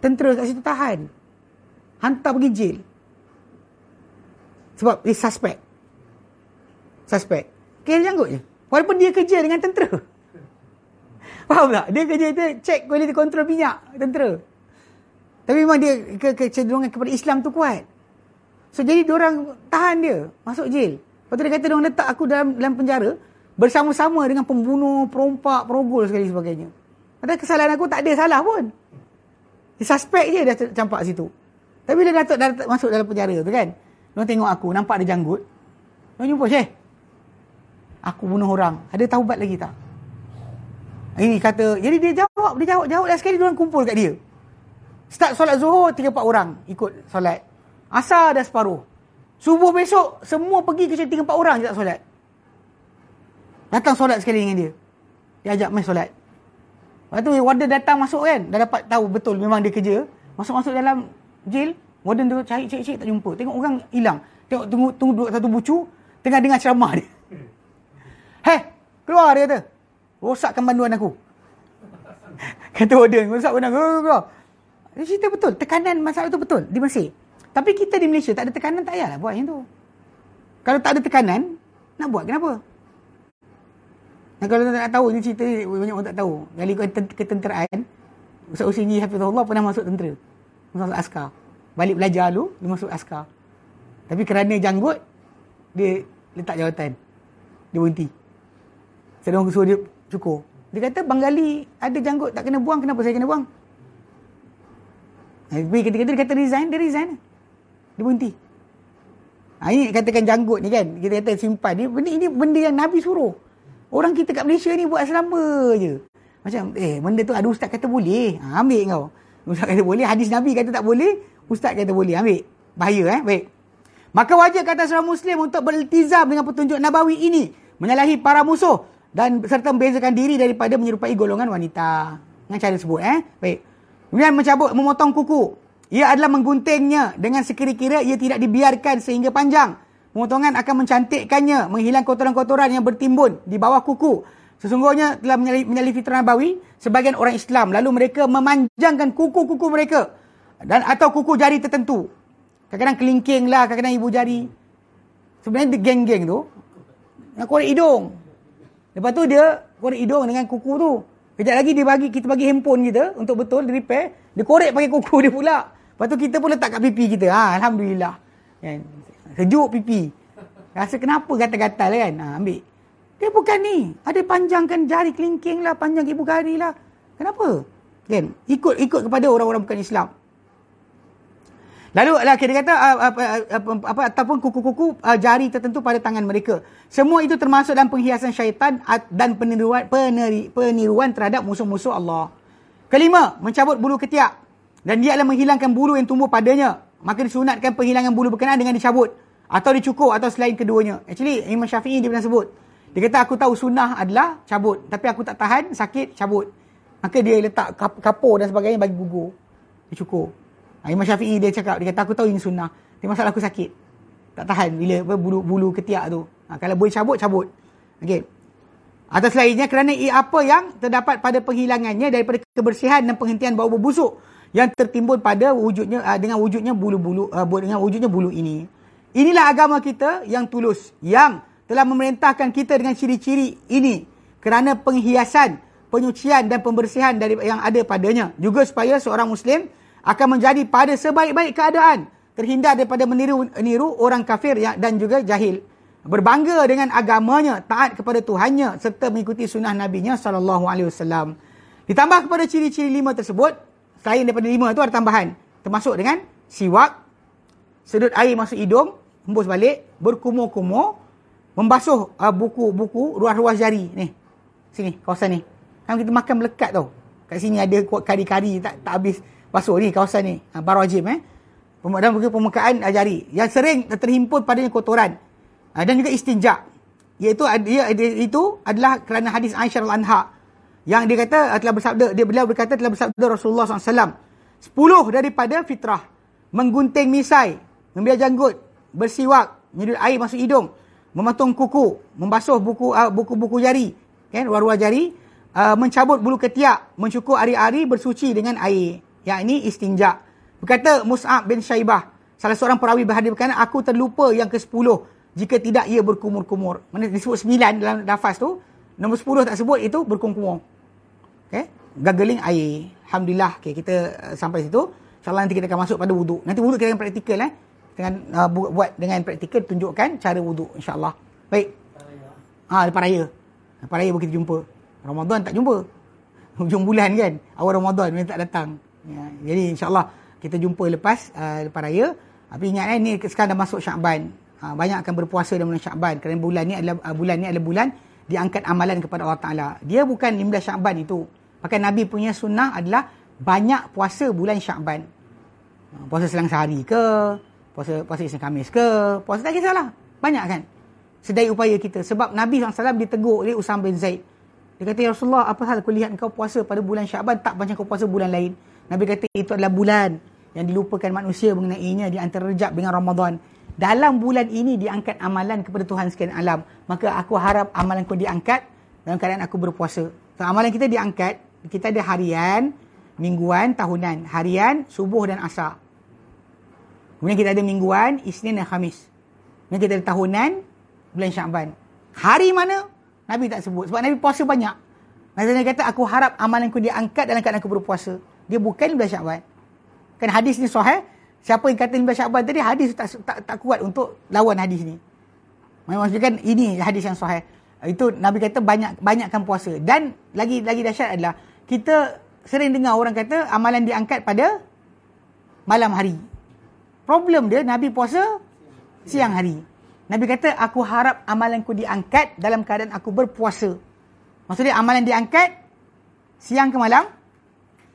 tentera kat situ tahan. Hantar pergi jail. Sebab dia suspek. Suspek. Kira janggut je. Walaupun dia kerja dengan tentera. Faham tak? Dia kerja itu check quality control minyak tentera. Tapi memang dia ke kecenderungan kepada Islam tu kuat. So jadi orang tahan dia masuk jail. Lepas tu dia kata orang letak aku dalam dalam penjara bersama-sama dengan pembunuh, perompak, perogol sekali sebagainya. Padahal kesalahan aku tak ada salah pun. Dia suspek je dia campak situ. Tapi bila Datuk dah masuk dalam penjara tu kan. Dia tengok aku, nampak ada janggut. Dia jumpa, Syekh. Aku bunuh orang. Ada taubat lagi tak? Ini kata, jadi dia jawab, dia jawab, jawab. Dan sekali dia kumpul kat dia. Start solat zuhur, tiga empat orang ikut solat. Asar dah separuh. Subuh besok, semua pergi ke tiga empat orang je tak solat. Datang solat sekali dengan dia. Dia ajak main solat. Lepas tu warden datang masuk kan. Dah dapat tahu betul memang dia kerja. Masuk-masuk dalam jail. Warden tu cari cek-cek tak jumpa. Tengok orang hilang. Tengok tunggu, tunggu duduk satu bucu. Tengah dengar ceramah dia. Hei, keluar dia kata. Rosakkan panduan aku. Kata warden, rosak panduan aku. Dia cerita betul. Tekanan masalah tu betul di Mesir. Tapi kita di Malaysia tak ada tekanan tak payahlah buat yang tu. Kalau tak ada tekanan, nak buat kenapa? Dan kalau tak tahu ni cerita ni banyak orang tak tahu. Kali ketenteraan Ustaz Usini Hafizullah pernah masuk tentera. Masuk askar. Balik belajar dulu, dia masuk askar. Tapi kerana janggut, dia letak jawatan. Dia berhenti. Saya orang suruh dia cukur. Dia kata, Bang Gali ada janggut tak kena buang, kenapa saya kena buang? Tapi ketika dia kata resign, dia resign. Dia berhenti. Ha, ini katakan janggut ni kan. Kita kata simpan. Ini, ini benda yang Nabi suruh. Orang kita kat Malaysia ni buat selamba je. Macam, eh, benda tu ada ustaz kata boleh. Ha, ambil kau. Ustaz kata boleh. Hadis Nabi kata tak boleh. Ustaz kata boleh. Ambil. Bahaya eh. Baik. Maka wajib kata seorang Muslim untuk beriltizam dengan petunjuk Nabawi ini. Menyalahi para musuh. Dan serta membezakan diri daripada menyerupai golongan wanita. Dengan cara sebut eh. Baik. Kemudian mencabut, memotong kuku. Ia adalah mengguntingnya dengan sekira-kira ia tidak dibiarkan sehingga panjang. Pemotongan akan mencantikkannya, menghilang kotoran-kotoran yang bertimbun di bawah kuku. Sesungguhnya telah menyalih fitrah Nabawi, sebagian orang Islam. Lalu mereka memanjangkan kuku-kuku mereka. dan Atau kuku jari tertentu. Kadang-kadang kelingking lah, kadang-kadang ibu jari. Sebenarnya dia geng-geng tu. Yang korek hidung. Lepas tu dia korek hidung dengan kuku tu. Kejap lagi dia bagi kita bagi handphone kita untuk betul dia repair. Dia korek pakai kuku dia pula. Lepas tu kita pun letak kat pipi kita. Ha, Alhamdulillah. Kan? Sejuk pipi. Rasa kenapa gatal-gatal kan? Ha, ambil. Dia bukan ni. Ada panjangkan jari kelingking lah. Panjang ibu gari lah. Kenapa? Kan? Ikut ikut kepada orang-orang bukan Islam. Lalu lah kita kata uh, apa, apa, apa ataupun kuku-kuku jari tertentu pada tangan mereka. Semua itu termasuk dalam penghiasan syaitan dan peniruan peniruan terhadap musuh-musuh Allah. Kelima, mencabut bulu ketiak dan dia adalah menghilangkan bulu yang tumbuh padanya. Maka disunatkan penghilangan bulu berkenaan dengan dicabut atau dicukur atau selain keduanya. Actually Imam Syafi'i dia pernah sebut. Dia kata aku tahu sunnah adalah cabut tapi aku tak tahan sakit cabut. Maka dia letak kapur dan sebagainya bagi gugur. Dicukur. Imam Syafi'i dia cakap, dia kata aku tahu ini sunnah. Tapi masalah aku sakit. Tak tahan bila bulu bulu ketiak tu. Ha, kalau boleh cabut, cabut. Okey. Atas lainnya kerana ia apa yang terdapat pada penghilangannya daripada kebersihan dan penghentian bau berbusuk yang tertimbun pada wujudnya uh, dengan wujudnya bulu-bulu uh, dengan wujudnya bulu ini. Inilah agama kita yang tulus yang telah memerintahkan kita dengan ciri-ciri ini kerana penghiasan, penyucian dan pembersihan dari yang ada padanya. Juga supaya seorang muslim akan menjadi pada sebaik-baik keadaan terhindar daripada meniru niru orang kafir dan juga jahil. Berbangga dengan agamanya taat kepada Tuhannya serta mengikuti sunnah nabinya sallallahu alaihi wasallam. Ditambah kepada ciri-ciri lima tersebut selain daripada lima itu ada tambahan. Termasuk dengan siwak sedut air masuk hidung hembus balik berkumur-kumur membasuh uh, buku-buku ruas-ruas jari. Ni sini kawasan ni. Kan kita makan melekat tau. Kat sini ada kari-kari tak tak habis basuh ni kawasan ni. Ha, baru wajib eh. Dan juga pemukaan uh, jari. Yang sering terhimpun padanya kotoran. Uh, dan juga istinja iaitu dia itu adalah kerana hadis Aisyah al-Anha yang dia kata uh, telah bersabda dia beliau berkata telah bersabda Rasulullah SAW 10 daripada fitrah menggunting misai membiar janggut bersiwak nyedut air masuk hidung mematung kuku membasuh buku uh, buku-buku jari kan ruas-ruas jari uh, mencabut bulu ketiak mencukur ari-ari bersuci dengan air yang ini istinja. Berkata Mus'ab bin Syaibah, salah seorang perawi berhadis berkata, aku terlupa yang ke-10 jika tidak ia berkumur-kumur. Mana disebut 9 dalam nafas tu, nombor 10 tak sebut itu berkumur-kumur. Okay? Gagaling air. Alhamdulillah, okay, kita uh, sampai situ. InsyaAllah nanti kita akan masuk pada wuduk. Nanti wuduk kita akan praktikal eh. Dengan, uh, buat dengan praktikal, tunjukkan cara wuduk insyaAllah. Baik. Ha, lepas raya. Lepas raya kita jumpa. Ramadan tak jumpa. Hujung bulan kan. Awal Ramadan memang tak datang. Ya, jadi insyaAllah kita jumpa lepas uh, lepas raya. Tapi ingat eh, ni sekarang dah masuk Syakban. Uh, banyak akan berpuasa dalam bulan Syakban. Kerana bulan ni adalah uh, bulan ni adalah bulan diangkat amalan kepada Allah Ta'ala. Dia bukan 15 Syakban itu. Bahkan Nabi punya sunnah adalah banyak puasa bulan Syakban. Uh, puasa selang sehari ke, puasa puasa Isnin Khamis ke, puasa tak kisahlah. Banyak kan? Sedai upaya kita. Sebab Nabi SAW ditegur oleh Usam bin Zaid. Dia kata, Ya Rasulullah, apa hal kau lihat kau puasa pada bulan Syakban tak macam kau puasa bulan lain? Nabi kata itu adalah bulan yang dilupakan manusia mengenainya di antara Rejab dengan Ramadan. Dalam bulan ini diangkat amalan kepada Tuhan sekalian alam. Maka aku harap amalan kau diangkat dalam keadaan aku berpuasa. So, amalan kita diangkat, kita ada harian, mingguan, tahunan. Harian, subuh dan asar. Kemudian kita ada mingguan, Isnin dan Khamis. Kemudian kita ada tahunan, bulan Syakban. Hari mana? Nabi tak sebut. Sebab Nabi puasa banyak. Nabi kata, aku harap amalan kau diangkat dalam keadaan aku berpuasa dia bukan 15 Syakban. Kan hadis ni sahih. Siapa yang kata 15 Syakban tadi hadis tak, tak tak kuat untuk lawan hadis ni. Maksudnya kan ini hadis yang sahih. Itu Nabi kata banyak banyakkan puasa dan lagi lagi dahsyat adalah kita sering dengar orang kata amalan diangkat pada malam hari. Problem dia Nabi puasa siang hari. Nabi kata aku harap amalanku diangkat dalam keadaan aku berpuasa. Maksudnya amalan diangkat siang ke malam?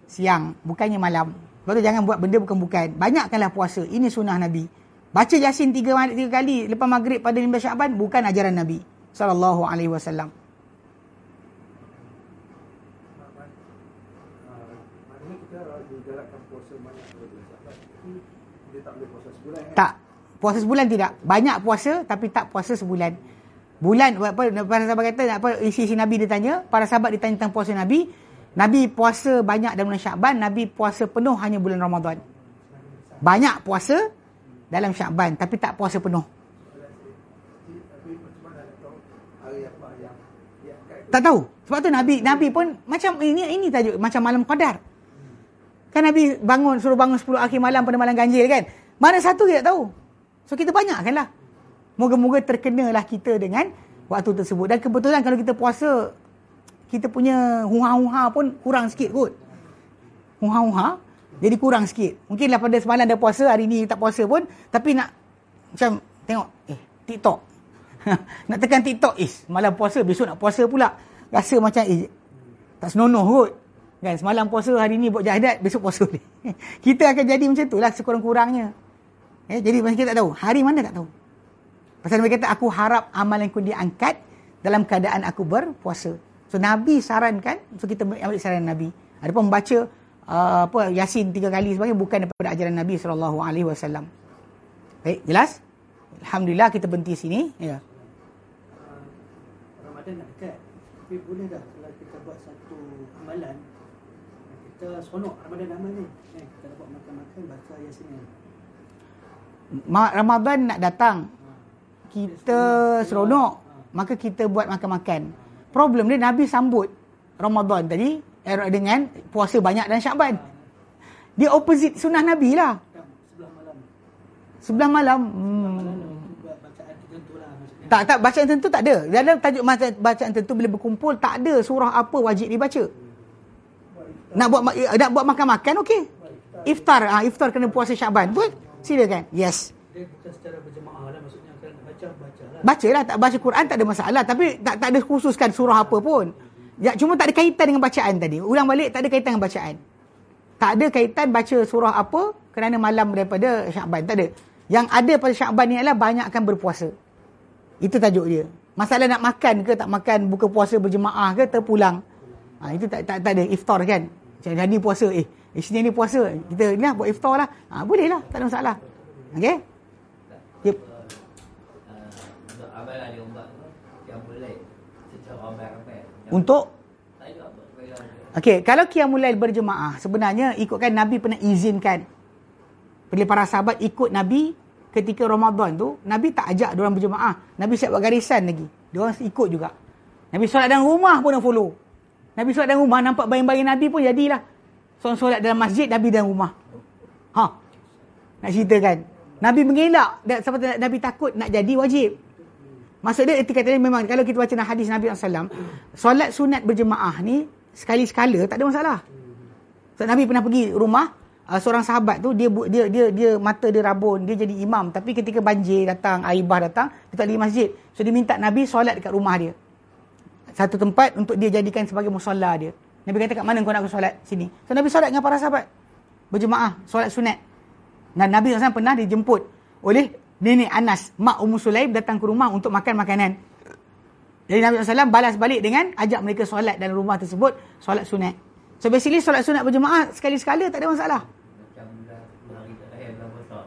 siang, bukannya malam. Sebab tu jangan buat benda bukan-bukan. Banyakkanlah puasa. Ini sunnah Nabi. Baca Yasin tiga, tiga kali lepas maghrib pada 15 Syaban bukan ajaran Nabi sallallahu alaihi wasallam. Tak. Puasa sebulan tidak. Banyak puasa tapi tak puasa sebulan. Bulan apa para sahabat kata apa isi-isi Nabi dia tanya, para sahabat ditanya tentang puasa Nabi, Nabi puasa banyak dalam bulan Syakban, Nabi puasa penuh hanya bulan Ramadan. Banyak puasa dalam Syakban tapi tak puasa penuh. Tak tahu. Sebab tu Nabi Nabi pun macam ini ini tajuk macam malam qadar. Kan Nabi bangun suruh bangun 10 akhir malam pada malam ganjil kan. Mana satu kita tahu. So kita banyakkanlah. Moga-moga terkenalah kita dengan waktu tersebut. Dan kebetulan kalau kita puasa kita punya huha-huha pun kurang sikit kot. Huha-huha. Jadi kurang sikit. Mungkinlah pada semalam dah puasa, hari ni tak puasa pun. Tapi nak macam tengok, eh TikTok. nak tekan TikTok, eh malam puasa, besok nak puasa pula. Rasa macam, eh tak senonoh kot. Kan, semalam puasa, hari ni buat jahadat, besok puasa ni. kita akan jadi macam tu lah sekurang-kurangnya. Eh, jadi macam kita tak tahu. Hari mana tak tahu. Pasal Nabi kata, aku harap amalanku diangkat dalam keadaan aku berpuasa. So, Nabi sarankan, so kita ambil saran Nabi. Ada pun membaca uh, apa Yasin tiga kali sebagainya bukan daripada ajaran Nabi wasallam. Baik, jelas? Alhamdulillah kita berhenti sini. Ya. Ramadan nak dekat. Tapi boleh tak kalau kita buat satu amalan kita seronok Ramadan amal ni. Eh, kita dapat makan-makan baca Yasin ni. Ma- Ramadan nak datang. Kita seronok. Maka kita buat makan-makan. Problem dia Nabi sambut Ramadan tadi eh, dengan puasa banyak dan Syaban. Dia opposite sunnah Nabi lah. Sebelah malam. Hmm. Tak, tak. Bacaan tentu tak ada. Dalam tajuk bacaan, tentu bila berkumpul, tak ada surah apa wajib dibaca. Nak buat eh, nak buat makan-makan, okey. Iftar. Ah, iftar kena puasa Syaban. Betul? Silakan. Yes. Dia bukan secara berjemaah lah maksudnya kalau nak baca baca lah. Baca lah. Tak baca Quran tak ada masalah. Tapi tak, tak ada khususkan surah apa pun. Ya, cuma tak ada kaitan dengan bacaan tadi. Ulang balik, tak ada kaitan dengan bacaan. Tak ada kaitan baca surah apa kerana malam daripada Syaban. Tak ada. Yang ada pada Syaban ni adalah banyakkan berpuasa. Itu tajuk dia. Masalah nak makan ke tak makan buka puasa berjemaah ke terpulang. Ha, itu tak, tak, tak ada iftar kan. Ni puasa. Eh, sini ni puasa. Kita ni lah buat iftar lah. Ha, boleh lah. Tak ada masalah. Okay? Yep. untuk Okey, kalau qiyamul lail berjemaah, sebenarnya ikutkan Nabi pernah izinkan bila para sahabat ikut Nabi ketika Ramadan tu, Nabi tak ajak orang berjemaah. Nabi siap buat garisan lagi. Dia orang ikut juga. Nabi solat dalam rumah pun nak follow. Nabi solat dalam rumah, nampak bayang-bayang Nabi pun jadilah. Solat dalam masjid, Nabi dalam rumah. Ha. Nak ceritakan. Nabi mengelak. Tu Nabi takut nak jadi wajib. Maksud dia etika tadi memang kalau kita baca hadis Nabi SAW, solat sunat berjemaah ni sekali-sekala tak ada masalah. So, Nabi pernah pergi rumah uh, seorang sahabat tu dia dia dia dia mata dia rabun, dia jadi imam tapi ketika banjir datang, air bah datang, dia tak pergi masjid. So dia minta Nabi solat dekat rumah dia. Satu tempat untuk dia jadikan sebagai musalla dia. Nabi kata kat mana kau nak aku solat? Sini. So Nabi solat dengan para sahabat. Berjemaah, solat sunat. Dan Nabi SAW pernah dijemput oleh nenek Anas, mak Ummu Sulaim datang ke rumah untuk makan makanan. Jadi Nabi SAW balas balik dengan ajak mereka solat dalam rumah tersebut, solat sunat. So basically solat sunat berjemaah sekali-sekala tak ada masalah.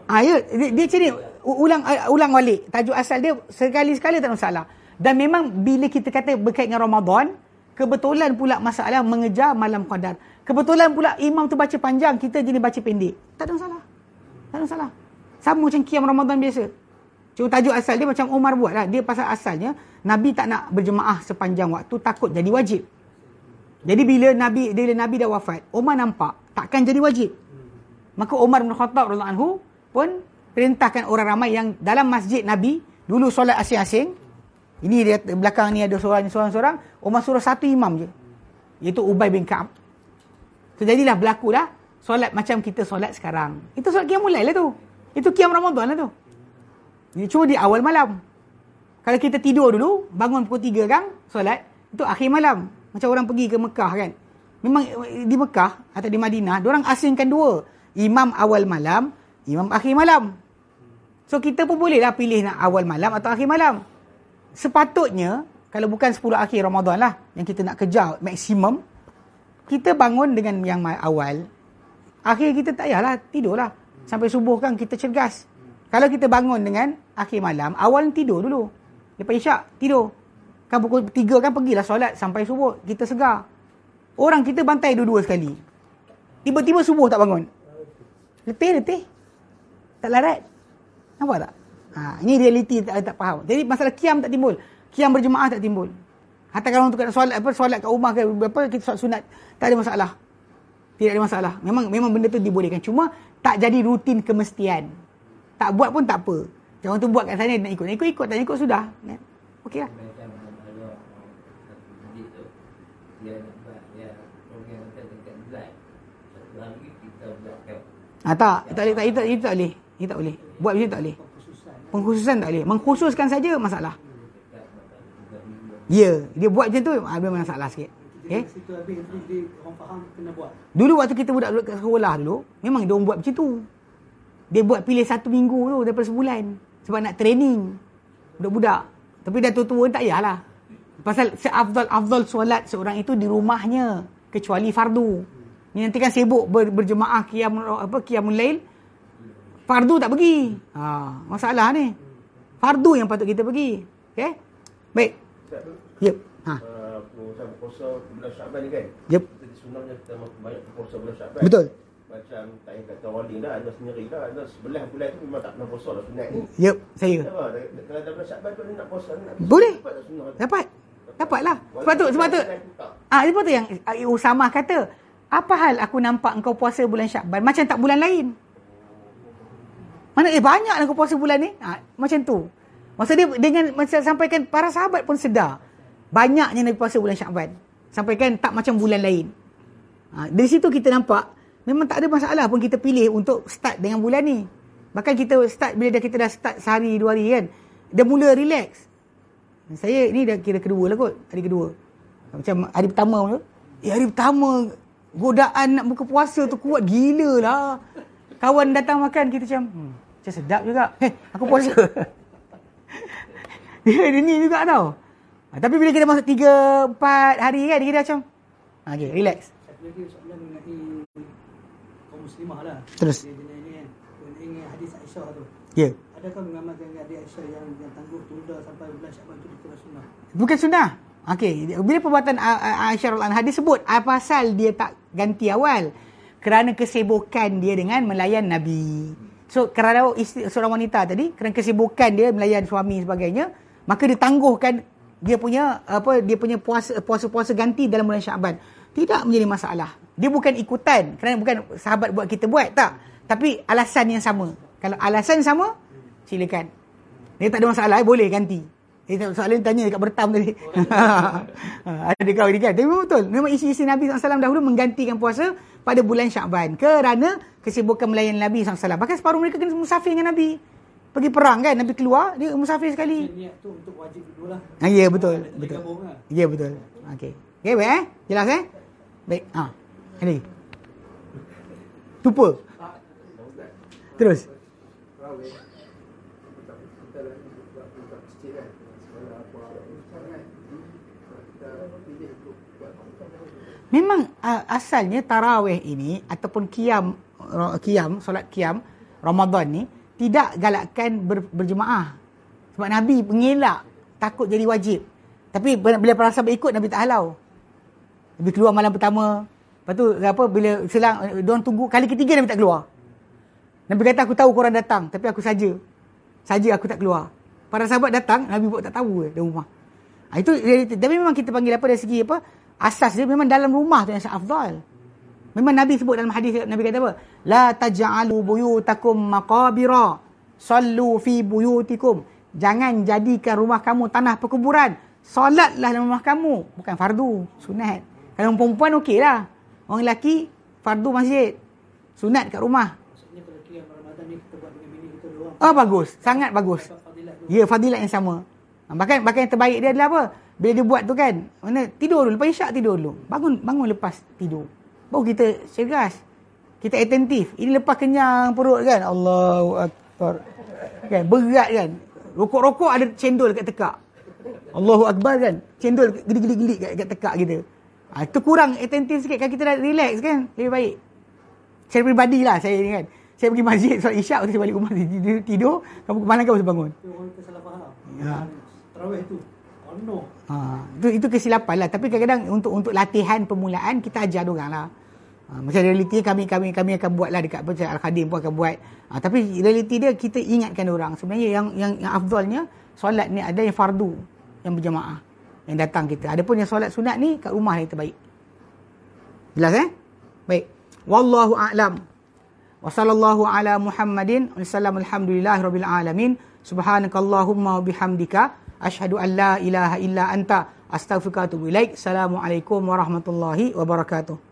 Ah ya, dia, dia u- ulang uh, ulang balik. Tajuk asal dia sekali-sekala tak ada masalah. Dan memang bila kita kata berkait dengan Ramadan, kebetulan pula masalah mengejar malam qadar. Kebetulan pula imam tu baca panjang, kita jadi baca pendek. Tak ada masalah. Tak ada masalah. Sama macam qiyam Ramadan biasa. Cuma tajuk asal dia macam Umar buat lah. Dia pasal asalnya, Nabi tak nak berjemaah sepanjang waktu, takut jadi wajib. Jadi bila Nabi bila Nabi dah wafat, Umar nampak takkan jadi wajib. Maka Umar bin Khattab anhu pun perintahkan orang ramai yang dalam masjid Nabi dulu solat asing-asing. Ini dia belakang ni ada seorang seorang-seorang, Umar suruh satu imam je. Iaitu Ubay bin Ka'ab. So jadilah berlakulah solat macam kita solat sekarang. Itu solat qiyamul lail lah tu. Itu qiyam Ramadan lah tu. Ini cuma di awal malam. Kalau kita tidur dulu, bangun pukul 3 kan, solat, itu akhir malam. Macam orang pergi ke Mekah kan. Memang eh, di Mekah atau di Madinah, orang asingkan dua. Imam awal malam, imam akhir malam. So kita pun bolehlah pilih nak awal malam atau akhir malam. Sepatutnya, kalau bukan 10 akhir Ramadan lah, yang kita nak kejar maksimum, kita bangun dengan yang awal. Akhir kita tak payahlah, tidurlah. Sampai subuh kan kita cergas. Kalau kita bangun dengan akhir malam, awal tidur dulu. Lepas isyak, tidur. Kan pukul 3 kan pergilah solat sampai subuh. Kita segar. Orang kita bantai dua-dua sekali. Tiba-tiba subuh tak bangun. Letih, letih. Tak larat. Nampak tak? Ha, ini realiti tak, tak faham. Jadi masalah kiam tak timbul. Kiam berjemaah tak timbul. Hatta kalau untuk solat apa solat kat rumah ke apa kita solat sunat tak ada masalah. Tidak ada masalah. Memang memang benda tu dibolehkan. Cuma tak jadi rutin kemestian. Tak buat pun tak apa. Jangan tu buat kat sana nak ikut. Nak ikut-ikut tak nak ikut sudah. Kan? Okey lah. macam ada orang satu masjid tu dia nak buat dia program macam dekat bulan satu hari kita buat Ha, tak, tak boleh, tak, itu, itu tak boleh. Itu tak boleh. Buat macam tu tak boleh. Khususan. Pengkhususan tak boleh. Mengkhususkan saja masalah. Ya, dia buat macam tu ada masalah sikit. Okay? kat situ dia orang faham kena buat. Dulu waktu kita budak-budak kat sekolah dulu, memang dia orang buat macam tu. Dia buat pilih satu minggu tu daripada sebulan. Sebab nak training budak-budak. Tapi dah tua-tua tak payahlah. Pasal seafdal-afdal solat seorang itu di rumahnya. Kecuali fardu. Ni nanti kan sibuk ber, berjemaah qiyam apa qiyamul lail. Fardu tak pergi. Ha, masalah ni. Fardu yang patut kita pergi. Okey? Baik. Tu, Yep. Ha. puasa, puasa bulan Syaban ni kan? Yep. Jadi sunamnya kita banyak puasa bulan Syaban. Betul. Macam tak payah kata wali dah, ada sendiri dah. Ada sebelah bulan tu memang tak pernah puasa lah sunat ni. Yep, saya. Kalau dah bulan Syaban tu nak puasa nak Boleh. Dapat. Dapatlah. Sebab tu, sebab tu. Ah, sebab tu yang ah, Usama kata, apa hal aku nampak engkau puasa bulan Syakban macam tak bulan lain? Mana eh banyaklah kau puasa bulan ni. Ha, macam tu. Maksud dia dengan macam sampaikan para sahabat pun sedar. Banyaknya Nabi puasa bulan Syakban. Sampaikan tak macam bulan lain. Ha, dari situ kita nampak memang tak ada masalah pun kita pilih untuk start dengan bulan ni. Bahkan kita start bila dah kita dah start sehari dua hari kan. Dah mula relax. Saya ni dah kira kedua lah kot. Hari kedua. Macam hari pertama tu. Eh hari pertama godaan nak buka puasa tu kuat gila lah. Kawan datang makan kita macam hmm, macam sedap juga. Eh aku puasa. dia, dia ni juga tau. Ha, tapi bila kita masuk 3 4 hari kan dia macam ha, okay, relax. Satu lagi soalan mengenai kaum muslimah lah. Terus. Dia jenis ni kan. Mengenai hadis Aisyah tu. Ya. Yeah. Adakah mengamalkan hadis Aisyah yang yang tangguh tunda sampai bulan Syaban tu dikira sunnah? Bukan sunnah. Okey, bila perbuatan Aisyah radhiyallahu anha disebut apa pasal dia tak ganti awal? Kerana kesibukan dia dengan melayan Nabi. So kerana isteri, seorang wanita tadi kerana kesibukan dia melayan suami sebagainya, maka ditangguhkan dia punya apa dia punya puasa puasa-puasa ganti dalam bulan Syaban. Tidak menjadi masalah. Dia bukan ikutan kerana bukan sahabat buat kita buat tak. Tapi alasan yang sama. Kalau alasan sama, silakan. Dia tak ada masalah, eh, boleh ganti. Eh, tak- soalan tanya dekat bertam tadi. ada kau ni kan. Tapi betul. Memang isi-isi Nabi SAW dahulu menggantikan puasa pada bulan Syakban. Kerana kesibukan melayan Nabi SAW. Bahkan separuh mereka kena musafir dengan Nabi. Pergi perang kan. Nabi keluar, dia musafir sekali. Niat tu untuk wajib dulu lah. Ah, ya, betul. Betul. lah. Ya, betul. Okey. Okey, baik eh? Jelas eh? Baik. Ha. Ini. Tupa. Terus. Memang uh, asalnya tarawih ini ataupun qiyam uh, qiyam solat qiyam Ramadan ni tidak galakkan ber, berjemaah. Sebab Nabi mengelak takut jadi wajib. Tapi bila para sahabat ikut Nabi tak halau. Nabi keluar malam pertama. Lepas tu apa bila selang diorang tunggu kali ketiga Nabi tak keluar. Nabi kata aku tahu korang datang tapi aku saja. Saja aku tak keluar. Para sahabat datang Nabi buat tak tahu eh, dalam rumah. Ha, itu realiti. Tapi memang kita panggil apa dari segi apa? Asas dia memang dalam rumah tu yang afdal. Memang Nabi sebut dalam hadis Nabi kata apa? La taj'alu buyutakum maqabira. Sallu fi buyutikum. Jangan jadikan rumah kamu tanah perkuburan. Solatlah dalam rumah kamu. Bukan fardu, sunat. Kalau perempuan okeylah. Orang lelaki fardu masjid. Sunat kat rumah. Maksudnya kalau qiyam Ramadan ni kita buat dengan bini kita doang. Oh bagus, sangat bagus. Ya, fadilat yang sama. Bahkan bahkan yang terbaik dia adalah apa? Bila dia buat tu kan, mana tidur dulu, lepas isyak tidur dulu. Bangun bangun lepas tidur. Baru kita cergas. Kita atentif. Ini lepas kenyang perut kan. Allahu akbar. Kan berat kan. Rokok-rokok ada cendol kat tekak. Allahu akbar kan. Cendol geli-geli-geli kat, kat tekak kita. Ha, itu kurang atentif sikit kan kita dah relax kan. Lebih baik. Saya pribadi lah saya ni kan. Saya pergi masjid solat isyak, saya balik rumah tidur, tidur kamu kemana mesti bangun. Orang faham. Ya. Tarawih tu. Ha, itu itu kesilapan lah. Tapi kadang-kadang untuk untuk latihan permulaan kita ajar orang lah. Ha, macam realiti kami kami kami akan buat lah dekat macam Al Khadim pun akan buat. Ha, tapi realiti dia kita ingatkan orang. Sebenarnya yang yang yang afdalnya solat ni ada yang fardu yang berjamaah yang datang kita. Adapun yang solat sunat ni kat rumah yang terbaik. Jelas eh? Baik. Wallahu a'lam. Wa sallallahu ala Muhammadin wa sallam alhamdulillahi rabbil alamin. Subhanakallahumma wa bihamdika asyhadu an la ilaha illa anta ilaik. Assalamualaikum warahmatullahi wabarakatuh.